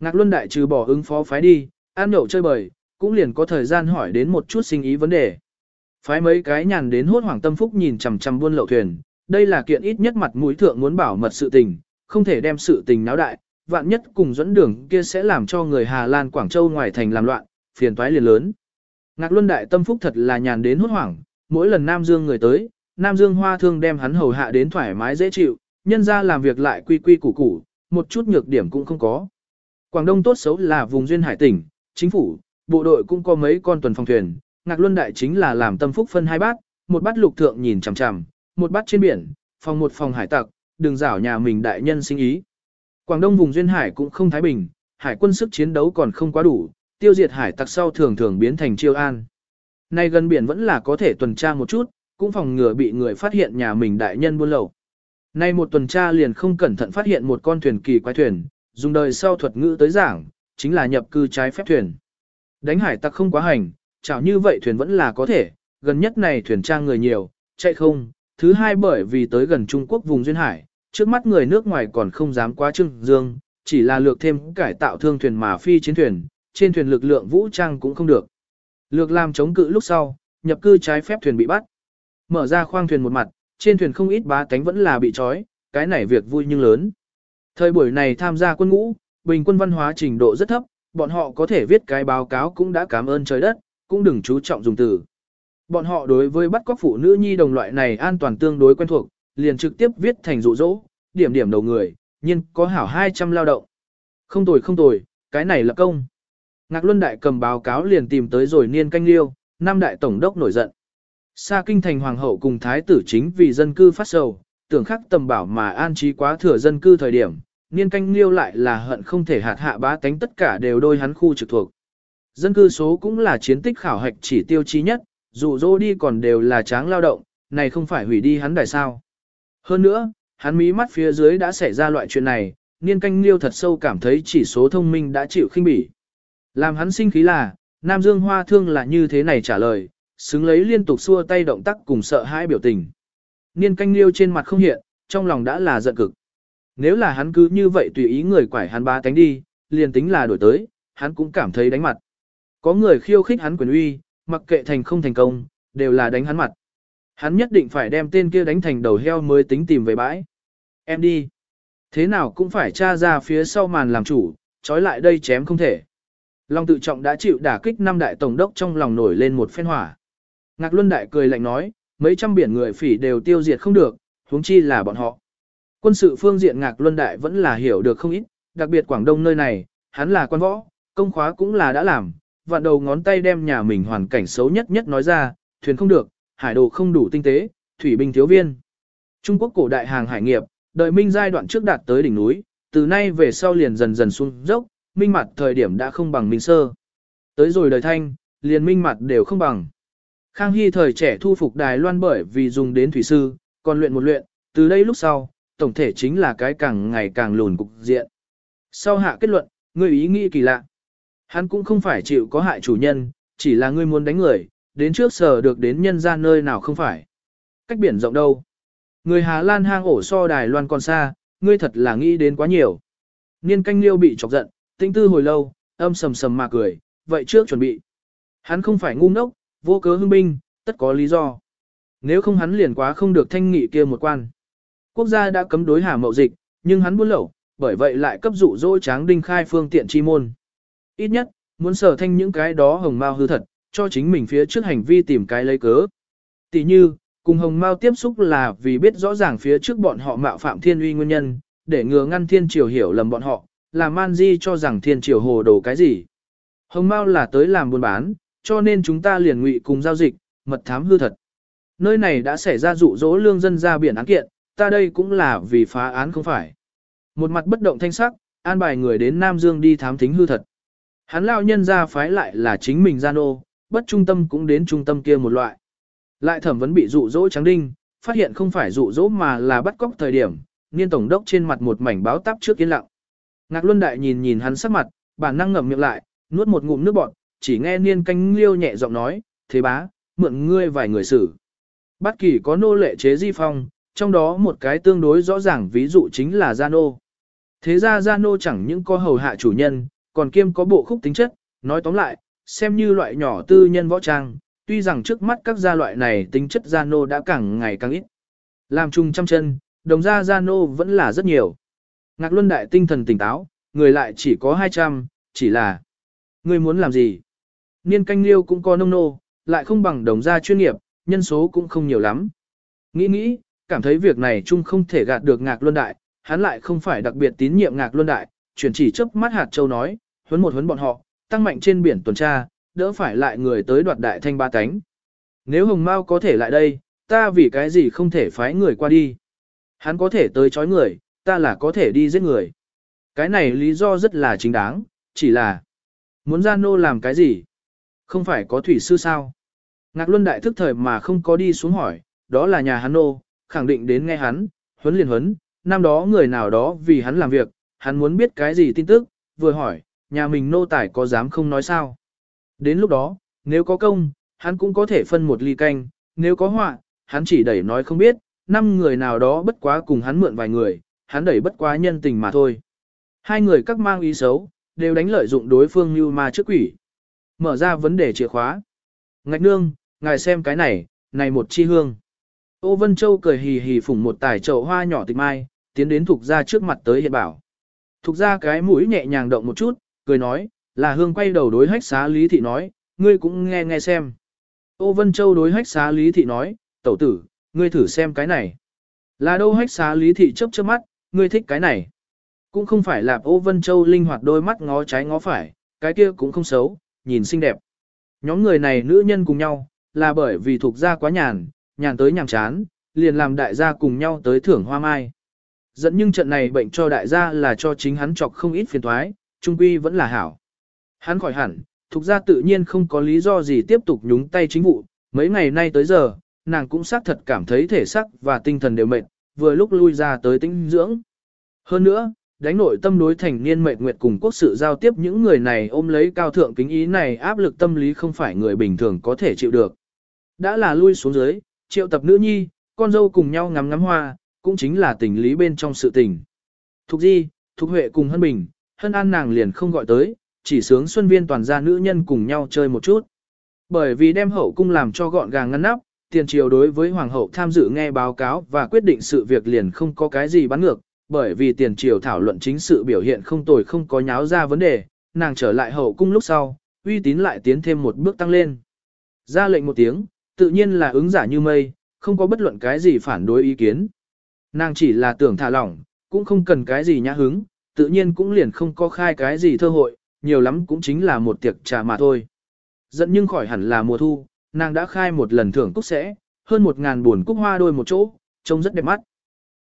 Ngạc Luân Đại trừ bỏ ứng phó phái đi, ăn nhậu chơi bời, cũng liền có thời gian hỏi đến một chút sinh ý vấn đề. Phái mấy cái nhàn đến hốt hoảng tâm phúc nhìn chằm chằm buôn lậu thuyền, đây là kiện ít nhất mặt mũi thượng muốn bảo mật sự tình, không thể đem sự tình náo đại, vạn nhất cùng dẫn đường kia sẽ làm cho người Hà Lan Quảng Châu ngoài thành làm loạn, phiền toái liền lớn. Ngạc Luân Đại tâm phúc thật là nhàn đến hốt hoảng, mỗi lần Nam Dương người tới, Nam Dương Hoa Thương đem hắn hầu hạ đến thoải mái dễ chịu, nhân ra làm việc lại quy quy củ củ, một chút nhược điểm cũng không có. Quảng Đông tốt xấu là vùng duyên hải tỉnh, chính phủ, bộ đội cũng có mấy con tuần phòng thuyền, Ngạc Luân Đại chính là làm tâm phúc phân hai bát, một bát lục thượng nhìn chằm chằm, một bát trên biển, phòng một phòng hải tặc, đừng rảo nhà mình đại nhân sinh ý. Quảng Đông vùng duyên hải cũng không thái bình, hải quân sức chiến đấu còn không quá đủ, tiêu diệt hải tặc sau thường thường biến thành chiêu an. Nay gần biển vẫn là có thể tuần tra một chút, cũng phòng ngừa bị người phát hiện nhà mình đại nhân buôn lậu. Nay một tuần tra liền không cẩn thận phát hiện một con thuyền kỳ quái thuyền, dùng đời sau thuật ngữ tới giảng, chính là nhập cư trái phép thuyền. Đánh hải tặc không quá hành, chảo như vậy thuyền vẫn là có thể, gần nhất này thuyền trang người nhiều, chạy không, thứ hai bởi vì tới gần Trung Quốc vùng duyên hải, trước mắt người nước ngoài còn không dám quá trưng dương, chỉ là lược thêm cải tạo thương thuyền mà phi chiến thuyền, trên thuyền lực lượng vũ trang cũng không được. Lược làm chống cự lúc sau, nhập cư trái phép thuyền bị bắt. Mở ra khoang thuyền một mặt, trên thuyền không ít bá tánh vẫn là bị trói, cái này việc vui nhưng lớn. Thời buổi này tham gia quân ngũ, bình quân văn hóa trình độ rất thấp, bọn họ có thể viết cái báo cáo cũng đã cảm ơn trời đất, cũng đừng chú trọng dùng từ. Bọn họ đối với bắt cóc phụ nữ nhi đồng loại này an toàn tương đối quen thuộc, liền trực tiếp viết thành dụ dỗ, điểm điểm đầu người, nhưng có hảo 200 lao động. Không tồi không tồi, cái này là công. Ngạc Luân Đại cầm báo cáo liền tìm tới rồi niên canh liêu, nam đại tổng đốc nổi giận. Sa kinh thành hoàng hậu cùng thái tử chính vì dân cư phát sầu, tưởng khắc tầm bảo mà an trí quá thừa dân cư thời điểm, niên canh liêu lại là hận không thể hạt hạ bá tánh tất cả đều đôi hắn khu trực thuộc. Dân cư số cũng là chiến tích khảo hạch chỉ tiêu chí nhất, dù dỗ đi còn đều là tráng lao động, này không phải hủy đi hắn đài sao. Hơn nữa, hắn mí mắt phía dưới đã xảy ra loại chuyện này, niên canh liêu thật sâu cảm thấy chỉ số thông minh đã chịu khinh bỉ. Làm hắn sinh khí là, Nam Dương Hoa Thương là như thế này trả lời, xứng lấy liên tục xua tay động tác cùng sợ hãi biểu tình. Niên canh liêu trên mặt không hiện, trong lòng đã là giận cực. Nếu là hắn cứ như vậy tùy ý người quải hắn ba tánh đi, liền tính là đổi tới, hắn cũng cảm thấy đánh mặt. Có người khiêu khích hắn quyền uy, mặc kệ thành không thành công, đều là đánh hắn mặt. Hắn nhất định phải đem tên kia đánh thành đầu heo mới tính tìm về bãi. Em đi. Thế nào cũng phải tra ra phía sau màn làm chủ, trói lại đây chém không thể. Long tự trọng đã chịu đả kích năm đại tổng đốc trong lòng nổi lên một phen hỏa. Ngạc Luân Đại cười lạnh nói, mấy trăm biển người phỉ đều tiêu diệt không được, huống chi là bọn họ. Quân sự phương diện Ngạc Luân Đại vẫn là hiểu được không ít, đặc biệt Quảng Đông nơi này, hắn là quan võ, công khóa cũng là đã làm, vạn đầu ngón tay đem nhà mình hoàn cảnh xấu nhất nhất nói ra, thuyền không được, hải đồ không đủ tinh tế, thủy binh thiếu viên. Trung Quốc cổ đại hàng hải nghiệp, đợi minh giai đoạn trước đạt tới đỉnh núi, từ nay về sau liền dần dần xuống dốc, minh mặt thời điểm đã không bằng minh sơ. Tới rồi đời thanh, liền minh mặt đều không bằng. Khang Hy thời trẻ thu phục Đài Loan bởi vì dùng đến thủy sư, còn luyện một luyện, từ đây lúc sau, tổng thể chính là cái càng ngày càng lùn cục diện. Sau hạ kết luận, người ý nghĩ kỳ lạ. Hắn cũng không phải chịu có hại chủ nhân, chỉ là ngươi muốn đánh người, đến trước sở được đến nhân ra nơi nào không phải. Cách biển rộng đâu. Người Hà Lan hang ổ so Đài Loan còn xa, ngươi thật là nghĩ đến quá nhiều. Niên canh liêu bị chọc giận, tinh tư hồi lâu, âm sầm sầm mà cười, vậy trước chuẩn bị. Hắn không phải ngu ngốc, vô cớ hưng binh, tất có lý do. Nếu không hắn liền quá không được thanh nghị kia một quan. Quốc gia đã cấm đối hà mậu dịch, nhưng hắn buôn lậu, bởi vậy lại cấp dụ dỗ tráng đinh khai phương tiện chi môn. Ít nhất, muốn sở thanh những cái đó hồng mao hư thật, cho chính mình phía trước hành vi tìm cái lấy cớ. Tỷ như, cùng hồng mao tiếp xúc là vì biết rõ ràng phía trước bọn họ mạo phạm thiên uy nguyên nhân, để ngừa ngăn thiên triều hiểu lầm bọn họ, làm man di cho rằng thiên triều hồ đồ cái gì. Hồng mao là tới làm buôn bán, cho nên chúng ta liền ngụy cùng giao dịch, mật thám hư thật. Nơi này đã xảy ra dụ dỗ lương dân ra biển án kiện, ta đây cũng là vì phá án không phải. Một mặt bất động thanh sắc, an bài người đến Nam Dương đi thám thính hư thật. Hắn lao nhân ra phái lại là chính mình gian ô, bất trung tâm cũng đến trung tâm kia một loại. Lại thẩm vấn bị dụ dỗ trắng đinh, phát hiện không phải dụ dỗ mà là bắt cóc thời điểm, niên tổng đốc trên mặt một mảnh báo táp trước yên lặng. Ngạc Luân Đại nhìn nhìn hắn sắc mặt, bản năng ngậm miệng lại, nuốt một ngụm nước bọt, chỉ nghe niên canh liêu nhẹ giọng nói, thế bá, mượn ngươi vài người xử. Bất kỳ có nô lệ chế di phong, trong đó một cái tương đối rõ ràng ví dụ chính là gia nô. Thế ra gia nô chẳng những có hầu hạ chủ nhân, còn kiêm có bộ khúc tính chất, nói tóm lại, xem như loại nhỏ tư nhân võ trang, tuy rằng trước mắt các gia loại này tính chất gia nô đã càng ngày càng ít. Làm chung trăm chân, đồng gia gia nô vẫn là rất nhiều. Ngạc Luân Đại tinh thần tỉnh táo, người lại chỉ có 200, chỉ là người muốn làm gì? Niên canh liêu cũng có nông nô, lại không bằng đồng gia chuyên nghiệp, nhân số cũng không nhiều lắm. Nghĩ nghĩ, cảm thấy việc này chung không thể gạt được Ngạc Luân Đại, hắn lại không phải đặc biệt tín nhiệm Ngạc Luân Đại, chuyển chỉ chớp mắt hạt châu nói, huấn một huấn bọn họ, tăng mạnh trên biển tuần tra, đỡ phải lại người tới đoạt đại thanh ba cánh. Nếu Hồng Mao có thể lại đây, ta vì cái gì không thể phái người qua đi. Hắn có thể tới chói người, ta là có thể đi giết người. Cái này lý do rất là chính đáng, chỉ là muốn ra nô làm cái gì? Không phải có thủy sư sao? Ngạc Luân đại thức thời mà không có đi xuống hỏi, đó là nhà hắn nô, khẳng định đến nghe hắn, huấn liền huấn, năm đó người nào đó vì hắn làm việc, hắn muốn biết cái gì tin tức, vừa hỏi, nhà mình nô tài có dám không nói sao. Đến lúc đó, nếu có công, hắn cũng có thể phân một ly canh, nếu có họa, hắn chỉ đẩy nói không biết, năm người nào đó bất quá cùng hắn mượn vài người, hắn đẩy bất quá nhân tình mà thôi. Hai người các mang ý xấu, đều đánh lợi dụng đối phương như ma trước quỷ. Mở ra vấn đề chìa khóa. Ngạch nương, ngài xem cái này, này một chi hương. Ô Vân Châu cười hì hì phủng một tài chậu hoa nhỏ tịch mai, tiến đến thuộc ra trước mặt tới hiện bảo. Thuộc ra cái mũi nhẹ nhàng động một chút, cười nói, là hương quay đầu đối hách xá lý thị nói, ngươi cũng nghe nghe xem. Ô Vân Châu đối hách xá lý thị nói, tẩu tử, ngươi thử xem cái này. Là đâu hách xá lý thị chớp chớp mắt, ngươi thích cái này. Cũng không phải là ô Vân Châu linh hoạt đôi mắt ngó trái ngó phải, cái kia cũng không xấu, nhìn xinh đẹp. Nhóm người này nữ nhân cùng nhau, là bởi vì thuộc gia quá nhàn, nhàn tới nhàm chán, liền làm đại gia cùng nhau tới thưởng hoa mai. Dẫn nhưng trận này bệnh cho đại gia là cho chính hắn chọc không ít phiền thoái, trung quy vẫn là hảo. Hắn khỏi hẳn, thuộc ra tự nhiên không có lý do gì tiếp tục nhúng tay chính vụ, mấy ngày nay tới giờ, nàng cũng xác thật cảm thấy thể sắc và tinh thần đều mệt, vừa lúc lui ra tới tinh dưỡng. Hơn nữa, đánh nội tâm đối thành niên mệt nguyệt cùng quốc sự giao tiếp những người này ôm lấy cao thượng kính ý này áp lực tâm lý không phải người bình thường có thể chịu được. Đã là lui xuống dưới, triệu tập nữ nhi, con dâu cùng nhau ngắm ngắm hoa, cũng chính là tình lý bên trong sự tình. Thục Di, Thục Huệ cùng Hân Bình, Hân An nàng liền không gọi tới, chỉ sướng xuân viên toàn gia nữ nhân cùng nhau chơi một chút. Bởi vì đem hậu cung làm cho gọn gàng ngăn nắp, tiền triều đối với hoàng hậu tham dự nghe báo cáo và quyết định sự việc liền không có cái gì bắn ngược, bởi vì tiền triều thảo luận chính sự biểu hiện không tồi không có nháo ra vấn đề, nàng trở lại hậu cung lúc sau, uy tín lại tiến thêm một bước tăng lên. Ra lệnh một tiếng, tự nhiên là ứng giả như mây, không có bất luận cái gì phản đối ý kiến. Nàng chỉ là tưởng thả lỏng, cũng không cần cái gì nhã hứng, tự nhiên cũng liền không có khai cái gì thơ hội, nhiều lắm cũng chính là một tiệc trà mà thôi. Dẫn nhưng khỏi hẳn là mùa thu, nàng đã khai một lần thưởng cúc sẽ, hơn một ngàn buồn cúc hoa đôi một chỗ, trông rất đẹp mắt.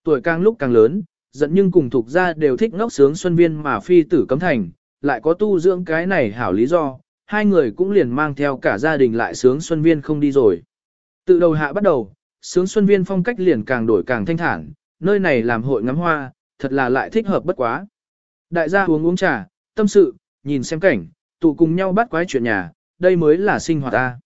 Tuổi càng lúc càng lớn, dẫn nhưng cùng thuộc gia đều thích ngốc sướng xuân viên mà phi tử cấm thành, lại có tu dưỡng cái này hảo lý do, hai người cũng liền mang theo cả gia đình lại sướng xuân viên không đi rồi. Từ đầu hạ bắt đầu, sướng xuân viên phong cách liền càng đổi càng thanh thản, nơi này làm hội ngắm hoa, thật là lại thích hợp bất quá. Đại gia uống uống trà, tâm sự, nhìn xem cảnh, tụ cùng nhau bắt quái chuyện nhà, đây mới là sinh hoạt ta.